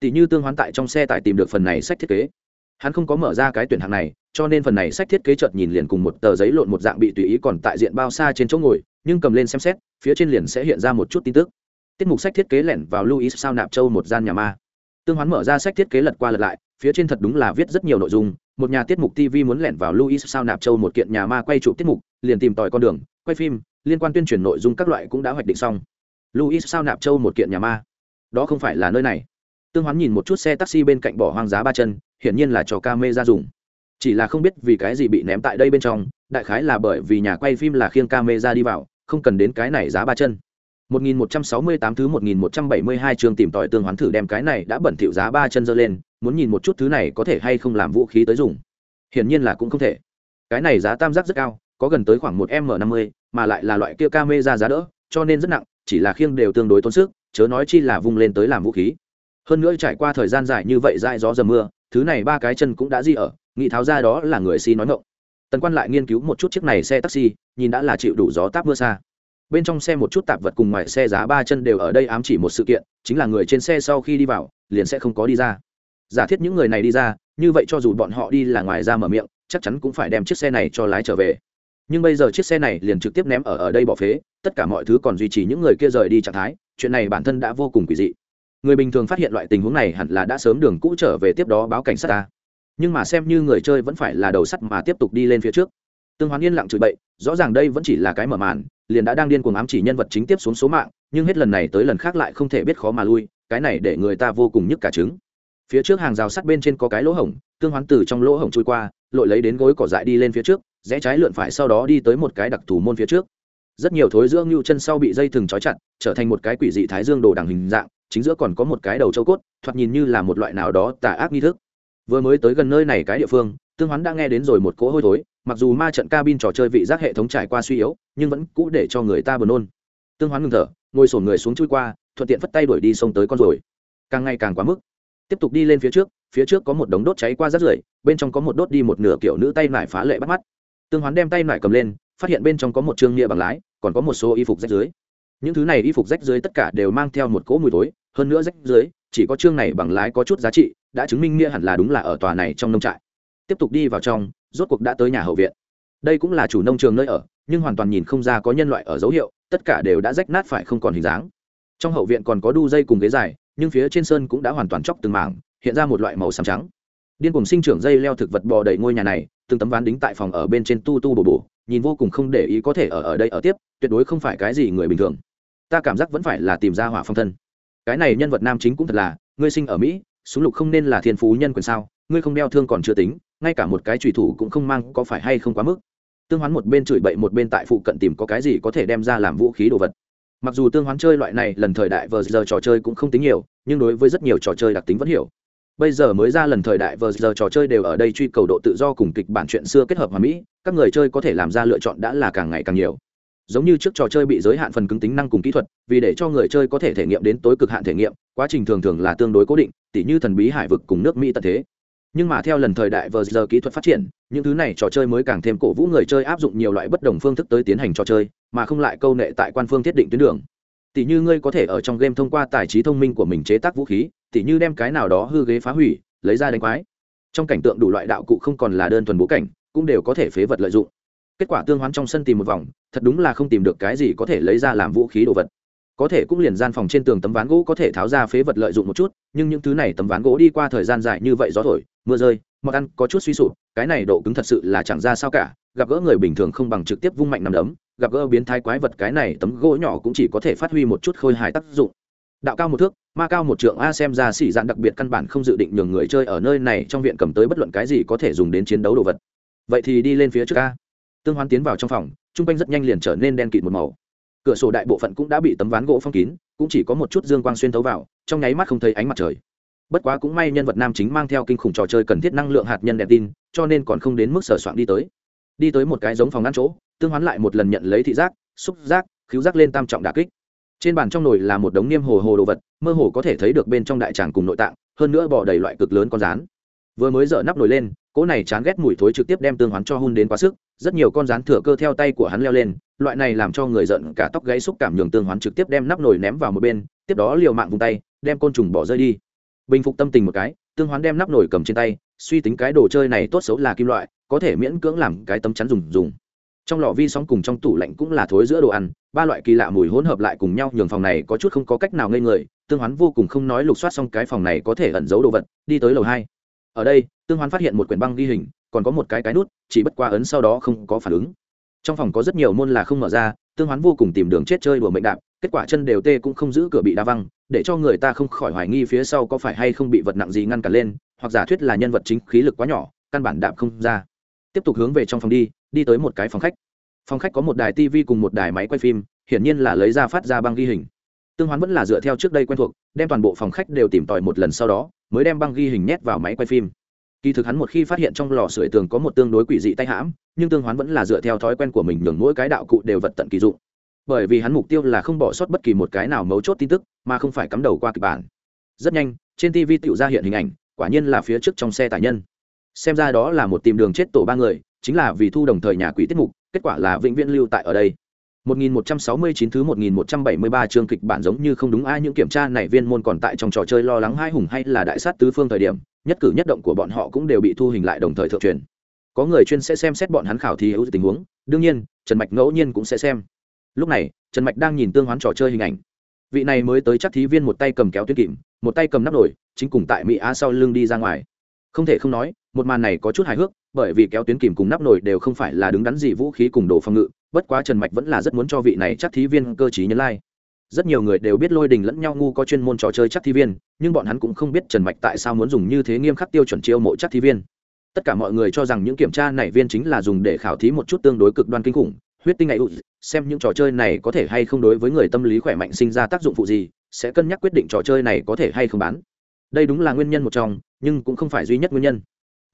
Tỷ như tương hoán tại trong xe tải tìm được phần này sách thiết kế. Hắn không có mở ra cái tuyển hạng này, cho nên phần này sách thiết kế chợt nhìn liền cùng một tờ giấy lộn một dạng bị tùy ý còn tại diện bao xa trên chỗ ngồi, nhưng cầm lên xem xét, phía trên liền sẽ hiện ra một chút tin tức tiết mục sách thiết kế lẻn vào luis sao nạp châu một gian nhà ma. Tương hoán mở ra sách thiết kế lật qua lật lại, phía trên thật đúng là viết rất nhiều nội dung. Một nhà tiết mục tv muốn lẻn vào luis sao nạp châu một kiện nhà ma quay chụp tiết mục, liền tìm tòi con đường, quay phim, liên quan tuyên truyền nội dung các loại cũng đã hoạch định xong. Luis sao nạp châu một kiện nhà ma. Đó không phải là nơi này. Tương hoán nhìn một chút xe taxi bên cạnh bỏ hoang giá ba chân, hiển nhiên là cho ca mê ra dùng. Chỉ là không biết vì cái gì bị ném tại đây bên trong, đại khái là bởi vì nhà quay phim là khiêng ca mê ra đi vào, không cần đến cái này giá ba chân. 1168 thứ 1172 chương tìm tòi tương hoán thử đem cái này đã bẩn thỉu giá ba chân dơ lên, muốn nhìn một chút thứ này có thể hay không làm vũ khí tới dùng. Hiển nhiên là cũng không thể. Cái này giá tam giác rất cao, có gần tới khoảng 1 m 50 mà lại là loại kia camera giá đỡ, cho nên rất nặng, chỉ là khiêng đều tương đối tốn sức, chớ nói chi là vung lên tới làm vũ khí. Hơn nữa trải qua thời gian dài như vậy dại gió dầm mưa, thứ này ba cái chân cũng đã di ở, nghĩ tháo ra đó là người si nói ngọng. Tần Quan lại nghiên cứu một chút chiếc này xe taxi, nhìn đã là chịu đủ gió táp mưa xa bên trong xe một chút tạp vật cùng ngoài xe giá ba chân đều ở đây ám chỉ một sự kiện, chính là người trên xe sau khi đi vào, liền sẽ không có đi ra. Giả thiết những người này đi ra, như vậy cho dù bọn họ đi là ngoài ra mở miệng, chắc chắn cũng phải đem chiếc xe này cho lái trở về. Nhưng bây giờ chiếc xe này liền trực tiếp ném ở ở đây bỏ phế, tất cả mọi thứ còn duy trì những người kia rời đi trạng thái, chuyện này bản thân đã vô cùng quỷ dị. Người bình thường phát hiện loại tình huống này hẳn là đã sớm đường cũ trở về tiếp đó báo cảnh sát ta. Nhưng mà xem như người chơi vẫn phải là đầu sắt mà tiếp tục đi lên phía trước tương hoán yên lặng chửi bậy, rõ ràng đây vẫn chỉ là cái mở màn, liền đã đang điên cuồng ám chỉ nhân vật chính tiếp xuống số mạng, nhưng hết lần này tới lần khác lại không thể biết khó mà lui, cái này để người ta vô cùng nhức cả trứng. Phía trước hàng rào sắt bên trên có cái lỗ hổng, tương hoán từ trong lỗ hổng trôi qua, lội lấy đến gối cỏ dại đi lên phía trước, rẽ trái lượn phải sau đó đi tới một cái đặc thù môn phía trước. Rất nhiều thối dưỡng như chân sau bị dây thừng trói chặt, trở thành một cái quỷ dị thái dương đồ đằng hình dạng, chính giữa còn có một cái đầu châu cốt, thoạt nhìn như là một loại nào đó tà ác nghi thức. Vừa mới tới gần nơi này cái địa phương, tương hoán đã nghe đến rồi một cỗ hôi thối mặc dù ma trận cabin trò chơi vị giác hệ thống trải qua suy yếu, nhưng vẫn cũ để cho người ta buồn nôn. Tương hoán ngừng thở, ngồi sổn người xuống chui qua, thuận tiện phất tay đuổi đi xông tới con rồi càng ngày càng quá mức. Tiếp tục đi lên phía trước phía trước có một đống đốt cháy qua rất rưởi, bên trong có một đốt đi một nửa kiểu nữ tay nải phá lệ bắt mắt. Tương hoán đem tay nải cầm lên, phát hiện bên trong có một trương nghĩa bằng lái, còn có một số y phục rách dưới. Những thứ này y phục rách dưới tất cả đều mang theo một cỗ mùi tối hơn nữa rách dưới, chỉ có trương này bằng lái có chút giá trị, đã chứng minh nghĩa hẳn là đúng là ở tòa này trong nông trại. Tiếp tục đi vào trong rốt cuộc đã tới nhà hậu viện. Đây cũng là chủ nông trường nơi ở, nhưng hoàn toàn nhìn không ra có nhân loại ở dấu hiệu, tất cả đều đã rách nát phải không còn hình dáng. Trong hậu viện còn có đu dây cùng ghế dài, nhưng phía trên sơn cũng đã hoàn toàn chóc từng mảng, hiện ra một loại màu xám trắng. Điên cùng sinh trưởng dây leo thực vật bò đầy ngôi nhà này, từng tấm ván đính tại phòng ở bên trên tu tu bổ bổ, nhìn vô cùng không để ý có thể ở ở đây ở tiếp, tuyệt đối không phải cái gì người bình thường. Ta cảm giác vẫn phải là tìm ra hỏa phong thân. Cái này nhân vật nam chính cũng thật là, ngươi sinh ở mỹ, súng lục không nên là thiên phú nhân quyền sao? Ngươi không đeo thương còn chưa tính, ngay cả một cái trùy thủ cũng không mang, có phải hay không quá mức? Tương hoán một bên chửi bậy một bên tại phụ cận tìm có cái gì có thể đem ra làm vũ khí đồ vật. Mặc dù tương hoán chơi loại này lần thời đại vờ giờ trò chơi cũng không tính nhiều, nhưng đối với rất nhiều trò chơi đặc tính vẫn hiểu. Bây giờ mới ra lần thời đại vờ giờ trò chơi đều ở đây truy cầu độ tự do cùng kịch bản chuyện xưa kết hợp hòa mỹ, các người chơi có thể làm ra lựa chọn đã là càng ngày càng nhiều. Giống như trước trò chơi bị giới hạn phần cứng tính năng cùng kỹ thuật, vì để cho người chơi có thể thể nghiệm đến tối cực hạn thể nghiệm, quá trình thường thường là tương đối cố định, tỉ như thần bí hải vực cùng nước mỹ tận thế nhưng mà theo lần thời đại vờ giờ kỹ thuật phát triển, những thứ này trò chơi mới càng thêm cổ vũ người chơi áp dụng nhiều loại bất đồng phương thức tới tiến hành trò chơi, mà không lại câu nệ tại quan phương thiết định tuyến đường. Tỷ như ngươi có thể ở trong game thông qua tài trí thông minh của mình chế tác vũ khí tỷ như đem cái nào đó hư ghế phá hủy, lấy ra đánh quái. Trong cảnh tượng đủ loại đạo cụ không còn là đơn thuần bố cảnh, cũng đều có thể phế vật lợi dụng. Kết quả tương hoán trong sân tìm một vòng, thật đúng là không tìm được cái gì có thể lấy ra làm vũ khí đồ vật có thể cũng liền gian phòng trên tường tấm ván gỗ có thể tháo ra phế vật lợi dụng một chút, nhưng những thứ này tấm ván gỗ đi qua thời gian dài như vậy gió thổi, mưa rơi mặc ăn có chút suy sụp, cái này độ cứng thật sự là chẳng ra sao cả, gặp gỡ người bình thường không bằng trực tiếp vung mạnh nằm đấm, gặp gỡ biến thái quái vật cái này tấm gỗ nhỏ cũng chỉ có thể phát huy một chút khôi hài tác dụng. Đạo cao một thước, ma cao một trượng a xem ra xỉ dạn đặc biệt căn bản không dự định nhường người chơi ở nơi này trong viện cầm tới bất luận cái gì có thể dùng đến chiến đấu đồ vật. Vậy thì đi lên phía trước a. Tương hoan tiến vào trong phòng chung quanh rất nhanh liền trở nên đen kịt một màu cửa sổ đại bộ phận cũng đã bị tấm ván gỗ phong kín, cũng chỉ có một chút dương quang xuyên thấu vào, trong nháy mắt không thấy ánh mặt trời. Bất quá cũng may nhân vật nam chính mang theo kinh khủng trò chơi cần thiết năng lượng hạt nhân đèn tin, cho nên còn không đến mức sở soạn đi tới. Đi tới một cái giống phòng ngăn chỗ, tương hoán lại một lần nhận lấy thị giác, xúc giác cứu giác lên tam trọng đà kích. Trên bàn trong nồi là một đống niêm hồ hồ đồ vật, mơ hồ có thể thấy được bên trong đại tràng cùng nội tạng, hơn nữa bỏ đầy loại cực lớn con rán. Vừa mới dở nắp nồi lên, cỗ này chán ghét mùi thối trực tiếp đem tương hoán cho hun đến quá sức, rất nhiều con rán thừa cơ theo tay của hắn leo lên loại này làm cho người giận, cả tóc gáy xúc cảm nhường tương hoán trực tiếp đem nắp nồi ném vào một bên, tiếp đó liều mạng vùng tay, đem côn trùng bỏ rơi đi. Bình phục tâm tình một cái, tương hoán đem nắp nồi cầm trên tay, suy tính cái đồ chơi này tốt xấu là kim loại, có thể miễn cưỡng làm cái tấm chắn dùng dùng. Trong lò vi sóng cùng trong tủ lạnh cũng là thối giữa đồ ăn, ba loại kỳ lạ mùi hỗn hợp lại cùng nhau nhường phòng này có chút không có cách nào ngây người, tương hoán vô cùng không nói lục soát xong cái phòng này có thể ẩn giấu đồ vật, đi tới lầu hai. Ở đây, tương hoán phát hiện một quyển băng ghi hình, còn có một cái cái nút, chỉ bất qua ấn sau đó không có phản ứng trong phòng có rất nhiều môn là không mở ra, tương hoán vô cùng tìm đường chết chơi đùa mệnh đạp, kết quả chân đều tê cũng không giữ cửa bị đa văng, để cho người ta không khỏi hoài nghi phía sau có phải hay không bị vật nặng gì ngăn cản lên, hoặc giả thuyết là nhân vật chính khí lực quá nhỏ, căn bản đạp không ra. Tiếp tục hướng về trong phòng đi đi tới một cái phòng khách. Phòng khách có một đài tv cùng một đài máy quay phim, hiển nhiên là lấy ra phát ra băng ghi hình. Tương hoán vẫn là dựa theo trước đây quen thuộc, đem toàn bộ phòng khách đều tìm tòi một lần sau đó, mới đem băng ghi hình nhét vào máy quay phim kỳ thực hắn một khi phát hiện trong lò sưởi tường có một tương đối quỷ dị tay hãm, nhưng tương hoán vẫn là dựa theo thói quen của mình nhường mỗi cái đạo cụ đều vật tận kỳ dụng. Bởi vì hắn mục tiêu là không bỏ sót bất kỳ một cái nào mấu chốt tin tức, mà không phải cắm đầu qua kịch bản. Rất nhanh, trên tv tự ra hiện hình ảnh, quả nhiên là phía trước trong xe tải nhân. Xem ra đó là một tìm đường chết tổ ba người, chính là vì thu đồng thời nhà quỷ tiết mục, kết quả là vĩnh viễn lưu tại ở đây. 1169 thứ 1173 chương kịch bản giống như không đúng ai những kiểm tra này viên môn còn tại trong trò chơi lo lắng hai hùng hay là đại sát tứ phương thời điểm, nhất cử nhất động của bọn họ cũng đều bị thu hình lại đồng thời thượng truyền. Có người chuyên sẽ xem xét bọn hắn khảo thí hữu tình huống, đương nhiên, Trần Mạch ngẫu nhiên cũng sẽ xem. Lúc này, Trần Mạch đang nhìn tương hoán trò chơi hình ảnh. Vị này mới tới chắc thí viên một tay cầm kéo tuyến kìm, một tay cầm nắp nổi, chính cùng tại Mỹ Á sau lưng đi ra ngoài. Không thể không nói, một màn này có chút hài hước, bởi vì kéo tuyến kìm cùng nắp nổi đều không phải là đứng đắn gì vũ khí cùng đồ phòng ngự, bất quá trần mạch vẫn là rất muốn cho vị này chắc thí viên cơ chí nhân lai、like. rất nhiều người đều biết lôi đình lẫn nhau ngu có chuyên môn trò chơi chắc thí viên nhưng bọn hắn cũng không biết trần mạch tại sao muốn dùng như thế nghiêm khắc tiêu chuẩn chiêu mộ chắc thí viên. Tất cả mọi người cho rằng những kiểm tra này viên chính là dùng để khảo thí một chút tương đối cực đoan kinh khủng huyết tinh này xem những trò chơi này có thể hay không đối với người tâm lý khỏe mạnh sinh ra tác dụng phụ gì sẽ cân nhắc quyết định trò chơi này có thể hay không bán. Đây đúng là nguyên nhân một trong nhưng cũng không phải duy nhất nguyên nhân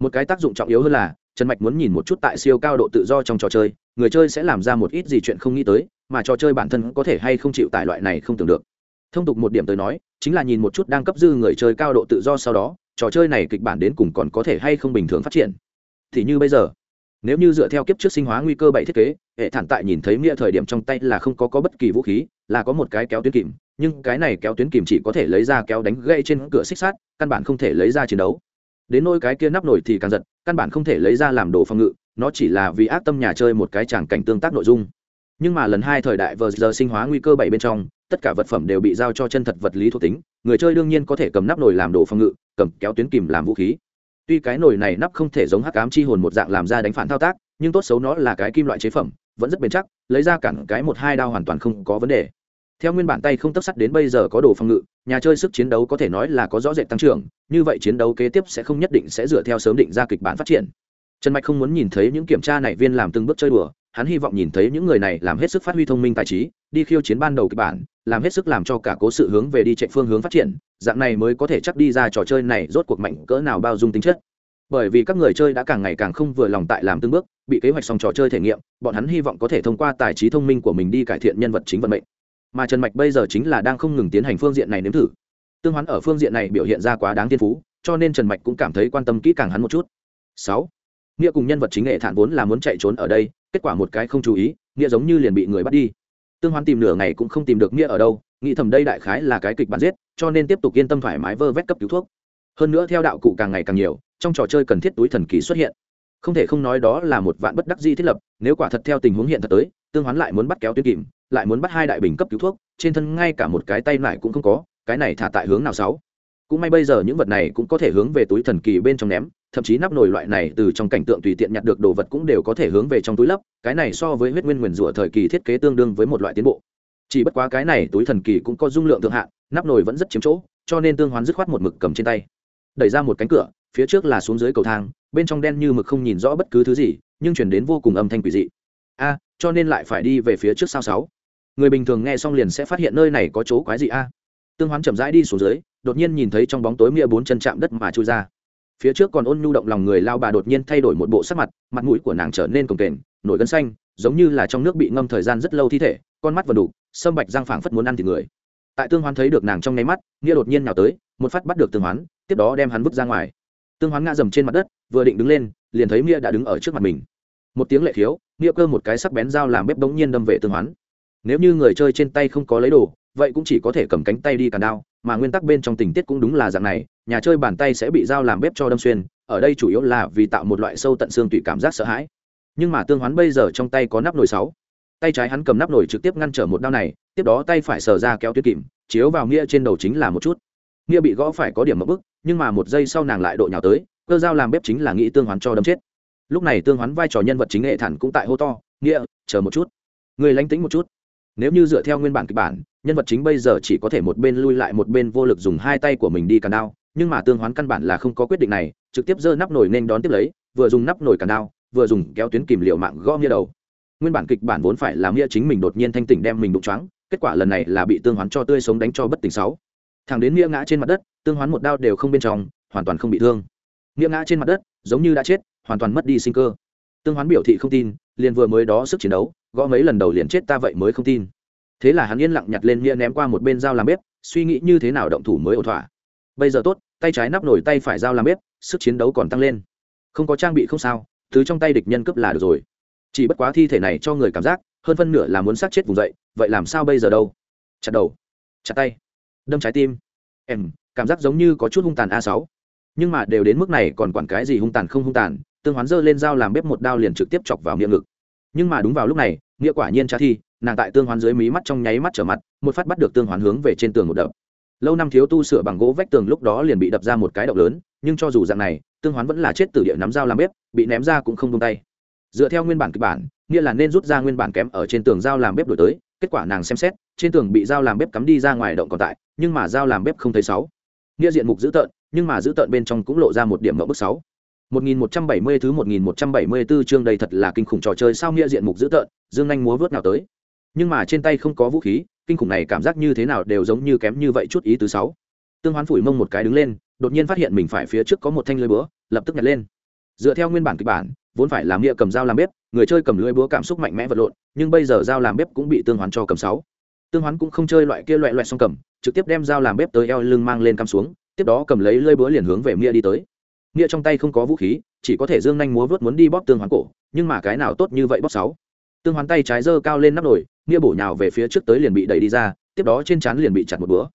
một cái tác dụng trọng yếu hơn là, trần mạch muốn nhìn một chút tại siêu cao độ tự do trong trò chơi, người chơi sẽ làm ra một ít gì chuyện không nghĩ tới, mà trò chơi bản thân có thể hay không chịu tại loại này không tưởng được. Thông tục một điểm tới nói, chính là nhìn một chút đang cấp dư người chơi cao độ tự do sau đó, trò chơi này kịch bản đến cùng còn có thể hay không bình thường phát triển. Thì như bây giờ, nếu như dựa theo kiếp trước sinh hóa nguy cơ bảy thiết kế, hệ thản tại nhìn thấy nghĩa thời điểm trong tay là không có có bất kỳ vũ khí, là có một cái kéo tuyến kìm, nhưng cái này kéo tuyến kìm chỉ có thể lấy ra kéo đánh gãy trên cửa xích sát căn bản không thể lấy ra chiến đấu đến nôi cái kia nắp nổi thì càng giật, căn bản không thể lấy ra làm đồ phòng ngự, nó chỉ là vì ác tâm nhà chơi một cái tràng cảnh tương tác nội dung. Nhưng mà lần hai thời đại vờ giờ sinh hóa nguy cơ bảy bên trong, tất cả vật phẩm đều bị giao cho chân thật vật lý thuộc tính, người chơi đương nhiên có thể cầm nắp nồi làm đồ phòng ngự, cầm kéo tuyến kìm làm vũ khí. Tuy cái nồi này nắp không thể giống hắc ám chi hồn một dạng làm ra đánh phản thao tác, nhưng tốt xấu nó là cái kim loại chế phẩm, vẫn rất bền chắc, lấy ra cản cái một hai đao hoàn toàn không có vấn đề theo nguyên bản tay không tấp sắt đến bây giờ có đồ phòng ngự, nhà chơi sức chiến đấu có thể nói là có rõ rệt tăng trưởng, như vậy chiến đấu kế tiếp sẽ không nhất định sẽ dựa theo sớm định ra kịch bản phát triển. Trần mạch không muốn nhìn thấy những kiểm tra này viên làm từng bước chơi đùa, hắn hy vọng nhìn thấy những người này làm hết sức phát huy thông minh tài trí, đi khiêu chiến ban đầu kịch bản, làm hết sức làm cho cả cố sự hướng về đi chạy phương hướng phát triển, dạng này mới có thể chắc đi ra trò chơi này rốt cuộc mạnh cỡ nào bao dung tính chất. Bởi vì các người chơi đã càng ngày càng không vừa lòng tại làm từng bước, bị kế hoạch xong trò chơi thể nghiệm, bọn hắn hy vọng có thể thông qua tài trí thông minh của mình đi cải thiện nhân vật chính vận mệnh mà trần mạch bây giờ chính là đang không ngừng tiến hành phương diện này nếm thử. Tương hoán ở phương diện này biểu hiện ra quá đáng tiên phú, cho nên trần mạch cũng cảm thấy quan tâm kỹ càng hắn một chút. Sáu, nghĩa cùng nhân vật chính nghệ thản vốn là muốn chạy trốn ở đây, kết quả một cái không chú ý, nghĩa giống như liền bị người bắt đi. Tương hoán tìm nửa ngày cũng không tìm được nghĩa ở đâu, nghĩ thầm đây đại khái là cái kịch bản giết, cho nên tiếp tục yên tâm thoải mái vơ vét cấp cứu thuốc. Hơn nữa theo đạo cụ càng ngày càng nhiều, trong trò chơi cần thiết túi thần kỳ xuất hiện không thể không nói đó là một vạn bất đắc di thiết lập, nếu quả thật theo tình huống hiện thật tới, tương hoán lại muốn bắt kéo tuyến kìm, lại muốn bắt hai đại bình cấp cứu thuốc, trên thân ngay cả một cái tay lại cũng không có, cái này thả tại hướng nào sáu? Cũng may bây giờ những vật này cũng có thể hướng về túi thần kỳ bên trong ném, thậm chí nắp nồi loại này từ trong cảnh tượng tùy tiện nhặt được đồ vật cũng đều có thể hướng về trong túi lấp, cái này so với huyết nguyên nguyền rủa thời kỳ thiết kế tương đương với một loại tiến bộ. Chỉ bất quá cái này túi thần kỳ cũng có dung lượng thượng hạn, nắp nồi vẫn rất chiếm chỗ, cho nên tương hoán dứt khoát một mực cầm trên tay. Đẩy ra một cánh cửa, phía trước là xuống dưới cầu thang bên trong đen như mực không nhìn rõ bất cứ thứ gì, nhưng chuyển đến vô cùng âm thanh quỷ dị. A, cho nên lại phải đi về phía trước sao sáu? Người bình thường nghe xong liền sẽ phát hiện nơi này có chỗ quái gì a. Tương hoán chậm rãi đi xuống dưới, đột nhiên nhìn thấy trong bóng tối mia bốn chân chạm đất mà chui ra. Phía trước còn ôn nhu động lòng người lao bà đột nhiên thay đổi một bộ sắc mặt mặt mũi của nàng trở nên cồng kềnh, nổi gân xanh, giống như là trong nước bị ngâm thời gian rất lâu thi thể, con mắt vần đủ, sâm bạch răng phảng phất muốn ăn thịt người. Tại tương hoán thấy được nàng trong nháy mắt, nghĩa đột nhiên nào tới, một phát bắt được tương hoán, tiếp đó đem hắn vứt ra ngoài tương hoán ngã dầm trên mặt đất, vừa định đứng lên, liền thấy mia đã đứng ở trước mặt mình. Một tiếng lệ thiếu mia cơ một cái sắc bén dao làm bếp bỗng nhiên đâm về tương hoán. Nếu như người chơi trên tay không có lấy đồ, vậy cũng chỉ có thể cầm cánh tay đi càn đao, mà nguyên tắc bên trong tình tiết cũng đúng là dạng này, nhà chơi bàn tay sẽ bị dao làm bếp cho đâm xuyên, ở đây chủ yếu là vì tạo một loại sâu tận xương tùy cảm giác sợ hãi. Nhưng mà tương hoán bây giờ trong tay có nắp nồi sáu. Tay trái hắn cầm nắp nồi trực tiếp ngăn trở một đao này, tiếp đó tay phải sờ ra kéo tuyết kìm, chiếu vào nghĩa trên đầu chính là một chút nghĩa bị gõ phải có điểm mất bức, nhưng mà một giây sau nàng lại độ nhào tới, cơ dao làm bếp chính là nghĩ tương hoán cho đâm chết. Lúc này tương hoán vai trò nhân vật chính nghệ thản cũng tại hô to, nghĩa, chờ một chút. Người lánh tính một chút. Nếu như dựa theo nguyên bản kịch bản, nhân vật chính bây giờ chỉ có thể một bên lui lại một bên vô lực dùng hai tay của mình đi càn đao, nhưng mà tương hoán căn bản là không có quyết định này, trực tiếp giơ nắp nồi nên đón tiếp lấy, vừa dùng nắp nồi càn đao, vừa dùng kéo tuyến kìm liệu mạng gom như đầu. Nguyên bản kịch bản vốn phải làm nghĩa chính mình đột nhiên thanh tỉnh đem mình đụng choáng, kết quả lần này là bị tương hoán cho tươi sống đánh cho bất tỉnh sáu thằng đến nghĩa ngã trên mặt đất, tương hoán một đao đều không bên trong, hoàn toàn không bị thương. Nghĩa ngã trên mặt đất, giống như đã chết, hoàn toàn mất đi sinh cơ. Tương hoán biểu thị không tin, liền vừa mới đó sức chiến đấu, gõ mấy lần đầu liền chết ta vậy mới không tin. Thế là hắn yên lặng nhặt lên nghĩa ném qua một bên dao làm bếp, suy nghĩ như thế nào động thủ mới ổn thỏa. Bây giờ tốt, tay trái nắp nổi tay phải dao làm bếp, sức chiến đấu còn tăng lên. Không có trang bị không sao, thứ trong tay địch nhân cướp là được rồi. Chỉ bất quá thi thể này cho người cảm giác, hơn phân nửa là muốn sát chết vùng dậy, vậy làm sao bây giờ đâu? Chặt đầu. Chặt tay đâm trái tim. Em, cảm giác giống như có chút hung tàn a sáu. Nhưng mà đều đến mức này còn quản cái gì hung tàn không hung tàn, tương hoán dơ lên dao làm bếp một đao liền trực tiếp chọc vào miệng ngực. Nhưng mà đúng vào lúc này, nghĩa quả nhiên trả thi, nàng tại tương hoán dưới mí mắt trong nháy mắt trở mặt, một phát bắt được tương hoán hướng về trên tường một đập. Lâu năm thiếu tu sửa bằng gỗ vách tường lúc đó liền bị đập ra một cái động lớn, nhưng cho dù dạng này, tương hoán vẫn là chết từ địa nắm dao làm bếp, bị ném ra cũng không tung tay. Dựa theo nguyên bản kịch bản, nghĩa là nên rút ra nguyên bản kém ở trên tường dao làm bếp đổi tới kết quả nàng xem xét, trên tường bị dao làm bếp cắm đi ra ngoài động còn tại, nhưng mà dao làm bếp không thấy sáu. Nghĩa diện mục dữ tợn, nhưng mà dữ tợn bên trong cũng lộ ra một điểm mẫu bức sáu. 1170 thứ 1174 chương đây thật là kinh khủng trò chơi sao nghĩa diện mục dữ tợn, dương anh múa vớt nào tới. Nhưng mà trên tay không có vũ khí, kinh khủng này cảm giác như thế nào đều giống như kém như vậy chút ý thứ sáu. Tương hoán phủi mông một cái đứng lên, đột nhiên phát hiện mình phải phía trước có một thanh lưới búa, lập tức nhặt lên. Dựa theo nguyên bản kịch bản vốn phải làm nghĩa cầm dao làm bếp, người chơi cầm lưỡi búa cảm xúc mạnh mẽ vật lộn, nhưng bây giờ dao làm bếp cũng bị tương hoán cho cầm sáu. Tương hoán cũng không chơi loại kia loại loại song cầm, trực tiếp đem dao làm bếp tới eo lưng mang lên cắm xuống, tiếp đó cầm lấy lưỡi búa liền hướng về nghĩa đi tới. Nghĩa trong tay không có vũ khí, chỉ có thể dương nhanh múa vớt muốn đi bóp tương hoán cổ, nhưng mà cái nào tốt như vậy bóp sáu. Tương hoán tay trái giơ cao lên nắp nồi, nghĩa bổ nhào về phía trước tới liền bị đẩy đi ra, tiếp đó trên chắn liền bị chặt một búa.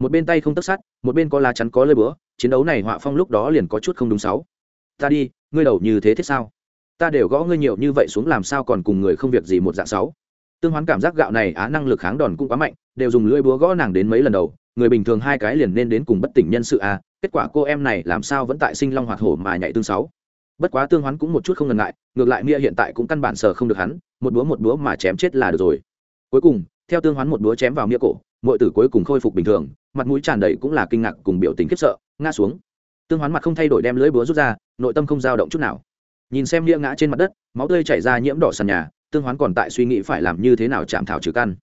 Một bên tay không tất sắt một bên có lá chắn có lơi búa, chiến đấu này họa phong lúc đó liền có chút không đúng sáu. Ta đi, ngươi đầu như thế thiết sao? Ta đều gõ ngươi nhiều như vậy xuống làm sao còn cùng người không việc gì một dạng sáu. Tương hoán cảm giác gạo này á năng lực kháng đòn cũng quá mạnh, đều dùng lưỡi búa gõ nàng đến mấy lần đầu, người bình thường hai cái liền nên đến cùng bất tỉnh nhân sự a kết quả cô em này làm sao vẫn tại sinh long hoạt hổ mà nhảy tương sáu. Bất quá tương hoán cũng một chút không ngần ngại, ngược lại mia hiện tại cũng căn bản sờ không được hắn, một búa một búa mà chém chết là được rồi. Cuối cùng, theo tương hoán một búa chém vào mia cổ, mọi tử cuối cùng khôi phục bình thường, mặt mũi tràn đầy cũng là kinh ngạc cùng biểu tình khiếp sợ, ngã xuống. Tương hoán mặt không thay đổi đem lưỡi búa rút ra, nội tâm không dao động chút nào nhìn xem lia ngã trên mặt đất, máu tươi chảy ra nhiễm đỏ sàn nhà, tương hoán còn tại suy nghĩ phải làm như thế nào chạm thảo trừ căn.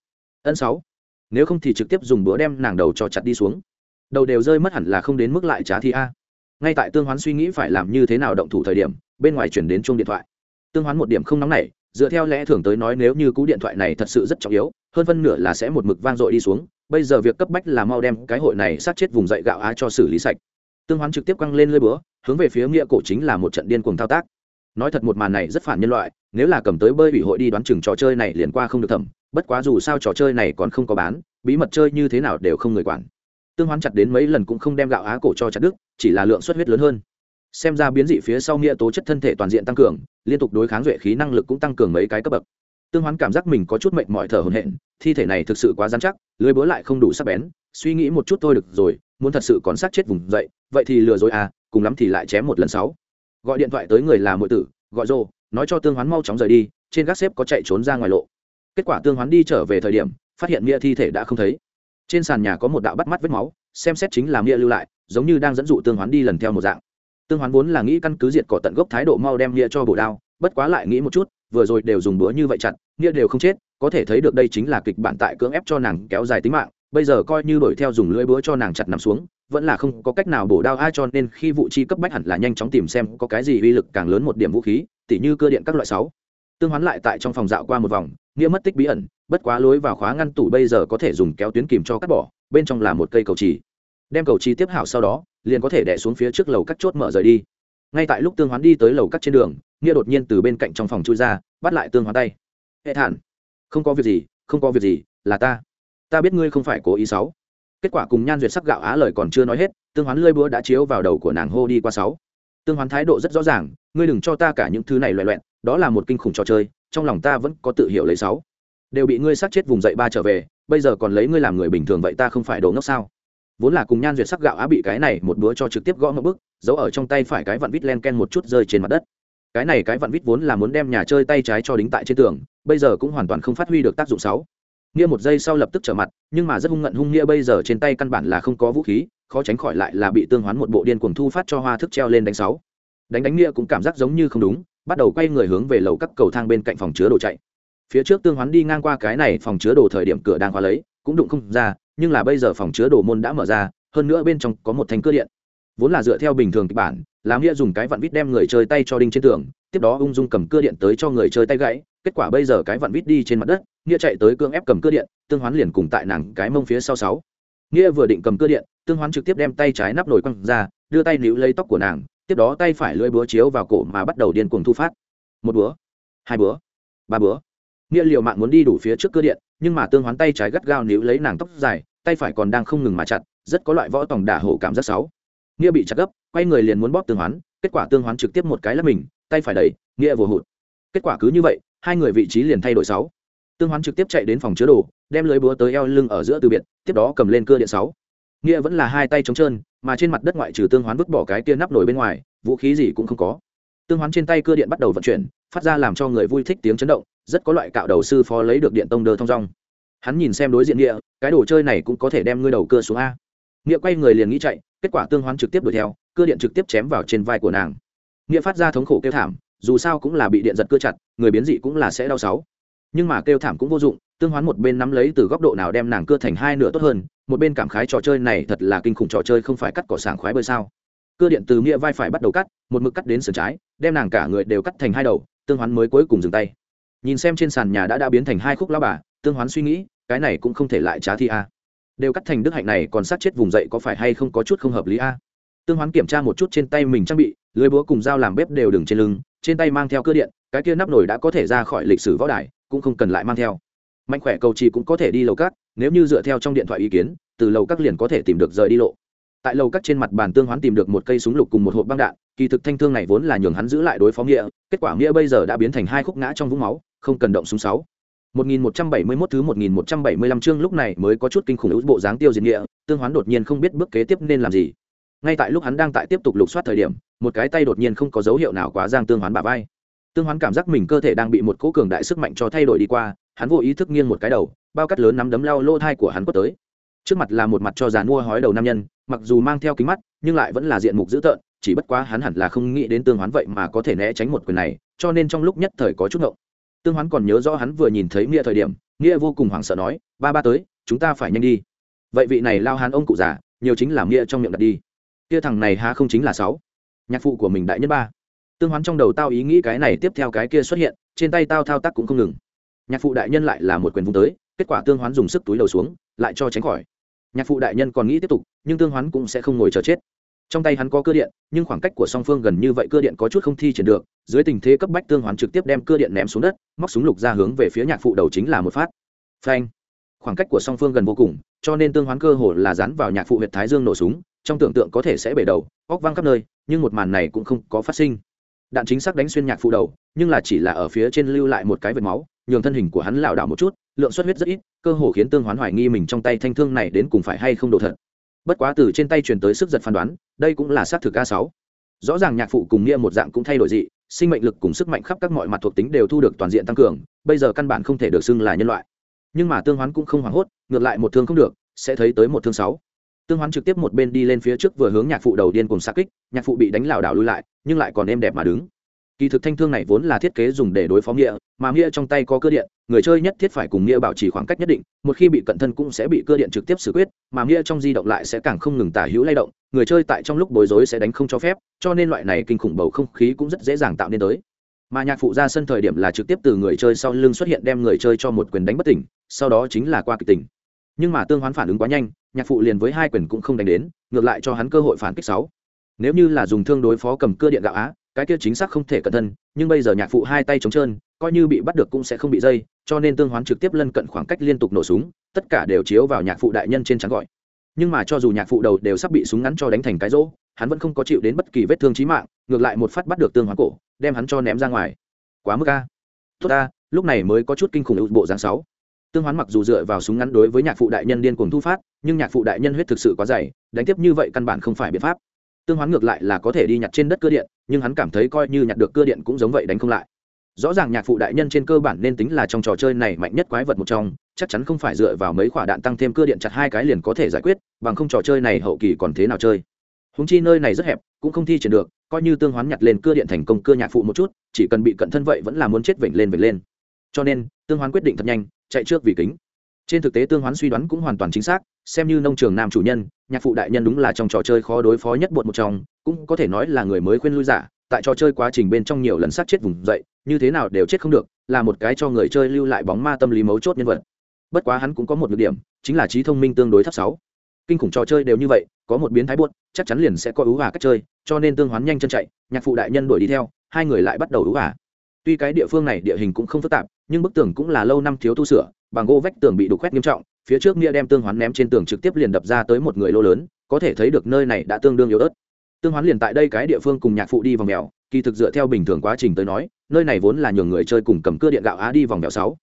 Ân sáu, nếu không thì trực tiếp dùng bữa đem nàng đầu cho chặt đi xuống. Đầu đều rơi mất hẳn là không đến mức lại trá thi a. Ngay tại tương hoán suy nghĩ phải làm như thế nào động thủ thời điểm, bên ngoài chuyển đến chuông điện thoại. Tương hoán một điểm không nóng nảy, dựa theo lẽ thường tới nói nếu như cú điện thoại này thật sự rất trọng yếu, hơn phân nửa là sẽ một mực vang dội đi xuống, bây giờ việc cấp bách là mau đem cái hội này sát chết vùng dậy gạo á cho xử lý sạch. Tương hoán trực tiếp quăng lên lơi búa, hướng về phía nghĩa cổ chính là một trận điên cuồng thao tác nói thật một màn này rất phản nhân loại, nếu là cầm tới bơi ủy hội đi đoán chừng trò chơi này liền qua không được thẩm, bất quá dù sao trò chơi này còn không có bán, bí mật chơi như thế nào đều không người quản. Tương hoán chặt đến mấy lần cũng không đem gạo á cổ cho chặt đức chỉ là lượng xuất huyết lớn hơn. Xem ra biến dị phía sau nghĩa tố chất thân thể toàn diện tăng cường, liên tục đối kháng duệ khí năng lực cũng tăng cường mấy cái cấp bậc. Tương hoán cảm giác mình có chút mệnh mọi thở hồn hện thi thể này thực sự quá dán chắc, lưới búa lại không đủ sắc bén, suy nghĩ một chút thôi được rồi, muốn thật sự còn sát chết vùng dậy, vậy thì lừa dối à cùng lắm thì lại chém một lần sáu gọi điện thoại tới người là mọi tử, gọi rô, nói cho tương hoán mau chóng rời đi, trên gác xếp có chạy trốn ra ngoài lộ. Kết quả tương hoán đi trở về thời điểm, phát hiện nghĩa thi thể đã không thấy. Trên sàn nhà có một đạo bắt mắt vết máu, xem xét chính là nghĩa lưu lại, giống như đang dẫn dụ tương hoán đi lần theo một dạng. Tương hoán vốn là nghĩ căn cứ diệt cỏ tận gốc thái độ mau đem nghĩa cho bổ đao, bất quá lại nghĩ một chút, vừa rồi đều dùng bữa như vậy chặt nghĩa đều không chết, có thể thấy được đây chính là kịch bản tại cưỡng ép cho nàng kéo dài tính mạng, bây giờ coi như đổi theo dùng lưỡi búa cho nàng chặt nằm xuống vẫn là không có cách nào bổ đao ai, cho nên khi vụ chi cấp bách hẳn là nhanh chóng tìm xem có cái gì uy lực càng lớn một điểm vũ khí, tỉ như cơ điện các loại sáu. Tương hoán lại tại trong phòng dạo qua một vòng, nghĩa mất tích bí ẩn, bất quá lối vào khóa ngăn tủ bây giờ có thể dùng kéo tuyến kìm cho cắt bỏ, bên trong là một cây cầu trì. Đem cầu trì tiếp hảo sau đó, liền có thể đẻ xuống phía trước lầu cắt chốt mở rời đi. Ngay tại lúc tương hoán đi tới lầu cắt trên đường, nghĩa đột nhiên từ bên cạnh trong phòng chui ra, bắt lại tương hoán tay. Hệ thản, không có việc gì, không có việc gì, là ta. Ta biết ngươi không phải cố ý sáu kết quả cùng nhan duyệt sắc gạo á lời còn chưa nói hết, tương hoán lơi búa đã chiếu vào đầu của nàng hô đi qua sáu. Tương hoán thái độ rất rõ ràng, ngươi đừng cho ta cả những thứ này loẹ loẹn, đó là một kinh khủng trò chơi, trong lòng ta vẫn có tự hiểu lấy sáu. Đều bị ngươi sát chết vùng dậy ba trở về, bây giờ còn lấy ngươi làm người bình thường vậy ta không phải đồ ngốc sao? Vốn là cùng nhan duyệt sắc gạo á bị cái này một búa cho trực tiếp gõ một bức, giấu ở trong tay phải cái vặn vít len ken một chút rơi trên mặt đất. Cái này cái vặn vít vốn là muốn đem nhà chơi tay trái cho đính tại trên tường, bây giờ cũng hoàn toàn không phát huy được tác dụng sáu nghĩa một giây sau lập tức trở mặt, nhưng mà rất hung ngận, hung nghĩa bây giờ trên tay căn bản là không có vũ khí, khó tránh khỏi lại là bị tương hoán một bộ điên cuồng thu phát cho hoa thức treo lên đánh sáu. Đánh đánh nghĩa cũng cảm giác giống như không đúng, bắt đầu quay người hướng về lầu các cầu thang bên cạnh phòng chứa đồ chạy. Phía trước tương hoán đi ngang qua cái này phòng chứa đồ thời điểm cửa đang khóa lấy, cũng đụng không ra, nhưng là bây giờ phòng chứa đồ môn đã mở ra, hơn nữa bên trong có một thanh cưa điện. Vốn là dựa theo bình thường kịch bản làm nghĩa dùng cái vặn vít đem người chơi tay cho đinh trên tường, tiếp đó ung dung cầm cưa điện tới cho người chơi tay gãy kết quả bây giờ cái vặn vít đi trên mặt đất, nghĩa chạy tới cương ép cầm cưa điện, tương hoán liền cùng tại nàng cái mông phía sau sáu. Nghĩa vừa định cầm cưa điện, tương hoán trực tiếp đem tay trái nắp nồi quăng ra, đưa tay níu lấy tóc của nàng, tiếp đó tay phải lưỡi búa chiếu vào cổ mà bắt đầu điên cuồng thu phát. Một búa, hai búa, ba búa. Nghĩa liệu mạng muốn đi đủ phía trước cưa điện, nhưng mà tương hoán tay trái gắt gao níu lấy nàng tóc dài, tay phải còn đang không ngừng mà chặt, rất có loại võ tòng đả hổ cảm giác sáu. Nghĩa bị chặt gấp, quay người liền muốn bóp tương hoán, kết quả tương hoán trực tiếp một cái lắp mình, tay phải đẩy, nghĩa vừa hụt. Kết quả cứ như vậy hai người vị trí liền thay đổi sáu. Tương hoán trực tiếp chạy đến phòng chứa đồ, đem lưới búa tới eo lưng ở giữa từ biệt, tiếp đó cầm lên cưa điện sáu. Nghĩa vẫn là hai tay trống trơn, mà trên mặt đất ngoại trừ tương hoán vứt bỏ cái kia nắp nổi bên ngoài, vũ khí gì cũng không có. Tương hoán trên tay cưa điện bắt đầu vận chuyển, phát ra làm cho người vui thích tiếng chấn động, rất có loại cạo đầu sư phó lấy được điện tông đơ thông rong hắn nhìn xem đối diện nghĩa, cái đồ chơi này cũng có thể đem ngươi đầu cơ xuống a. Nghĩa quay người liền nghĩ chạy, kết quả tương hoán trực tiếp đuổi theo, cơ điện trực tiếp chém vào trên vai của nàng. Nghĩa phát ra thống khổ kêu thảm dù sao cũng là bị điện giật cưa chặt, người biến dị cũng là sẽ đau sáu. Nhưng mà kêu thảm cũng vô dụng, tương hoán một bên nắm lấy từ góc độ nào đem nàng cưa thành hai nửa tốt hơn, một bên cảm khái trò chơi này thật là kinh khủng trò chơi không phải cắt cỏ sảng khoái bơi sao. Cưa điện từ nghĩa vai phải bắt đầu cắt, một mực cắt đến sườn trái, đem nàng cả người đều cắt thành hai đầu, tương hoán mới cuối cùng dừng tay. Nhìn xem trên sàn nhà đã đã biến thành hai khúc lao bà, tương hoán suy nghĩ, cái này cũng không thể lại trá thi a. Đều cắt thành đức hạnh này còn sát chết vùng dậy có phải hay không có chút không hợp lý a? Tương hoán kiểm tra một chút trên tay mình trang bị, lưới búa cùng dao làm bếp đều đừng trên lưng trên tay mang theo cơ điện cái kia nắp nổi đã có thể ra khỏi lịch sử võ đài cũng không cần lại mang theo. Mạnh khỏe cầu trì cũng có thể đi lầu cát nếu như dựa theo trong điện thoại ý kiến từ lầu các liền có thể tìm được rời đi lộ. Tại lầu các trên mặt bàn tương hoán tìm được một cây súng lục cùng một hộp băng đạn kỳ thực thanh thương này vốn là nhường hắn giữ lại đối phó nghĩa kết quả nghĩa bây giờ đã biến thành hai khúc ngã trong vũng máu không cần động súng sáu. 1171 thứ 1175 chương lúc này mới có chút kinh khủng ưu bộ dáng tiêu diệt nghĩa, Tương Hoán đột nhiên không biết bước kế tiếp nên làm gì. Ngay tại lúc hắn đang tại tiếp tục lục soát thời điểm, một cái tay đột nhiên không có dấu hiệu nào quá giang Tương Hoán bà vai. Tương Hoán cảm giác mình cơ thể đang bị một cỗ cường đại sức mạnh cho thay đổi đi qua, hắn vô ý thức nghiêng một cái đầu, bao cắt lớn nắm đấm lao lô thai của hắn quất tới. Trước mặt là một mặt cho dàn mua hói đầu nam nhân, mặc dù mang theo kính mắt, nhưng lại vẫn là diện mục dữ tợn, chỉ bất quá hắn hẳn là không nghĩ đến Tương Hoán vậy mà có thể né tránh một quyền này, cho nên trong lúc nhất thời có chút ngộng tương hoán còn nhớ rõ hắn vừa nhìn thấy nghĩa thời điểm nghĩa vô cùng hoảng sợ nói ba ba tới chúng ta phải nhanh đi vậy vị này lao hán ông cụ già nhiều chính là nghĩa trong miệng đặt đi kia thằng này há không chính là sáu? Nhạc phụ của mình đại nhân ba. Tương hoán trong đầu tao ý nghĩ cái này tiếp theo cái kia xuất hiện, trên tay tao thao tác cũng không ngừng. Nhạc phụ đại nhân lại là một quyền vung tới, kết quả tương hoán dùng sức túi đầu xuống, lại cho tránh khỏi. Nhạc phụ đại nhân còn nghĩ tiếp tục, nhưng tương hoán cũng sẽ không ngồi chờ chết. Trong tay hắn có cơ điện, nhưng khoảng cách của song phương gần như vậy cơ điện có chút không thi triển được, dưới tình thế cấp bách tương hoán trực tiếp đem cơ điện ném xuống đất, móc súng lục ra hướng về phía nhạc phụ đầu chính là một phát. Phanh. Khoảng cách của song phương gần vô cùng, cho nên tương hoán cơ hồ là dán vào nhạc phụ huyệt thái dương nổ súng trong tưởng tượng có thể sẽ bể đầu, óc văng khắp nơi, nhưng một màn này cũng không có phát sinh. Đạn chính xác đánh xuyên nhạc phụ đầu, nhưng là chỉ là ở phía trên lưu lại một cái vệt máu, nhường thân hình của hắn lảo đảo một chút, lượng xuất huyết rất ít, cơ hồ khiến tương hoán hoài nghi mình trong tay thanh thương này đến cùng phải hay không độ thật. Bất quá từ trên tay truyền tới sức giật phán đoán, đây cũng là xác thực a sáu. Rõ ràng nhạc phụ cùng nghĩa một dạng cũng thay đổi dị, sinh mệnh lực cùng sức mạnh khắp các mọi mặt thuộc tính đều thu được toàn diện tăng cường, bây giờ căn bản không thể được xưng là nhân loại. Nhưng mà tương hoán cũng không hoảng hốt, ngược lại một thương không được, sẽ thấy tới một thương sáu tương hoán trực tiếp một bên đi lên phía trước vừa hướng nhạc phụ đầu điên cùng xa kích, nhạc phụ bị đánh lảo đảo lui lại, nhưng lại còn êm đẹp mà đứng. Kỳ thực thanh thương này vốn là thiết kế dùng để đối phó nghĩa, mà nghĩa trong tay có cơ điện, người chơi nhất thiết phải cùng nghĩa bảo trì khoảng cách nhất định, một khi bị cận thân cũng sẽ bị cơ điện trực tiếp xử quyết, mà nghĩa trong di động lại sẽ càng không ngừng tả hữu lay động, người chơi tại trong lúc bối rối sẽ đánh không cho phép, cho nên loại này kinh khủng bầu không khí cũng rất dễ dàng tạo nên tới. Mà nhạc phụ ra sân thời điểm là trực tiếp từ người chơi sau lưng xuất hiện đem người chơi cho một quyền đánh bất tỉnh, sau đó chính là qua kịch tỉnh nhưng mà tương hoán phản ứng quá nhanh, nhạc phụ liền với hai quyền cũng không đánh đến, ngược lại cho hắn cơ hội phản kích sáu. Nếu như là dùng thương đối phó cầm cơ điện gạo á, cái kia chính xác không thể cẩn thân nhưng bây giờ nhạc phụ hai tay trống trơn, coi như bị bắt được cũng sẽ không bị dây, cho nên tương hoán trực tiếp lân cận khoảng cách liên tục nổ súng, tất cả đều chiếu vào nhạc phụ đại nhân trên trắng gọi. Nhưng mà cho dù nhạc phụ đầu đều sắp bị súng ngắn cho đánh thành cái rỗ, hắn vẫn không có chịu đến bất kỳ vết thương trí mạng, ngược lại một phát bắt được tương hoán cổ, đem hắn cho ném ra ngoài. Quá mức a. Tốt a, lúc này mới có chút kinh khủng bộ dáng sáu tương hoán mặc dù dựa vào súng ngắn đối với nhạc phụ đại nhân điên cuồng thu phát, nhưng nhạc phụ đại nhân huyết thực sự quá dày, đánh tiếp như vậy căn bản không phải biện pháp. Tương hoán ngược lại là có thể đi nhặt trên đất cơ điện, nhưng hắn cảm thấy coi như nhặt được cơ điện cũng giống vậy đánh không lại. Rõ ràng nhạc phụ đại nhân trên cơ bản nên tính là trong trò chơi này mạnh nhất quái vật một trong, chắc chắn không phải dựa vào mấy quả đạn tăng thêm cơ điện chặt hai cái liền có thể giải quyết, bằng không trò chơi này hậu kỳ còn thế nào chơi. Húng chi nơi này rất hẹp, cũng không thi triển được, coi như tương hoán nhặt lên cơ điện thành công cơ nhạc phụ một chút, chỉ cần bị cận thân vậy vẫn là muốn chết vểnh lên vểnh lên. Cho nên, tương hoán quyết định thật nhanh chạy trước vì kính. Trên thực tế tương hoán suy đoán cũng hoàn toàn chính xác, xem như nông trường nam chủ nhân, nhạc phụ đại nhân đúng là trong trò chơi khó đối phó nhất bột một trong, cũng có thể nói là người mới khuyên lui giả, tại trò chơi quá trình bên trong nhiều lần sát chết vùng dậy, như thế nào đều chết không được, là một cái cho người chơi lưu lại bóng ma tâm lý mấu chốt nhân vật. Bất quá hắn cũng có một nhược điểm, chính là trí thông minh tương đối thấp sáu. Kinh khủng trò chơi đều như vậy, có một biến thái buốt chắc chắn liền sẽ có ú gà cách chơi, cho nên tương hoán nhanh chân chạy, nhạc phụ đại nhân đuổi đi theo, hai người lại bắt đầu ú gà tuy cái địa phương này địa hình cũng không phức tạp nhưng bức tường cũng là lâu năm thiếu tu sửa, bằng gỗ vách tường bị đục khoét nghiêm trọng, phía trước nghĩa đem tương hoán ném trên tường trực tiếp liền đập ra tới một người lô lớn, có thể thấy được nơi này đã tương đương yếu ớt. Tương hoán liền tại đây cái địa phương cùng nhạc phụ đi vòng mèo, kỳ thực dựa theo bình thường quá trình tới nói, nơi này vốn là nhường người chơi cùng cầm cưa điện gạo á đi vòng mèo sáu.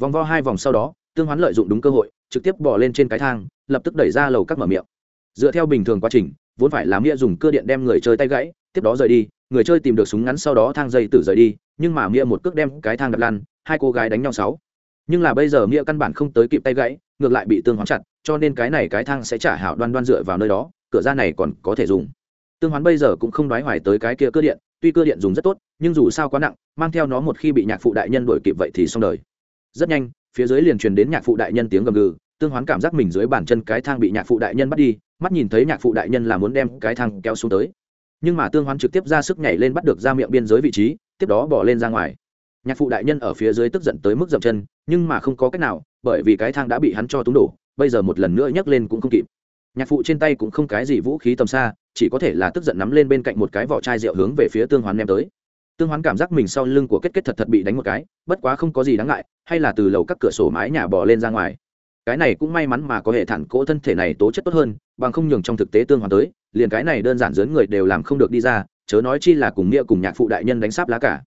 Vòng vo hai vòng sau đó, tương hoán lợi dụng đúng cơ hội, trực tiếp bỏ lên trên cái thang, lập tức đẩy ra lầu các mở miệng. Dựa theo bình thường quá trình, vốn phải làm nghĩa dùng cơ điện đem người chơi tay gãy, tiếp đó rời đi, người chơi tìm được súng ngắn sau đó thang dây tử rời đi, nhưng mà nghĩa một cước đem cái thang đập lăn hai cô gái đánh nhau sáu. Nhưng là bây giờ nghĩa căn bản không tới kịp tay gãy, ngược lại bị tương hoán chặt, cho nên cái này cái thang sẽ trả hảo đoan đoan dựa vào nơi đó, cửa ra này còn có thể dùng. Tương hoán bây giờ cũng không đoái hoài tới cái kia cơ điện, tuy cơ điện dùng rất tốt, nhưng dù sao quá nặng, mang theo nó một khi bị nhạc phụ đại nhân đuổi kịp vậy thì xong đời. Rất nhanh, phía dưới liền truyền đến nhạc phụ đại nhân tiếng gầm gừ, tương hoán cảm giác mình dưới bàn chân cái thang bị nhạc phụ đại nhân bắt đi, mắt nhìn thấy nhạc phụ đại nhân là muốn đem cái thang kéo xuống tới. Nhưng mà tương hoán trực tiếp ra sức nhảy lên bắt được ra miệng biên giới vị trí, tiếp đó bỏ lên ra ngoài nhạc phụ đại nhân ở phía dưới tức giận tới mức dậm chân, nhưng mà không có cách nào, bởi vì cái thang đã bị hắn cho túng đổ, bây giờ một lần nữa nhấc lên cũng không kịp. Nhạc phụ trên tay cũng không cái gì vũ khí tầm xa, chỉ có thể là tức giận nắm lên bên cạnh một cái vỏ chai rượu hướng về phía tương hoán ném tới. Tương hoán cảm giác mình sau lưng của kết kết thật thật bị đánh một cái, bất quá không có gì đáng ngại, hay là từ lầu các cửa sổ mái nhà bỏ lên ra ngoài. Cái này cũng may mắn mà có hệ thản cỗ thân thể này tố chất tốt hơn, bằng không nhường trong thực tế tương hoán tới, liền cái này đơn giản dớn người đều làm không được đi ra, chớ nói chi là cùng nghĩa cùng nhạc phụ đại nhân đánh sáp lá cả.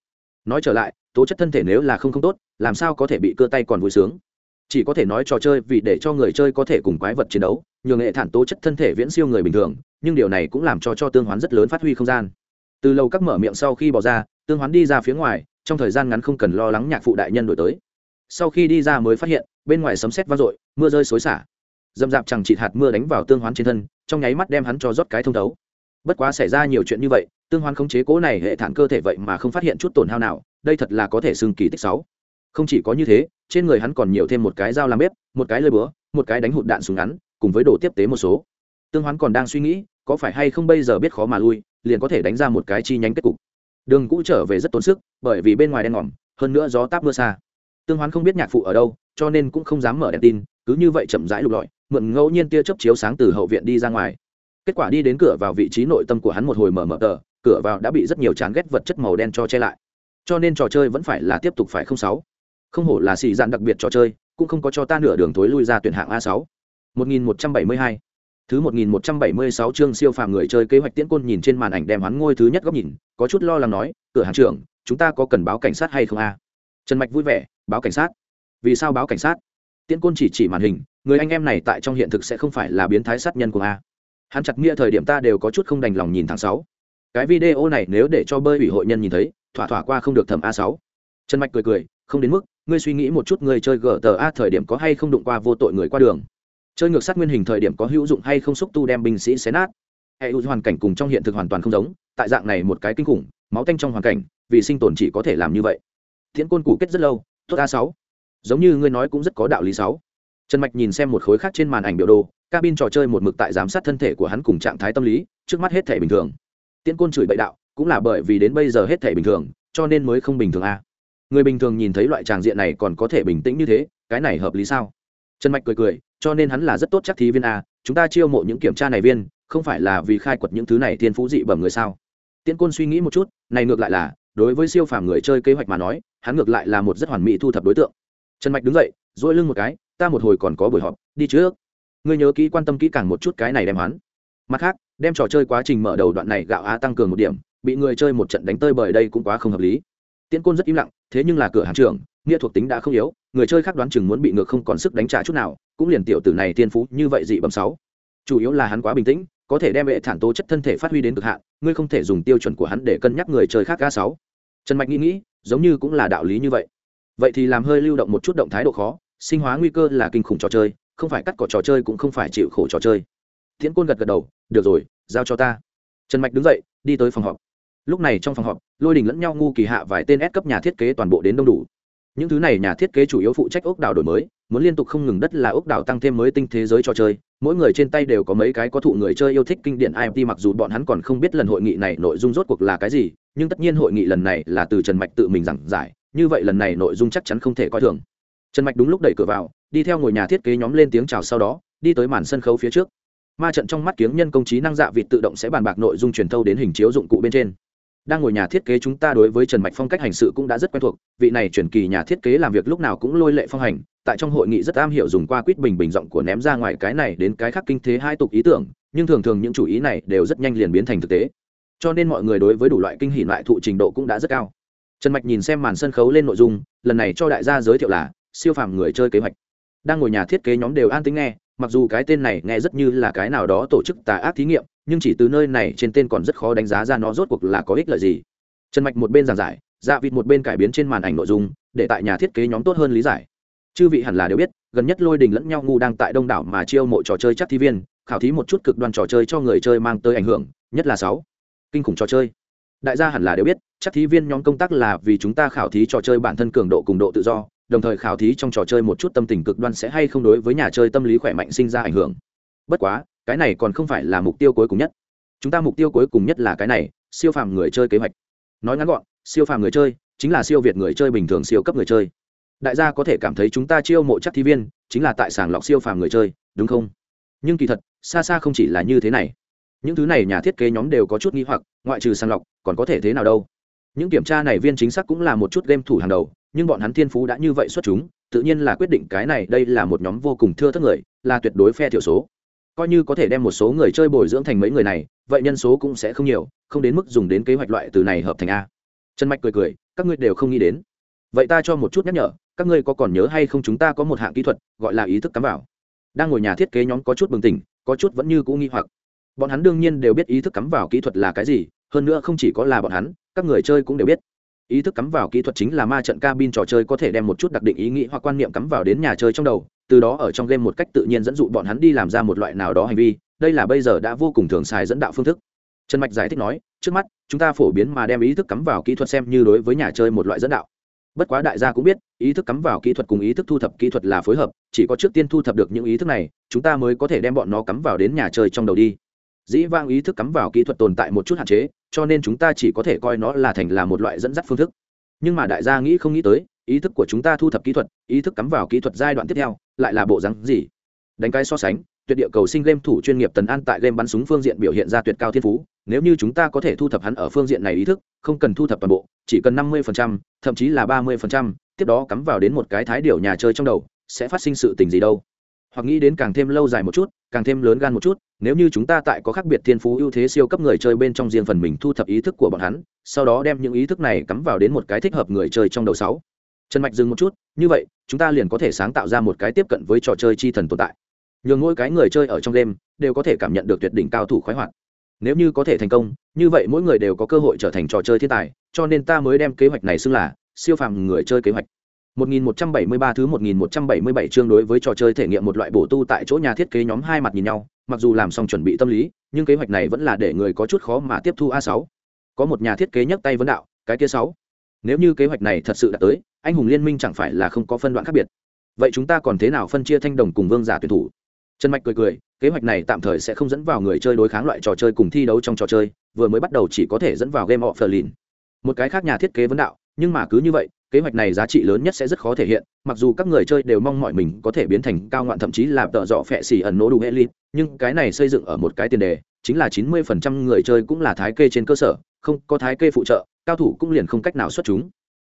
Nói trở lại tố chất thân thể nếu là không không tốt, làm sao có thể bị cơ tay còn vui sướng? Chỉ có thể nói trò chơi vì để cho người chơi có thể cùng quái vật chiến đấu, nhường hệ thản tố chất thân thể viễn siêu người bình thường, nhưng điều này cũng làm cho cho tương hoán rất lớn phát huy không gian. Từ lâu các mở miệng sau khi bỏ ra, tương hoán đi ra phía ngoài, trong thời gian ngắn không cần lo lắng nhạc phụ đại nhân đổi tới. Sau khi đi ra mới phát hiện, bên ngoài sấm sét vang dội, mưa rơi xối xả. Dầm dạp chẳng chịt hạt mưa đánh vào tương hoán trên thân, trong nháy mắt đem hắn cho rót cái thông thấu bất quá xảy ra nhiều chuyện như vậy, tương hoan khống chế cố này hệ thản cơ thể vậy mà không phát hiện chút tổn hao nào, đây thật là có thể xưng kỳ tích sáu. Không chỉ có như thế, trên người hắn còn nhiều thêm một cái dao làm bếp, một cái lơi búa, một cái đánh hụt đạn súng ngắn, cùng với đồ tiếp tế một số. Tương hoán còn đang suy nghĩ, có phải hay không bây giờ biết khó mà lui, liền có thể đánh ra một cái chi nhánh kết cục. Đường cũ trở về rất tốn sức, bởi vì bên ngoài đen ngòm, hơn nữa gió táp mưa xa. Tương hoán không biết nhạc phụ ở đâu, cho nên cũng không dám mở đèn tin, cứ như vậy chậm rãi lục lọi, mượn ngẫu nhiên tia chớp chiếu sáng từ hậu viện đi ra ngoài kết quả đi đến cửa vào vị trí nội tâm của hắn một hồi mở mở tờ cửa vào đã bị rất nhiều chán ghét vật chất màu đen cho che lại cho nên trò chơi vẫn phải là tiếp tục phải không sáu không hổ là xì dạn đặc biệt trò chơi cũng không có cho ta nửa đường thối lui ra tuyển hạng a sáu 1172 Thứ 1176 chương siêu phàm người chơi kế hoạch tiễn côn nhìn trên màn ảnh đem hắn ngôi thứ nhất góc nhìn, có chút lo lắng nói, "Cửa hàng trưởng, chúng ta có cần báo cảnh sát hay không a?" Trần Mạch vui vẻ, "Báo cảnh sát? Vì sao báo cảnh sát?" Tiễn côn chỉ chỉ màn hình, người anh em này tại trong hiện thực sẽ không phải là biến thái sát nhân của a. Hắn chặt nghĩa thời điểm ta đều có chút không đành lòng nhìn tháng sáu. Cái video này nếu để cho bơi ủy hội nhân nhìn thấy, thỏa thỏa qua không được thẩm a sáu. Trần Mạch cười cười, không đến mức, ngươi suy nghĩ một chút người chơi gờ tờ a thời điểm có hay không đụng qua vô tội người qua đường. Chơi ngược sát nguyên hình thời điểm có hữu dụng hay không xúc tu đem binh sĩ xé nát. Hệ hữu hoàn cảnh cùng trong hiện thực hoàn toàn không giống tại dạng này một cái kinh khủng máu tanh trong hoàn cảnh vì sinh tồn chỉ có thể làm như vậy. Thiện côn củ kết rất lâu tốt a sáu. Giống như ngươi nói cũng rất có đạo lý sáu. Trần mạch nhìn xem một khối khác trên màn ảnh biểu đồ cabin trò chơi một mực tại giám sát thân thể của hắn cùng trạng thái tâm lý, trước mắt hết thể bình thường. Tiễn côn chửi bậy đạo, cũng là bởi vì đến bây giờ hết thể bình thường, cho nên mới không bình thường a người bình thường nhìn thấy loại tràng diện này còn có thể bình tĩnh như thế, cái này hợp lý sao? Trần mạch cười cười, cho nên hắn là rất tốt chắc thí viên a chúng ta chiêu mộ những kiểm tra này viên, không phải là vì khai quật những thứ này thiên phú dị bẩm người sao? Tiễn côn suy nghĩ một chút, này ngược lại là, đối với siêu phàm người chơi kế hoạch mà nói, hắn ngược lại là một rất hoàn mỹ thu thập đối tượng. Trần mạch đứng dậy dỗi lưng một cái, ta một hồi còn có buổi họp, đi trước ngươi nhớ kỹ quan tâm kỹ càng một chút cái này đem hắn. Mặt khác, đem trò chơi quá trình mở đầu đoạn này gạo á tăng cường một điểm, bị người chơi một trận đánh tơi bởi đây cũng quá không hợp lý. Tiễn côn rất im lặng, thế nhưng là cửa hàng trưởng, nghĩa thuộc tính đã không yếu, người chơi khác đoán chừng muốn bị ngược không còn sức đánh trả chút nào, cũng liền tiểu tử này tiên phú như vậy dị bầm sáu. Chủ yếu là hắn quá bình tĩnh, có thể đem hệ thản tố chất thân thể phát huy đến cực hạn, ngươi không thể dùng tiêu chuẩn của hắn để cân nhắc người chơi khác ga sáu. Trần mạch nghĩ nghĩ, giống như cũng là đạo lý như vậy. Vậy thì làm hơi lưu động một chút động thái độ khó, sinh hóa nguy cơ là kinh khủng trò chơi không phải cắt cỏ trò chơi cũng không phải chịu khổ trò chơi. Thiện côn gật gật đầu, được rồi, giao cho ta. Trần mạch đứng dậy, đi tới phòng họp. Lúc này trong phòng họp, lôi đình lẫn nhau ngu kỳ hạ vài tên ép cấp nhà thiết kế toàn bộ đến đông đủ. Những thứ này nhà thiết kế chủ yếu phụ trách ốc đảo đổi mới, muốn liên tục không ngừng đất là ốc đảo tăng thêm mới tinh thế giới trò chơi, mỗi người trên tay đều có mấy cái có thụ người chơi yêu thích kinh điển imt mặc dù bọn hắn còn không biết lần hội nghị này nội dung rốt cuộc là cái gì, nhưng tất nhiên hội nghị lần này là từ trần mạch tự mình giảng giải, như vậy lần này nội dung chắc chắn không thể coi thường. Trần mạch đúng lúc đẩy cửa vào đi theo ngồi nhà thiết kế nhóm lên tiếng chào sau đó, đi tới màn sân khấu phía trước. Ma trận trong mắt kiếng nhân công trí năng dạ vịt tự động sẽ bàn bạc nội dung truyền thâu đến hình chiếu dụng cụ bên trên. Đang ngồi nhà thiết kế chúng ta đối với trần mạch phong cách hành sự cũng đã rất quen thuộc, vị này chuyển kỳ nhà thiết kế làm việc lúc nào cũng lôi lệ phong hành, tại trong hội nghị rất am hiểu dùng qua quýt bình bình giọng của ném ra ngoài cái này đến cái khác kinh thế hai tục ý tưởng, nhưng thường thường những chủ ý này đều rất nhanh liền biến thành thực tế. Cho nên mọi người đối với đủ loại kinh hỷ loại thụ trình độ cũng đã rất cao. Trần mạch nhìn xem màn sân khấu lên nội dung, lần này cho đại gia giới thiệu là siêu phàm người chơi kế hoạch đang ngồi nhà thiết kế nhóm đều an tính nghe, mặc dù cái tên này nghe rất như là cái nào đó tổ chức tà ác thí nghiệm, nhưng chỉ từ nơi này trên tên còn rất khó đánh giá ra nó rốt cuộc là có ích lợi gì. Trần mạch một bên giảng giải dạ vịt một bên cải biến trên màn ảnh nội dung, để tại nhà thiết kế nhóm tốt hơn lý giải. Chư vị hẳn là đều biết, gần nhất lôi đình lẫn nhau ngu đang tại đông đảo mà chiêu mộ trò chơi chắc thi viên, khảo thí một chút cực đoan trò chơi cho người chơi mang tới ảnh hưởng, nhất là sáu. Kinh khủng trò chơi. Đại gia hẳn là đều biết, chắc thí viên nhóm công tác là vì chúng ta khảo thí trò chơi bản thân cường độ cùng độ tự do đồng thời khảo thí trong trò chơi một chút tâm tình cực đoan sẽ hay không đối với nhà chơi tâm lý khỏe mạnh sinh ra ảnh hưởng. Bất quá, cái này còn không phải là mục tiêu cuối cùng nhất. Chúng ta mục tiêu cuối cùng nhất là cái này, siêu phàm người chơi kế hoạch. Nói ngắn gọn, siêu phàm người chơi chính là siêu việt người chơi bình thường siêu cấp người chơi. Đại gia có thể cảm thấy chúng ta chiêu mộ chắc thi viên chính là tại sàng lọc siêu phàm người chơi, đúng không? Nhưng kỳ thật, xa xa không chỉ là như thế này. Những thứ này nhà thiết kế nhóm đều có chút nghi hoặc, ngoại trừ sàng lọc, còn có thể thế nào đâu? Những kiểm tra này viên chính xác cũng là một chút game thủ hàng đầu, nhưng bọn hắn thiên phú đã như vậy xuất chúng, tự nhiên là quyết định cái này đây là một nhóm vô cùng thưa thất người, là tuyệt đối phe thiểu số. Coi như có thể đem một số người chơi bồi dưỡng thành mấy người này, vậy nhân số cũng sẽ không nhiều, không đến mức dùng đến kế hoạch loại từ này hợp thành a. Trần mạch cười cười, các ngươi đều không nghĩ đến. Vậy ta cho một chút nhắc nhở, các ngươi có còn nhớ hay không chúng ta có một hạng kỹ thuật, gọi là ý thức cắm vào. Đang ngồi nhà thiết kế nhóm có chút bừng tỉnh, có chút vẫn như cũ nghi hoặc. Bọn hắn đương nhiên đều biết ý thức cắm vào kỹ thuật là cái gì hơn nữa không chỉ có là bọn hắn, các người chơi cũng đều biết. Ý thức cắm vào kỹ thuật chính là ma trận cabin trò chơi có thể đem một chút đặc định ý nghĩ hoặc quan niệm cắm vào đến nhà chơi trong đầu, từ đó ở trong game một cách tự nhiên dẫn dụ bọn hắn đi làm ra một loại nào đó hành vi, đây là bây giờ đã vô cùng thường xài dẫn đạo phương thức. Trần mạch giải thích nói, trước mắt, chúng ta phổ biến mà đem ý thức cắm vào kỹ thuật xem như đối với nhà chơi một loại dẫn đạo. Bất quá đại gia cũng biết, ý thức cắm vào kỹ thuật cùng ý thức thu thập kỹ thuật là phối hợp, chỉ có trước tiên thu thập được những ý thức này, chúng ta mới có thể đem bọn nó cắm vào đến nhà chơi trong đầu đi dĩ vang ý thức cắm vào kỹ thuật tồn tại một chút hạn chế, cho nên chúng ta chỉ có thể coi nó là thành là một loại dẫn dắt phương thức. Nhưng mà đại gia nghĩ không nghĩ tới, ý thức của chúng ta thu thập kỹ thuật, ý thức cắm vào kỹ thuật giai đoạn tiếp theo, lại là bộ rắn gì? Đánh cái so sánh, tuyệt địa cầu sinh game thủ chuyên nghiệp tần an tại game bắn súng phương diện biểu hiện ra tuyệt cao thiên phú, nếu như chúng ta có thể thu thập hắn ở phương diện này ý thức, không cần thu thập toàn bộ, chỉ cần năm mươi thậm chí là ba mươi tiếp đó cắm vào đến một cái thái điều nhà chơi trong đầu, sẽ phát sinh sự tình gì đâu? Hoặc nghĩ đến càng thêm lâu dài một chút, càng thêm lớn gan một chút nếu như chúng ta tại có khác biệt thiên phú ưu thế siêu cấp người chơi bên trong riêng phần mình thu thập ý thức của bọn hắn sau đó đem những ý thức này cắm vào đến một cái thích hợp người chơi trong đầu sáu. Trần mạch dừng một chút như vậy chúng ta liền có thể sáng tạo ra một cái tiếp cận với trò chơi chi thần tồn tại. Nhường mỗi cái người chơi ở trong game đều có thể cảm nhận được tuyệt đỉnh cao thủ khoái hoạt. Nếu như có thể thành công như vậy mỗi người đều có cơ hội trở thành trò chơi thiên tài cho nên ta mới đem kế hoạch này xưng là siêu phàm người chơi kế hoạch. 1173 thứ 1177 chương đối với trò chơi thể nghiệm một loại bổ tu tại chỗ nhà thiết kế nhóm hai mặt nhìn nhau, mặc dù làm xong chuẩn bị tâm lý, nhưng kế hoạch này vẫn là để người có chút khó mà tiếp thu A6. Có một nhà thiết kế nhấc tay vấn đạo, cái kia sáu. Nếu như kế hoạch này thật sự đã tới, anh hùng liên minh chẳng phải là không có phân đoạn khác biệt. Vậy chúng ta còn thế nào phân chia thanh đồng cùng vương giả tuyển thủ? Trần Mạch cười cười, kế hoạch này tạm thời sẽ không dẫn vào người chơi đối kháng loại trò chơi cùng thi đấu trong trò chơi, vừa mới bắt đầu chỉ có thể dẫn vào game họ pherlin. Một cái khác nhà thiết kế vấn đạo, nhưng mà cứ như vậy, kế hoạch này giá trị lớn nhất sẽ rất khó thể hiện, mặc dù các người chơi đều mong mọi mình có thể biến thành cao ngoạn thậm chí là tợ dọ phẹ xỉ ẩn nỗ đủ elite nhưng cái này xây dựng ở một cái tiền đề, chính là chín mươi phần trăm người chơi cũng là thái kê trên cơ sở, không có thái kê phụ trợ, cao thủ cũng liền không cách nào xuất chúng.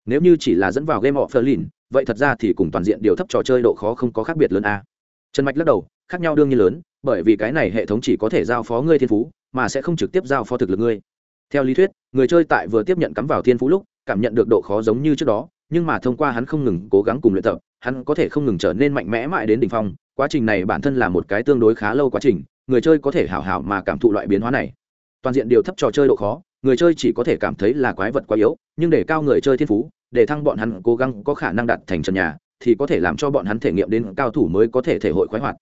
Nếu như chỉ là dẫn vào game of berlin vậy thật ra thì cùng toàn diện điều thấp trò chơi độ khó không có khác biệt lớn a. Trần mạch lắc đầu, khác nhau đương nhiên lớn, bởi vì cái này hệ thống chỉ có thể giao phó ngươi thiên phú, mà sẽ không trực tiếp giao phó thực lực ngươi. Theo lý thuyết, người chơi tại vừa tiếp nhận cắm vào thiên phú lúc cảm nhận được độ khó giống như trước đó, nhưng mà thông qua hắn không ngừng cố gắng cùng luyện tập, hắn có thể không ngừng trở nên mạnh mẽ mãi đến đ ỉ n h phong. Quá trình này bản thân là một cái tương đối khá lâu quá trình, người chơi có thể hảo hảo mà cảm thụ loại biến hóa này. Toàn diện điều thấp trò chơi độ khó, người chơi chỉ có thể cảm thấy là quái vật quá yếu, nhưng để cao người chơi thiên phú, để thăng bọn hắn cố gắng có khả năng đặt thành trần nhà, thì có thể làm cho bọn hắn thể nghiệm đến cao thủ mới có thể thể hội khoái hoạt.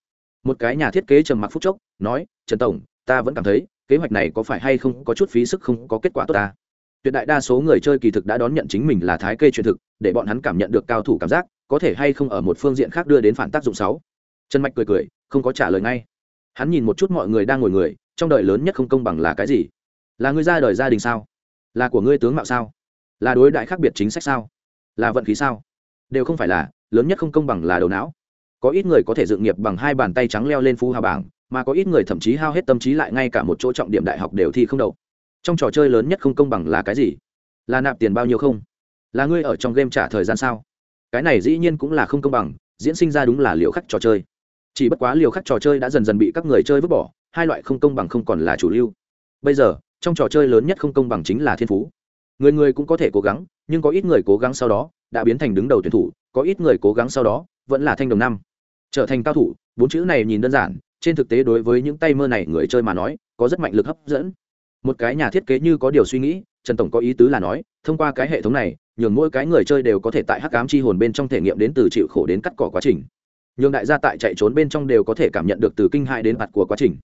Một cái nhà thiết kế trầm mặc phúc chốc, nói, trần tổng, ta vẫn cảm thấy, kế hoạch này có phải hay không có chút phí sức không có kết quả tốt ta? Tuyệt đại đa số người chơi kỳ thực đã đón nhận chính mình là thái kê truyền thực, để bọn hắn cảm nhận được cao thủ cảm giác, có thể hay không ở một phương diện khác đưa đến phản tác dụng sáu trần mạch cười cười, không có trả lời ngay. Hắn nhìn một chút mọi người đang ngồi người, trong đời lớn nhất không công bằng là cái gì? Là ngươi ra đời gia đình sao? Là của ngươi tướng mạo sao? Là đối đại khác biệt chính sách sao? Là vận khí sao? Đều không phải là, lớn nhất không công bằng là đầu não. Có ít người có thể dựng nghiệp bằng hai bàn tay trắng leo lên phú hào bảng, mà có ít người thậm chí hao hết tâm trí lại ngay cả một chỗ trọng điểm đại học đều thi không đậu trong trò chơi lớn nhất không công bằng là cái gì? Là nạp tiền bao nhiêu không? Là ngươi ở trong game trả thời gian sao? Cái này dĩ nhiên cũng là không công bằng, diễn sinh ra đúng là liều khắc trò chơi. Chỉ bất quá liều khắc trò chơi đã dần dần bị các người chơi vứt bỏ, hai loại không công bằng không còn là chủ lưu. Bây giờ, trong trò chơi lớn nhất không công bằng chính là thiên phú. Người người cũng có thể cố gắng, nhưng có ít người cố gắng sau đó đã biến thành đứng đầu tuyển thủ, có ít người cố gắng sau đó vẫn là thanh đồng năm. Trở thành cao thủ, bốn chữ này nhìn đơn giản, trên thực tế đối với những tay mơ này người chơi mà nói, có rất mạnh lực hấp dẫn một cái nhà thiết kế như có điều suy nghĩ, trần tổng có ý tứ là nói, thông qua cái hệ thống này, nhường mỗi cái người chơi đều có thể tại hắc cám chi hồn bên trong thể nghiệm đến từ chịu khổ đến cắt cỏ quá trình. Nhường đại gia tại chạy trốn bên trong đều có thể cảm nhận được từ kinh hại đến mặt của quá trình.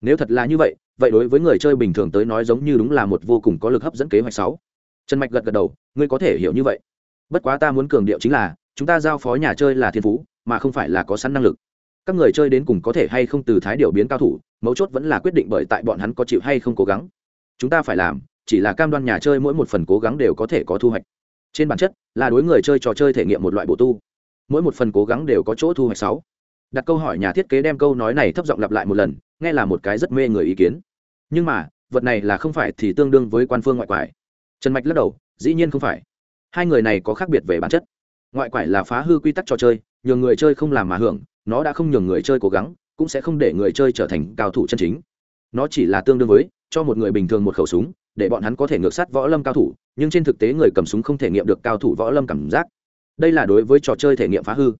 Nếu thật là như vậy vậy đối với người chơi bình thường tới nói giống như đúng là một vô cùng có lực hấp dẫn kế hoạch sáu. Trần mạch gật gật đầu, ngươi có thể hiểu như vậy. Bất quá ta muốn cường điệu chính là, chúng ta giao phó nhà chơi là thiên phú, mà không phải là có sẵn năng lực. Các người chơi đến cùng có thể hay không từ thái điều biến cao thủ, mấu chốt vẫn là quyết định bởi tại bọn hắn có chịu hay không cố gắng chúng ta phải làm, chỉ là cam đoan nhà chơi mỗi một phần cố gắng đều có thể có thu hoạch. Trên bản chất, là đối người chơi trò chơi thể nghiệm một loại bộ tu. Mỗi một phần cố gắng đều có chỗ thu hoạch sáu. Đặt câu hỏi nhà thiết kế đem câu nói này thấp giọng lặp lại một lần, nghe là một cái rất mê người ý kiến. Nhưng mà, vật này là không phải thì tương đương với quan phương ngoại quải. Trần mạch lắc đầu, dĩ nhiên không phải. Hai người này có khác biệt về bản chất. Ngoại quải là phá hư quy tắc trò chơi, nhường người chơi không làm mà hưởng, nó đã không nhường người chơi cố gắng, cũng sẽ không để người chơi trở thành cao thủ chân chính. Nó chỉ là tương đương với cho một người bình thường một khẩu súng, để bọn hắn có thể ngược sát võ lâm cao thủ, nhưng trên thực tế người cầm súng không thể nghiệm được cao thủ võ lâm cảm giác. Đây là đối với trò chơi thể nghiệm phá hư.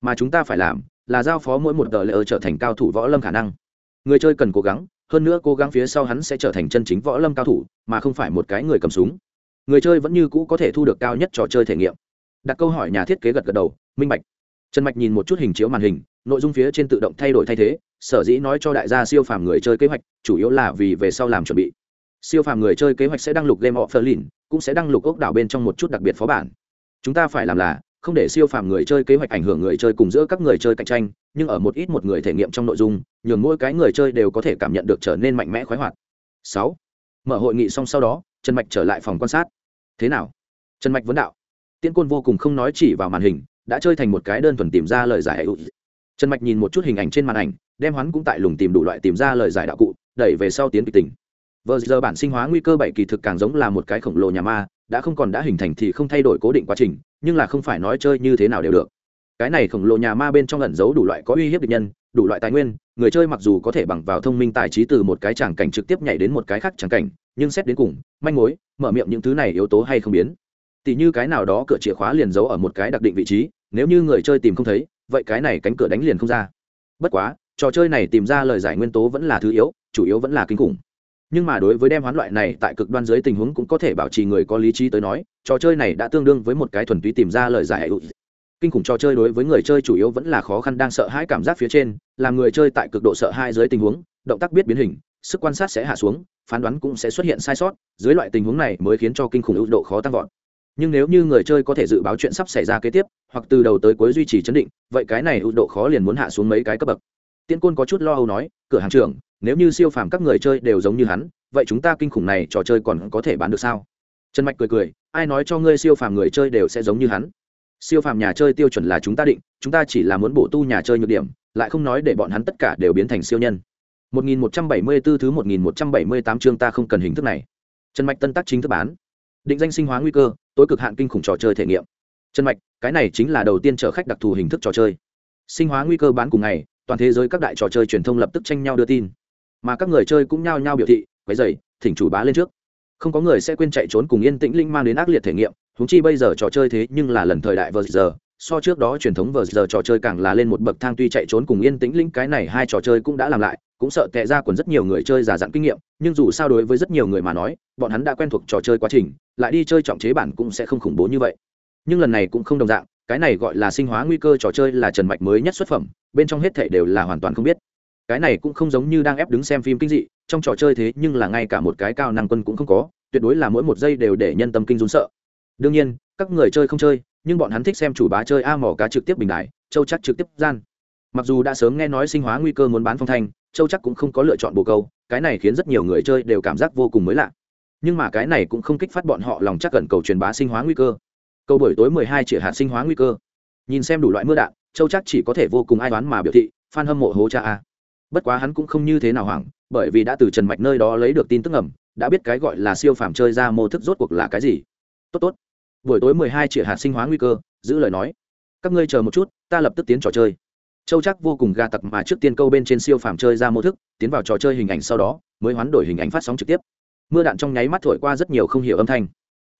Mà chúng ta phải làm là giao phó mỗi một tờ lễ trở thành cao thủ võ lâm khả năng. Người chơi cần cố gắng, hơn nữa cố gắng phía sau hắn sẽ trở thành chân chính võ lâm cao thủ, mà không phải một cái người cầm súng. Người chơi vẫn như cũ có thể thu được cao nhất trò chơi thể nghiệm. Đặt câu hỏi nhà thiết kế gật gật đầu, minh bạch trần mạch nhìn một chút hình chiếu màn hình, nội dung phía trên tự động thay đổi thay thế, sở dĩ nói cho đại gia siêu phàm người chơi kế hoạch, chủ yếu là vì về sau làm chuẩn bị. Siêu phàm người chơi kế hoạch sẽ đăng lục game of berlin cũng sẽ đăng lục ốc đảo bên trong một chút đặc biệt phó bản. Chúng ta phải làm là, không để siêu phàm người chơi kế hoạch ảnh hưởng người chơi cùng giữa các người chơi cạnh tranh, nhưng ở một ít một người thể nghiệm trong nội dung, nhường mỗi cái người chơi đều có thể cảm nhận được trở nên mạnh mẽ khoái hoạt. Sáu. Mở hội nghị xong sau đó, trần mạch trở lại phòng quan sát. Thế nào? Trần mạch vấn đạo. Tiên côn vô cùng không nói chỉ vào màn hình đã chơi thành một cái đơn thuần tìm ra lời giải trần mạch nhìn một chút hình ảnh trên màn ảnh, đem hắn cũng tại lùng tìm đủ loại tìm ra lời giải đạo cụ, đẩy về sau tiến kịch tình. Vờ giờ bản sinh hóa nguy cơ bảy kỳ thực càng giống là một cái khổng lồ nhà ma, đã không còn đã hình thành thì không thay đổi cố định quá trình, nhưng là không phải nói chơi như thế nào đều được. Cái này khổng lồ nhà ma bên trong ẩn giấu đủ loại có uy hiếp địch nhân, đủ loại tài nguyên, người chơi mặc dù có thể bằng vào thông minh tài trí từ một cái tràng cảnh trực tiếp nhảy đến một cái khác tràng cảnh, nhưng xét đến cùng, manh mối, mở miệng những thứ này yếu tố hay không biến. Tỷ như cái nào đó cửa chìa khóa liền giấu ở một cái đặc định vị trí nếu như người chơi tìm không thấy, vậy cái này cánh cửa đánh liền không ra. Bất quá, trò chơi này tìm ra lời giải nguyên tố vẫn là thứ yếu, chủ yếu vẫn là kinh khủng. Nhưng mà đối với đem hoán loại này tại cực đoan dưới tình huống cũng có thể bảo trì người có lý trí tới nói, trò chơi này đã tương đương với một cái thuần túy tìm ra lời giải. Kinh khủng trò chơi đối với người chơi chủ yếu vẫn là khó khăn đang sợ hãi cảm giác phía trên, làm người chơi tại cực độ sợ hãi dưới tình huống, động tác biết biến hình, sức quan sát sẽ hạ xuống, phán đoán cũng sẽ xuất hiện sai sót, dưới loại tình huống này mới khiến cho kinh khủng ưu độ khó tăng vọt nhưng nếu như người chơi có thể dự báo chuyện sắp xảy ra kế tiếp, hoặc từ đầu tới cuối duy trì chấn định, vậy cái này ưu độ khó liền muốn hạ xuống mấy cái cấp bậc. Tiên côn có chút lo âu nói, cửa hàng trưởng, nếu như siêu phàm các người chơi đều giống như hắn, vậy chúng ta kinh khủng này trò chơi còn có thể bán được sao? Trần mạch cười cười, ai nói cho ngươi siêu phàm người chơi đều sẽ giống như hắn? Siêu phàm nhà chơi tiêu chuẩn là chúng ta định, chúng ta chỉ là muốn bổ tu nhà chơi nhược điểm, lại không nói để bọn hắn tất cả đều biến thành siêu nhân. 1174 thứ 1178 chương ta không cần hình thức này. Trần mạch tân tác chính thức bán định danh sinh hóa nguy cơ, tối cực hạn kinh khủng trò chơi thể nghiệm. Trần mạch, cái này chính là đầu tiên chở khách đặc thù hình thức trò chơi. Sinh hóa nguy cơ bán cùng ngày, toàn thế giới các đại trò chơi truyền thông lập tức tranh nhau đưa tin. Mà các người chơi cũng nhao nhao biểu thị, quấy dày thỉnh chủ bá lên trước. Không có người sẽ quên chạy trốn cùng yên tĩnh linh mang đến ác liệt thể nghiệm húng chi bây giờ trò chơi thế nhưng là lần thời đại vờ giờ, so trước đó truyền thống vờ giờ trò chơi càng là lên một bậc thang tuy chạy trốn cùng yên tĩnh linh, cái này hai trò chơi cũng đã làm lại cũng sợ tệ ra quần rất nhiều người chơi giả dặn kinh nghiệm, nhưng dù sao đối với rất nhiều người mà nói, bọn hắn đã quen thuộc trò chơi quá trình, lại đi chơi trọng chế bản cũng sẽ không khủng bố như vậy. Nhưng lần này cũng không đồng dạng, cái này gọi là sinh hóa nguy cơ trò chơi là trần mạch mới nhất xuất phẩm, bên trong hết thể đều là hoàn toàn không biết. Cái này cũng không giống như đang ép đứng xem phim kinh dị, trong trò chơi thế nhưng là ngay cả một cái cao năng quân cũng không có, tuyệt đối là mỗi một giây đều để nhân tâm kinh run sợ. Đương nhiên, các người chơi không chơi, nhưng bọn hắn thích xem chủ bá chơi a mỏ cá trực tiếp bình đại, châu chắc trực tiếp gian. Mặc dù đã sớm nghe nói sinh hóa nguy cơ muốn bán phong thanh châu chắc cũng không có lựa chọn bồ câu, cái này khiến rất nhiều người chơi đều cảm giác vô cùng mới lạ. Nhưng mà cái này cũng không kích phát bọn họ lòng chắc cần cầu truyền bá sinh hóa nguy cơ. Câu buổi tối mười hai triệu hạt sinh hóa nguy cơ. Nhìn xem đủ loại mưa đạn, châu chắc chỉ có thể vô cùng ai đoán mà biểu thị f hâm mộ hố cha a. Bất quá hắn cũng không như thế nào hoảng, bởi vì đã từ trần mạch nơi đó lấy được tin tức ẩm đã biết cái gọi là siêu phàm chơi ra mô thức rốt cuộc là cái gì. Tốt tốt. Buổi tối mười hai triệu hạt sinh hóa nguy cơ, giữ lời nói. Các ngươi chờ một chút, ta lập tức tiến trò chơi châu chắc vô cùng ga tặc mà trước tiên câu bên trên siêu phàm chơi ra mô thức, tiến vào trò chơi hình ảnh sau đó, mới hoán đổi hình ảnh phát sóng trực tiếp. Mưa đạn trong nháy mắt thổi qua rất nhiều không hiểu âm thanh.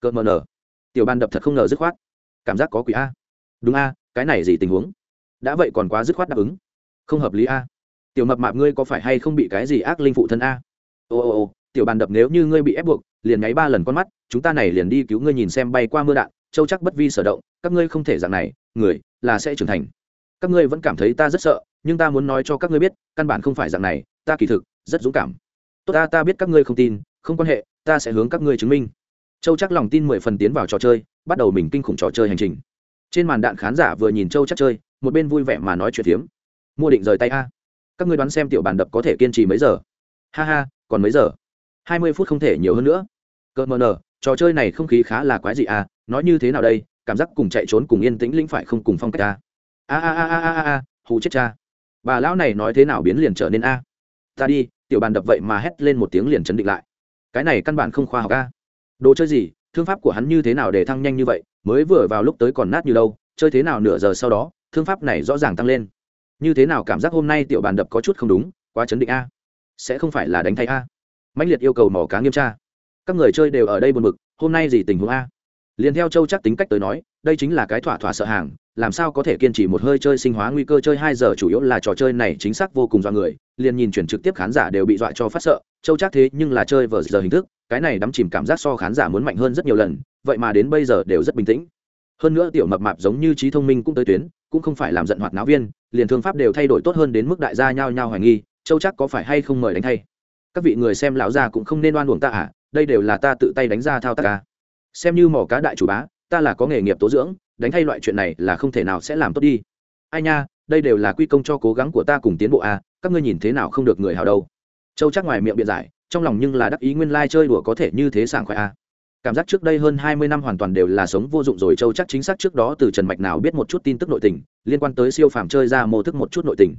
Cợt mờ nở. Tiểu ban đập thật không ngờ dứt khoát. Cảm giác có quỷ a. Đúng a, cái này gì tình huống? Đã vậy còn quá dứt khoát đáp ứng. Không hợp lý a. Tiểu mập mạp ngươi có phải hay không bị cái gì ác linh phụ thân a? Ô ô ô, tiểu bàn đập nếu như ngươi bị ép buộc, liền nháy ba lần con mắt, chúng ta này liền đi cứu ngươi nhìn xem bay qua mưa đạn, châu chắc bất vi sở động, các ngươi không thể dạng này, người, là sẽ trưởng thành các ngươi vẫn cảm thấy ta rất sợ, nhưng ta muốn nói cho các ngươi biết, căn bản không phải dạng này, ta kỳ thực rất dũng cảm. Tốt ta ta biết các ngươi không tin, không quan hệ, ta sẽ hướng các ngươi chứng minh. Châu chắc lòng tin mười phần tiến vào trò chơi, bắt đầu mình kinh khủng trò chơi hành trình. Trên màn đạn khán giả vừa nhìn châu chắc chơi, một bên vui vẻ mà nói chuyện phiếm. Mua định rời tay a. Các ngươi đoán xem tiểu bàn đập có thể kiên trì mấy giờ? Ha ha, còn mấy giờ? Hai mươi phút không thể nhiều hơn nữa. Cỡ mờ nờ, trò chơi này không khí khá là quái dị à nói như thế nào đây? Cảm giác cùng chạy trốn cùng yên tĩnh lĩnh phải không cùng phong cách a a a a a a a, hù chết cha. Bà lão này nói thế nào biến liền trở nên a? Ta đi, tiểu bàn đập vậy mà hét lên một tiếng liền chấn định lại. Cái này căn bản không khoa học a. Đồ chơi gì, thương pháp của hắn như thế nào để thăng nhanh như vậy, mới vừa vào lúc tới còn nát như đâu, chơi thế nào nửa giờ sau đó, thương pháp này rõ ràng tăng lên. Như thế nào cảm giác hôm nay tiểu bàn đập có chút không đúng, quá chấn định a. Sẽ không phải là đánh thay a. Mãnh liệt yêu cầu mỏ cá nghiêm tra. Các người chơi đều ở đây buồn bực, hôm nay gì tình huống a? Liền theo châu chắc tính cách tới nói đây chính là cái thỏa thỏa sợ hàng, làm sao có thể kiên trì một hơi chơi sinh hóa nguy cơ chơi hai giờ chủ yếu là trò chơi này chính xác vô cùng dọa người, liền nhìn chuyển trực tiếp khán giả đều bị dọa cho phát sợ, châu chắc thế nhưng là chơi vờ giờ hình thức, cái này đắm chìm cảm giác so khán giả muốn mạnh hơn rất nhiều lần, vậy mà đến bây giờ đều rất bình tĩnh. Hơn nữa tiểu mập mạp giống như trí thông minh cũng tới tuyến, cũng không phải làm giận hoạt náo viên, liền thương pháp đều thay đổi tốt hơn đến mức đại gia nhao nhao hoài nghi, châu chắc có phải hay không mời đánh thay? Các vị người xem lão gia cũng không nên oan uổng ta à đây đều là ta tự tay đánh ra thao tác ca xem như mỏ cá đại chủ bá ta là có nghề nghiệp tố dưỡng, đánh thay loại chuyện này là không thể nào sẽ làm tốt đi. Ai nha, đây đều là quy công cho cố gắng của ta cùng tiến bộ a các ngươi nhìn thế nào không được người hào đâu. Châu chắc ngoài miệng biện giải, trong lòng nhưng là đắc ý nguyên lai chơi đùa có thể như thế sảng khoái a cảm giác trước đây hơn hai mươi năm hoàn toàn đều là sống vô dụng rồi, châu chắc chính xác trước đó từ trần mạch nào biết một chút tin tức nội tình, liên quan tới siêu phàm chơi ra mô thức một chút nội tình.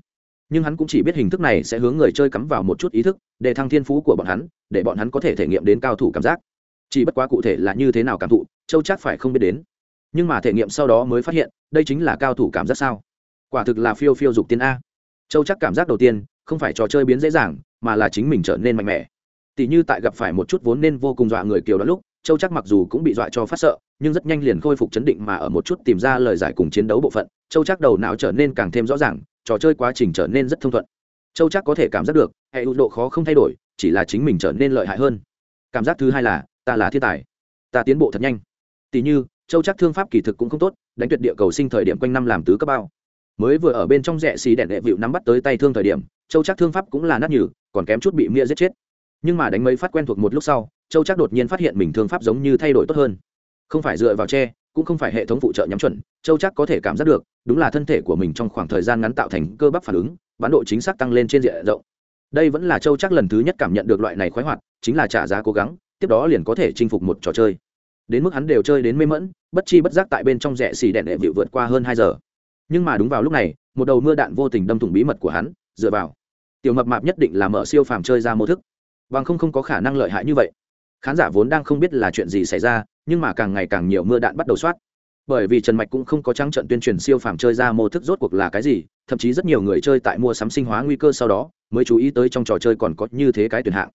Nhưng hắn cũng chỉ biết hình thức này sẽ hướng người chơi cắm vào một chút ý thức, để thăng thiên phú của bọn hắn, để bọn hắn có thể thể nghiệm đến cao thủ cảm giác chỉ bất quá cụ thể là như thế nào cảm thụ, châu chắc phải không biết đến. Nhưng mà thể nghiệm sau đó mới phát hiện, đây chính là cao thủ cảm giác sao? Quả thực là phiêu phiêu dục tiên a. Châu chắc cảm giác đầu tiên, không phải trò chơi biến dễ dàng, mà là chính mình trở nên mạnh mẽ. Tỷ như tại gặp phải một chút vốn nên vô cùng dọa người kiều đó lúc, châu chắc mặc dù cũng bị dọa cho phát sợ, nhưng rất nhanh liền khôi phục chấn định mà ở một chút tìm ra lời giải cùng chiến đấu bộ phận, châu chắc đầu não trở nên càng thêm rõ ràng, trò chơi quá trình trở nên rất thông thuận. Châu chắc có thể cảm giác được, hệ độ khó không thay đổi, chỉ là chính mình trở nên lợi hại hơn. Cảm giác thứ hai là ta là thiên tài. Ta tiến bộ thật nhanh. Tỷ như, châu chắc thương pháp kỳ thực cũng không tốt, đánh tuyệt địa cầu sinh thời điểm quanh năm làm tứ cấp bao. Mới vừa ở bên trong rẽ xì đèn đệ vịu nắm bắt tới tay thương thời điểm, châu chắc thương pháp cũng là nát nhừ, còn kém chút bị mia giết chết. Nhưng mà đánh mấy phát quen thuộc một lúc sau, châu chắc đột nhiên phát hiện mình thương pháp giống như thay đổi tốt hơn. Không phải dựa vào tre cũng không phải hệ thống phụ trợ nhắm chuẩn, châu chắc có thể cảm giác được, đúng là thân thể của mình trong khoảng thời gian ngắn tạo thành cơ bắp phản ứng bán độ chính xác tăng lên trên diện rộng. Đây vẫn là châu chắc lần thứ nhất cảm nhận được loại này khoái hoạt, chính là trả giá cố gắng tiếp đó liền có thể chinh phục một trò chơi. Đến mức hắn đều chơi đến mê mẫn bất chi bất giác tại bên trong rẽ xì đèn đệ vịu vượt qua hơn hai giờ. Nhưng mà đúng vào lúc này, một đầu mưa đạn vô tình đâm thủng bí mật của hắn, dựa vào. Tiểu mập mạp nhất định là mở siêu phàm chơi ra mô thức. Bằng không không có khả năng lợi hại như vậy. Khán giả vốn đang không biết là chuyện gì xảy ra, nhưng mà càng ngày càng nhiều mưa đạn bắt đầu soát. Bởi vì trần mạch cũng không có trắng trận tuyên truyền siêu phàm chơi ra mô thức rốt cuộc là cái gì, thậm chí rất nhiều người chơi tại mua sắm sinh hóa nguy cơ sau đó, mới chú ý tới trong trò chơi còn có như thế cái tuyển hạng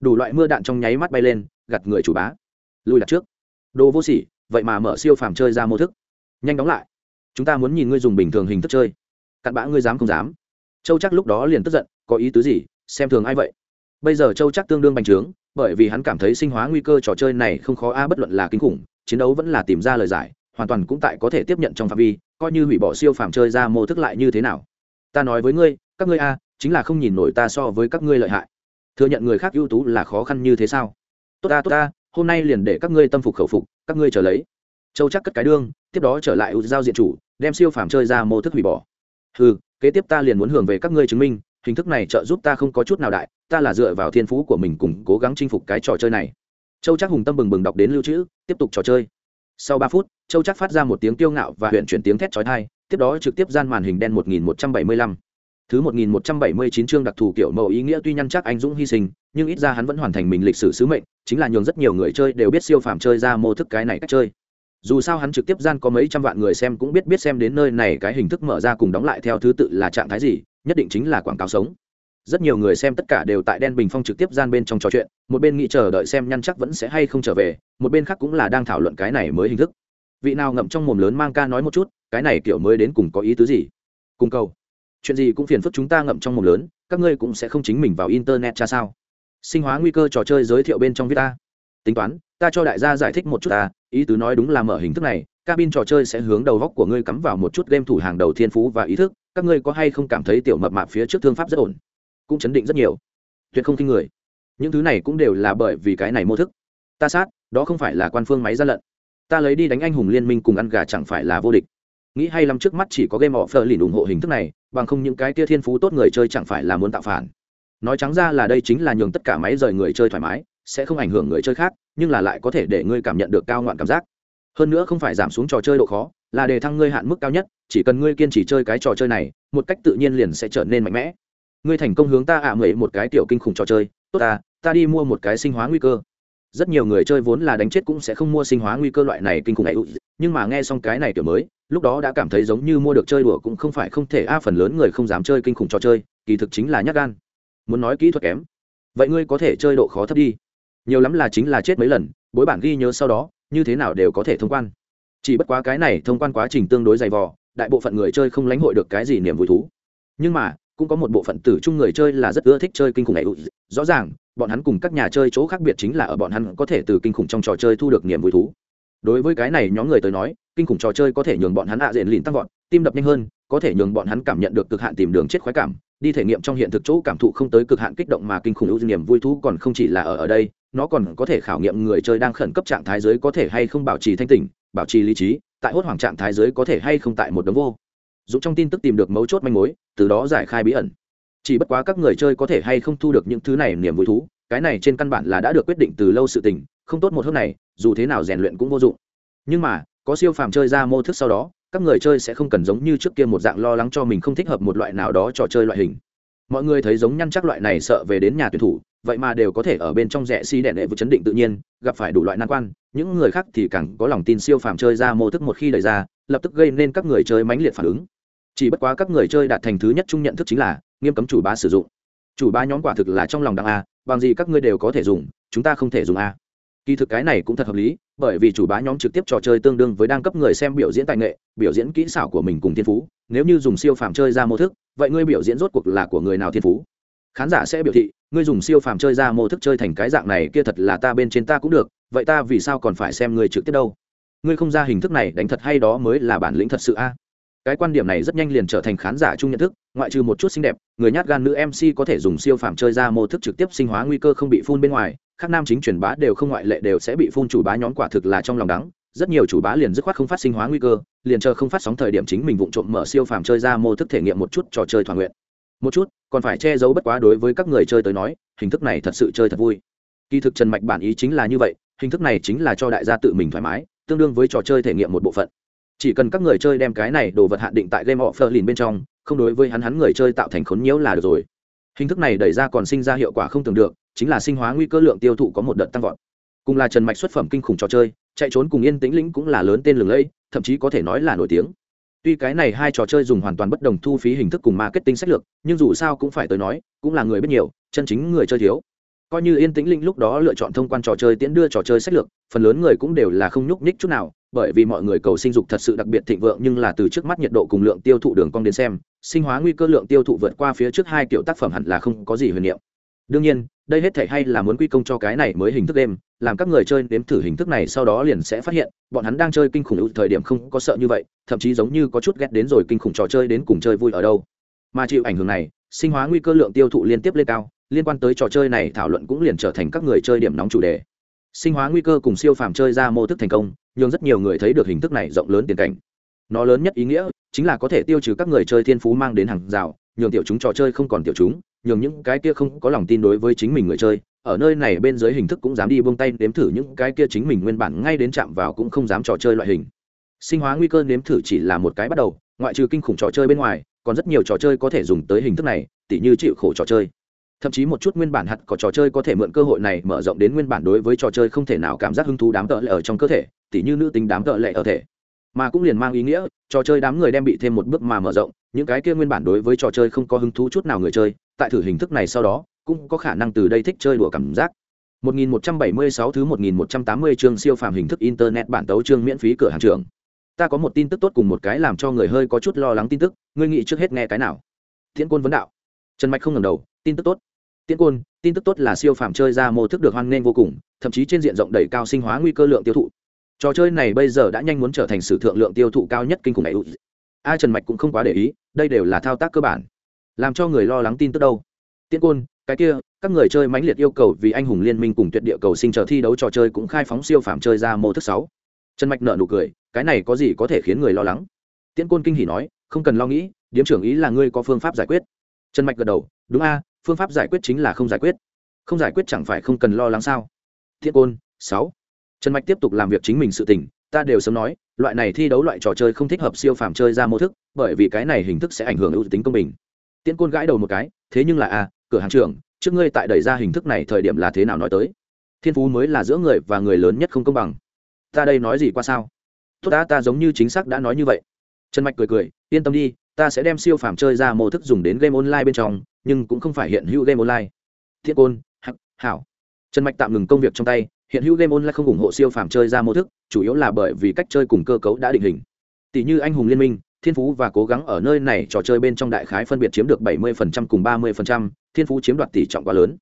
đủ loại mưa đạn trong nháy mắt bay lên gặt người chủ bá. Lùi đặt trước. Đồ vô sỉ, vậy mà mở siêu phàm chơi ra mô thức. Nhanh đóng lại. Chúng ta muốn nhìn ngươi dùng bình thường hình thức chơi. Cặn bã ngươi dám không dám. Châu chắc lúc đó liền tức giận, có ý tứ gì? Xem thường ai vậy? Bây giờ châu chắc tương đương bành trướng, bởi vì hắn cảm thấy sinh hóa nguy cơ trò chơi này không khó a, bất luận là kinh khủng, chiến đấu vẫn là tìm ra lời giải, hoàn toàn cũng tại có thể tiếp nhận trong phạm vi, coi như hủy bỏ siêu phàm chơi ra mô thức lại như thế nào? Ta nói với ngươi, các ngươi a, chính là không nhìn nổi ta so với các ngươi lợi hại thừa nhận người khác ưu tú là khó khăn như thế sao? Tốt ta tốt ta, hôm nay liền để các ngươi tâm phục khẩu phục, các ngươi trở lấy. Châu chắc cất cái đương, tiếp đó trở lại ưu giao diện chủ, đem siêu phàm chơi ra mô thức hủy bỏ. Ừ kế tiếp ta liền muốn hưởng về các ngươi chứng minh, hình thức này trợ giúp ta không có chút nào đại, ta là dựa vào thiên phú của mình cùng cố gắng chinh phục cái trò chơi này. Châu chắc hùng tâm bừng bừng đọc đến lưu trữ, tiếp tục trò chơi. Sau ba phút, châu chắc phát ra một tiếng tiêu ngạo và huyện chuyển tiếng thét trói thai tiếp đó trực tiếp gian màn hình đen một nghìn một trăm bảy mươi lăm thứ một nghìn một trăm bảy mươi chín chương đặc thù kiểu mẫu ý nghĩa tuy nhăn chắc anh dũng hy sinh, nhưng ít ra hắn vẫn hoàn thành mình lịch sử sứ mệnh, chính là nhường rất nhiều người chơi đều biết siêu phàm chơi ra mô thức cái này cách chơi. Dù sao hắn trực tiếp gian có mấy trăm vạn người xem cũng biết biết xem đến nơi này cái hình thức mở ra cùng đóng lại theo thứ tự là trạng thái gì, nhất định chính là quảng cáo sống. Rất nhiều người xem tất cả đều tại đen bình phong trực tiếp gian bên trong trò chuyện, một bên nghĩ chờ đợi xem nhăn chắc vẫn sẽ hay không trở về, một bên khác cũng là đang thảo luận cái này mới hình thức. Vị nào ngậm trong mồm lớn mang ca nói một chút, cái này kiểu mới đến cùng có ý tứ gì? Cùng cầu chuyện gì cũng phiền phức chúng ta ngậm trong mồm lớn, các ngươi cũng sẽ không chính mình vào internet cha sao? Sinh hóa nguy cơ trò chơi giới thiệu bên trong viết ta. Tính toán, ta cho đại gia giải thích một chút ta, ý tứ nói đúng là mở hình thức này, cabin trò chơi sẽ hướng đầu góc của ngươi cắm vào một chút game thủ hàng đầu thiên phú và ý thức, các ngươi có hay không cảm thấy tiểu mập mạp phía trước thương pháp rất ổn? Cũng chấn định rất nhiều. Tuyệt không kinh người. Những thứ này cũng đều là bởi vì cái này mô thức. Ta sát, đó không phải là quan phương máy gian lận. Ta lấy đi đánh anh hùng liên minh cùng ăn gà chẳng phải là vô địch nghĩ hay lắm trước mắt chỉ có game offer lìn ủng hộ hình thức này, bằng không những cái kia thiên phú tốt người chơi chẳng phải là muốn tạo phản. Nói trắng ra là đây chính là nhường tất cả máy rời người chơi thoải mái, sẽ không ảnh hưởng người chơi khác, nhưng là lại có thể để ngươi cảm nhận được cao ngoạn cảm giác. Hơn nữa không phải giảm xuống trò chơi độ khó, là để thăng ngươi hạn mức cao nhất, chỉ cần ngươi kiên trì chơi cái trò chơi này, một cách tự nhiên liền sẽ trở nên mạnh mẽ. Ngươi thành công hướng ta ạ à mười một cái tiểu kinh khủng trò chơi, tốt ta ta đi mua một cái sinh hóa nguy cơ rất nhiều người chơi vốn là đánh chết cũng sẽ không mua sinh hóa nguy cơ loại này kinh khủng này nhưng mà nghe xong cái này kiểu mới, lúc đó đã cảm thấy giống như mua được chơi đùa cũng không phải không thể. A, phần lớn người không dám chơi kinh khủng trò chơi, kỳ thực chính là nhát gan. Muốn nói kỹ thuật kém. Vậy ngươi có thể chơi độ khó thấp đi. Nhiều lắm là chính là chết mấy lần, bối bản ghi nhớ sau đó, như thế nào đều có thể thông quan. Chỉ bất quá cái này thông quan quá trình tương đối dày vò, đại bộ phận người chơi không lãnh hội được cái gì niềm vui thú. Nhưng mà cũng có một bộ phận tử chung người chơi là rất ưa thích chơi kinh khủng này. Ừ, rõ ràng, bọn hắn cùng các nhà chơi chỗ khác biệt chính là ở bọn hắn có thể từ kinh khủng trong trò chơi thu được niềm vui thú. Đối với cái này nhóm người tới nói, kinh khủng trò chơi có thể nhường bọn hắn hạ à diện lìn tăng vọt, tim đập nhanh hơn, có thể nhường bọn hắn cảm nhận được cực hạn tìm đường chết khoái cảm, đi thể nghiệm trong hiện thực chỗ cảm thụ không tới cực hạn kích động mà kinh khủng ưu niềm vui thú còn không chỉ là ở ở đây, nó còn có thể khảo nghiệm người chơi đang khẩn cấp trạng thái giới có thể hay không bảo trì thanh tỉnh, bảo trì lý trí, tại hốt hoảng trạng thái giới có thể hay không tại một đống vô dũng trong tin tức tìm được mấu chốt manh mối, từ đó giải khai bí ẩn. Chỉ bất quá các người chơi có thể hay không thu được những thứ này niềm vui thú, cái này trên căn bản là đã được quyết định từ lâu sự tình, không tốt một hôm này, dù thế nào rèn luyện cũng vô dụng. Nhưng mà, có siêu phàm chơi ra mô thức sau đó, các người chơi sẽ không cần giống như trước kia một dạng lo lắng cho mình không thích hợp một loại nào đó trò chơi loại hình. Mọi người thấy giống nhăn chắc loại này sợ về đến nhà tuyển thủ, vậy mà đều có thể ở bên trong rẽ xi đèn đệ vừa chấn định tự nhiên, gặp phải đủ loại nan quan, những người khác thì càng có lòng tin siêu phàm chơi ra mô thức một khi đẩy ra lập tức gây nên các người chơi mãnh liệt phản ứng. Chỉ bất quá các người chơi đạt thành thứ nhất chung nhận thức chính là, nghiêm cấm chủ bá sử dụng. Chủ bá nhóm quả thực là trong lòng đặng a, bằng gì các ngươi đều có thể dùng, chúng ta không thể dùng a. Kỳ thực cái này cũng thật hợp lý, bởi vì chủ bá nhóm trực tiếp trò chơi tương đương với đang cấp người xem biểu diễn tài nghệ, biểu diễn kỹ xảo của mình cùng thiên phú. Nếu như dùng siêu phàm chơi ra mô thức, vậy ngươi biểu diễn rốt cuộc là của người nào thiên phú? Khán giả sẽ biểu thị, ngươi dùng siêu phàm chơi ra mô thức chơi thành cái dạng này kia thật là ta bên trên ta cũng được, vậy ta vì sao còn phải xem ngươi trực tiếp đâu? Ngươi không ra hình thức này đánh thật hay đó mới là bản lĩnh thật sự a. Cái quan điểm này rất nhanh liền trở thành khán giả chung nhận thức, ngoại trừ một chút xinh đẹp, người nhát gan nữ mc có thể dùng siêu phàm chơi ra mô thức trực tiếp sinh hóa nguy cơ không bị phun bên ngoài các nam chính truyền bá đều không ngoại lệ đều sẽ bị phun chủ bá nhóm quả thực là trong lòng đắng, rất nhiều chủ bá liền dứt khoát không phát sinh hóa nguy cơ, liền chờ không phát sóng thời điểm chính mình vụng trộm mở siêu phàm chơi ra mô thức thể nghiệm một chút trò chơi toàn nguyện. Một chút, còn phải che giấu bất quá đối với các người chơi tới nói, hình thức này thật sự chơi thật vui. Kỳ thực trần mạch bản ý chính là như vậy, hình thức này chính là cho đại gia tự mình thoải mái tương đương với trò chơi thể nghiệm một bộ phận. Chỉ cần các người chơi đem cái này đồ vật hạn định tại game of berlin bên trong, không đối với hắn hắn người chơi tạo thành khốn nhiễu là được rồi. Hình thức này đẩy ra còn sinh ra hiệu quả không tưởng được, chính là sinh hóa nguy cơ lượng tiêu thụ có một đợt tăng vọt. Cùng là trần mạch xuất phẩm kinh khủng trò chơi, chạy trốn cùng yên tĩnh lĩnh cũng là lớn tên lừng lẫy, thậm chí có thể nói là nổi tiếng. Tuy cái này hai trò chơi dùng hoàn toàn bất đồng thu phí hình thức cùng marketing sách lược, nhưng dù sao cũng phải tới nói, cũng là người biết nhiều, chân chính người chơi thiếu coi như yên tĩnh linh lúc đó lựa chọn thông quan trò chơi tiễn đưa trò chơi sách lược, phần lớn người cũng đều là không nhúc nhích chút nào, bởi vì mọi người cầu sinh dục thật sự đặc biệt thịnh vượng nhưng là từ trước mắt nhiệt độ cùng lượng tiêu thụ đường cong đến xem, sinh hóa nguy cơ lượng tiêu thụ vượt qua phía trước hai kiểu tác phẩm hẳn là không có gì huyền niệm. Đương nhiên, đây hết thể hay là muốn quy công cho cái này mới hình thức đêm, làm các người chơi nếm thử hình thức này sau đó liền sẽ phát hiện, bọn hắn đang chơi kinh khủng ưu thời điểm không có sợ như vậy, thậm chí giống như có chút ghét đến rồi kinh khủng trò chơi đến cùng chơi vui ở đâu. Mà chịu ảnh hưởng này, sinh hóa nguy cơ lượng tiêu thụ liên tiếp lên cao liên quan tới trò chơi này thảo luận cũng liền trở thành các người chơi điểm nóng chủ đề. Sinh hóa nguy cơ cùng siêu phàm chơi ra mô thức thành công nhưng rất nhiều người thấy được hình thức này rộng lớn tiền cảnh. Nó lớn nhất ý nghĩa chính là có thể tiêu trừ các người chơi thiên phú mang đến hàng rào, nhường tiểu chúng trò chơi không còn tiểu chúng, nhường những cái kia không có lòng tin đối với chính mình người chơi, ở nơi này bên dưới hình thức cũng dám đi buông tay nếm thử những cái kia chính mình nguyên bản ngay đến chạm vào cũng không dám trò chơi loại hình. Sinh hóa nguy cơ nếm thử chỉ là một cái bắt đầu, ngoại trừ kinh khủng trò chơi bên ngoài, còn rất nhiều trò chơi có thể dùng tới hình thức này, tỉ như chịu khổ trò chơi thậm chí một chút nguyên bản hạt có trò chơi có thể mượn cơ hội này mở rộng đến nguyên bản đối với trò chơi không thể nào cảm giác hứng thú đám tợ lệ ở trong cơ thể tỉ như nữ tính đám tợ lệ ở thể mà cũng liền mang ý nghĩa trò chơi đám người đem bị thêm một bước mà mở rộng những cái kia nguyên bản đối với trò chơi không có hứng thú chút nào người chơi tại thử hình thức này sau đó cũng có khả năng từ đây thích chơi đùa cảm giác 1176 thứ 1180 chương siêu phàm hình thức internet bản tấu chương miễn phí cửa hàng trưởng. Ta có một tin tức tốt cùng một cái làm cho người hơi có chút lo lắng tin tức, ngươi nghĩ trước hết nghe cái nào? Thiện quân vấn đạo. Trần Mạch không ngẩng đầu, tin tức tốt. Tiễn Côn, tin tức tốt là siêu phàm chơi ra mô thức được hoan nghênh vô cùng, thậm chí trên diện rộng đẩy cao sinh hóa nguy cơ lượng tiêu thụ. trò chơi này bây giờ đã nhanh muốn trở thành sử thượng lượng tiêu thụ cao nhất kinh khủng này a trần mạch cũng không quá để ý đây đều là thao tác cơ bản. Làm cho người lo lắng tin tức đâu. Tiễn côn cái kia các người chơi mãnh liệt yêu cầu vì anh hùng liên minh cùng tuyệt địa cầu sinh chờ thi đấu trò chơi cũng khai phóng siêu phẩm chơi ra mô thức sáu. Trần mạch nợ nụ cười cái này có gì có thể khiến người lo lắng? Tiễn côn kinh hỉ nói không cần lo nghĩ điếm trưởng ý là ngươi có phương pháp giải quyết. Trần mạch gật đầu đúng a phương pháp giải quyết chính là không giải quyết. Không giải quyết chẳng phải không cần lo lắng sao? Thiết côn sáu. Trần mạch tiếp tục làm việc chính mình sự tỉnh, ta đều sớm nói loại này thi đấu loại trò chơi không thích hợp siêu phàm chơi ra mô thức bởi vì cái này hình thức sẽ ảnh hưởng ưu tính công bình. Tiễn côn gãi đầu một cái thế nhưng là a cửa hàng trưởng trước ngươi tại đẩy ra hình thức này thời điểm là thế nào nói tới? Thiên phú mới là giữa người và người lớn nhất không công bằng. Ta đây nói gì qua sao? Tốt đã ta giống như chính xác đã nói như vậy. Trần mạch cười cười yên tâm đi ta sẽ đem siêu phàm chơi ra mô thức dùng đến game online bên trong nhưng cũng không phải hiện hữu game online. Thiết côn hắc hảo. Trần mạch tạm ngừng công việc trong tay hiện hữu game online không ủng hộ siêu phàm chơi ra mô thức chủ yếu là bởi vì cách chơi cùng cơ cấu đã định hình. Tỷ như anh hùng liên minh thiên phú và cố gắng ở nơi này trò chơi bên trong đại khái phân biệt chiếm được 70% cùng 30%, thiên phú chiếm đoạt tỷ trọng quá lớn.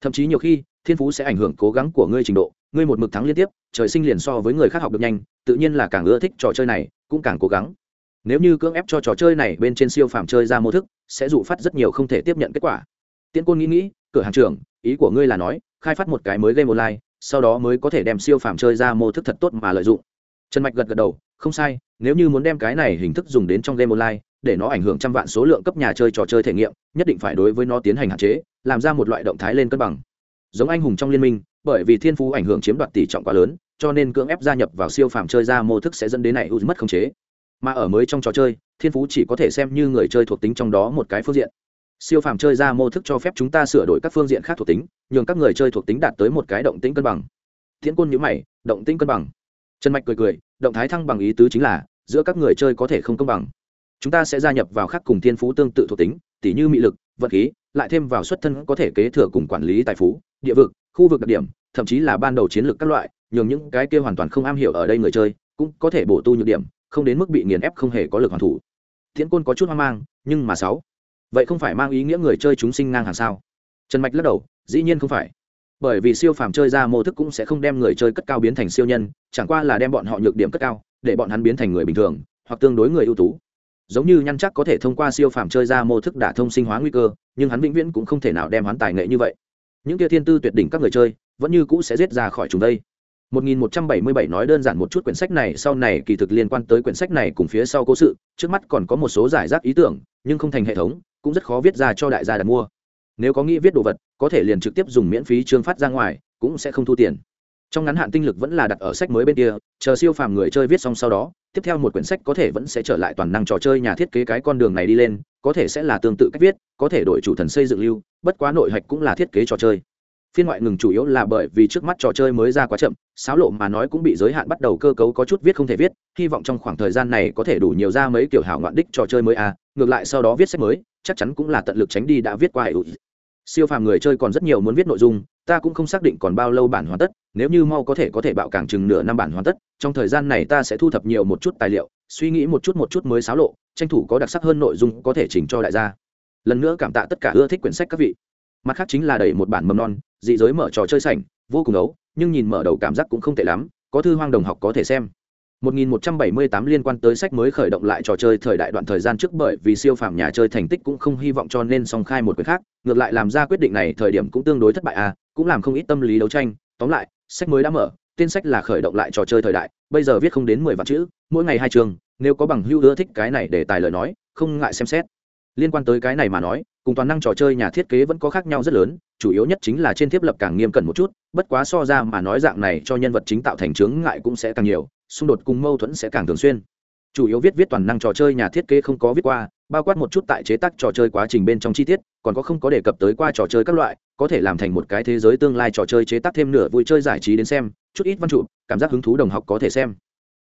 Thậm chí nhiều khi thiên phú sẽ ảnh hưởng cố gắng của ngươi trình độ ngươi một mực thắng liên tiếp trời sinh liền so với người khác học được nhanh tự nhiên là càng ưa thích trò chơi này cũng càng cố gắng nếu như cưỡng ép cho trò chơi này bên trên siêu phàm chơi ra mô thức, sẽ dụ phát rất nhiều không thể tiếp nhận kết quả. Tiễn côn nghĩ nghĩ, cửa hàng trưởng, ý của ngươi là nói, khai phát một cái mới game online, sau đó mới có thể đem siêu phàm chơi ra mô thức thật tốt mà lợi dụng. Trần mạch gật gật đầu, không sai, nếu như muốn đem cái này hình thức dùng đến trong game online, để nó ảnh hưởng trăm vạn số lượng cấp nhà chơi trò chơi thể nghiệm, nhất định phải đối với nó tiến hành hạn chế, làm ra một loại động thái lên cân bằng. Giống anh hùng trong liên minh, bởi vì thiên phú ảnh hưởng chiếm đoạt tỷ trọng quá lớn, cho nên cưỡng ép gia nhập vào siêu phàm chơi ra mô thức sẽ dẫn đến này u mất khống chế mà ở mới trong trò chơi, thiên phú chỉ có thể xem như người chơi thuộc tính trong đó một cái phương diện. Siêu phàm chơi ra mô thức cho phép chúng ta sửa đổi các phương diện khác thuộc tính, nhường các người chơi thuộc tính đạt tới một cái động tĩnh cân bằng. Thiện quân nhữ mày, động tĩnh cân bằng. Trần mạch cười cười, động thái thăng bằng ý tứ chính là, giữa các người chơi có thể không công bằng. Chúng ta sẽ gia nhập vào khác cùng thiên phú tương tự thuộc tính, tỉ như mị lực, vật khí, lại thêm vào xuất thân có thể kế thừa cùng quản lý tài phú, địa vực, khu vực đặc điểm, thậm chí là ban đầu chiến lược các loại, nhường những cái kia hoàn toàn không am hiểu ở đây người chơi, cũng có thể bổ tu nhược điểm không đến mức bị nghiền ép không hề có lực hoàn thủ. Thiện côn có chút hoang mang, nhưng mà sáu. Vậy không phải mang ý nghĩa người chơi chúng sinh ngang hàng sao? Trần mạch lắc đầu, dĩ nhiên không phải. Bởi vì siêu phàm chơi ra mô thức cũng sẽ không đem người chơi cất cao biến thành siêu nhân, chẳng qua là đem bọn họ nhược điểm cất cao, để bọn hắn biến thành người bình thường, hoặc tương đối người ưu tú. Giống như nhăn chắc có thể thông qua siêu phàm chơi ra mô thức đả thông sinh hóa nguy cơ, nhưng hắn vĩnh viễn cũng không thể nào đem hắn tài nghệ như vậy. Những kia thiên tư tuyệt đỉnh các người chơi, vẫn như cũ sẽ giết ra khỏi chúng đây. 1177 nói đơn giản một chút quyển sách này sau này kỳ thực liên quan tới quyển sách này cùng phía sau cố sự, trước mắt còn có một số giải rác ý tưởng, nhưng không thành hệ thống, cũng rất khó viết ra cho đại gia đặt mua. Nếu có nghĩ viết đồ vật, có thể liền trực tiếp dùng miễn phí chương phát ra ngoài, cũng sẽ không thu tiền. Trong ngắn hạn tinh lực vẫn là đặt ở sách mới bên kia, chờ siêu phàm người chơi viết xong sau đó, tiếp theo một quyển sách có thể vẫn sẽ trở lại toàn năng trò chơi nhà thiết kế cái con đường này đi lên, có thể sẽ là tương tự cách viết, có thể đổi chủ thần xây dựng lưu, bất quá nội hạch cũng là thiết kế trò chơi phiên ngoại ngừng chủ yếu là bởi vì trước mắt trò chơi mới ra quá chậm sáo lộ mà nói cũng bị giới hạn bắt đầu cơ cấu có chút viết không thể viết, hy vọng trong khoảng thời gian này có thể đủ nhiều ra mấy kiểu hảo ngoạn đích trò chơi mới à ngược lại sau đó viết sách mới, chắc chắn cũng là tận lực tránh đi đã viết qua hệ siêu phàm người chơi còn rất nhiều muốn viết nội dung, ta cũng không xác định còn bao lâu bản hoàn tất, nếu như mau có thể có thể bạo càng chừng nửa năm bản hoàn tất, trong thời gian này ta sẽ thu thập nhiều một chút tài liệu, suy nghĩ một chút một chút mới xáo lộ, tranh thủ có đặc sắc hơn nội dung có thể chỉnh cho đại gia. Lần nữa cảm tạ tất cả ưa thích quyển sách các vị mặt khác chính là đẩy một bản mầm non dị giới mở trò chơi sảnh vô cùng ấu nhưng nhìn mở đầu cảm giác cũng không tệ lắm có thư hoang đồng học có thể xem 1178 liên quan tới sách mới khởi động lại trò chơi thời đại đoạn thời gian trước bởi vì siêu phàm nhà chơi thành tích cũng không hy vọng cho nên song khai một quyển khác, ngược lại làm ra quyết định này thời điểm cũng tương đối thất bại à, cũng làm không ít tâm lý đấu tranh, tóm lại, sách mới đã mở, tên sách là khởi động lại trò chơi thời đại, bây giờ viết không đến 10 vạn chữ, mỗi ngày hai chương, nếu có bằng hữu ưa thích cái này để tài lời nói, không ngại xem xét. Liên quan tới cái này mà nói, cùng toàn năng trò chơi nhà thiết kế vẫn có khác nhau rất lớn, chủ yếu nhất chính là trên thiết lập càng nghiêm cẩn một chút, bất quá so ra mà nói dạng này cho nhân vật chính tạo thành chướng ngại cũng sẽ càng nhiều, xung đột cùng mâu thuẫn sẽ càng thường xuyên. Chủ yếu viết viết toàn năng trò chơi nhà thiết kế không có viết qua, bao quát một chút tại chế tác trò chơi quá trình bên trong chi tiết, còn có không có đề cập tới qua trò chơi các loại, có thể làm thành một cái thế giới tương lai trò chơi chế tác thêm nửa vui chơi giải trí đến xem, chút ít văn trụ, cảm giác hứng thú đồng học có thể xem.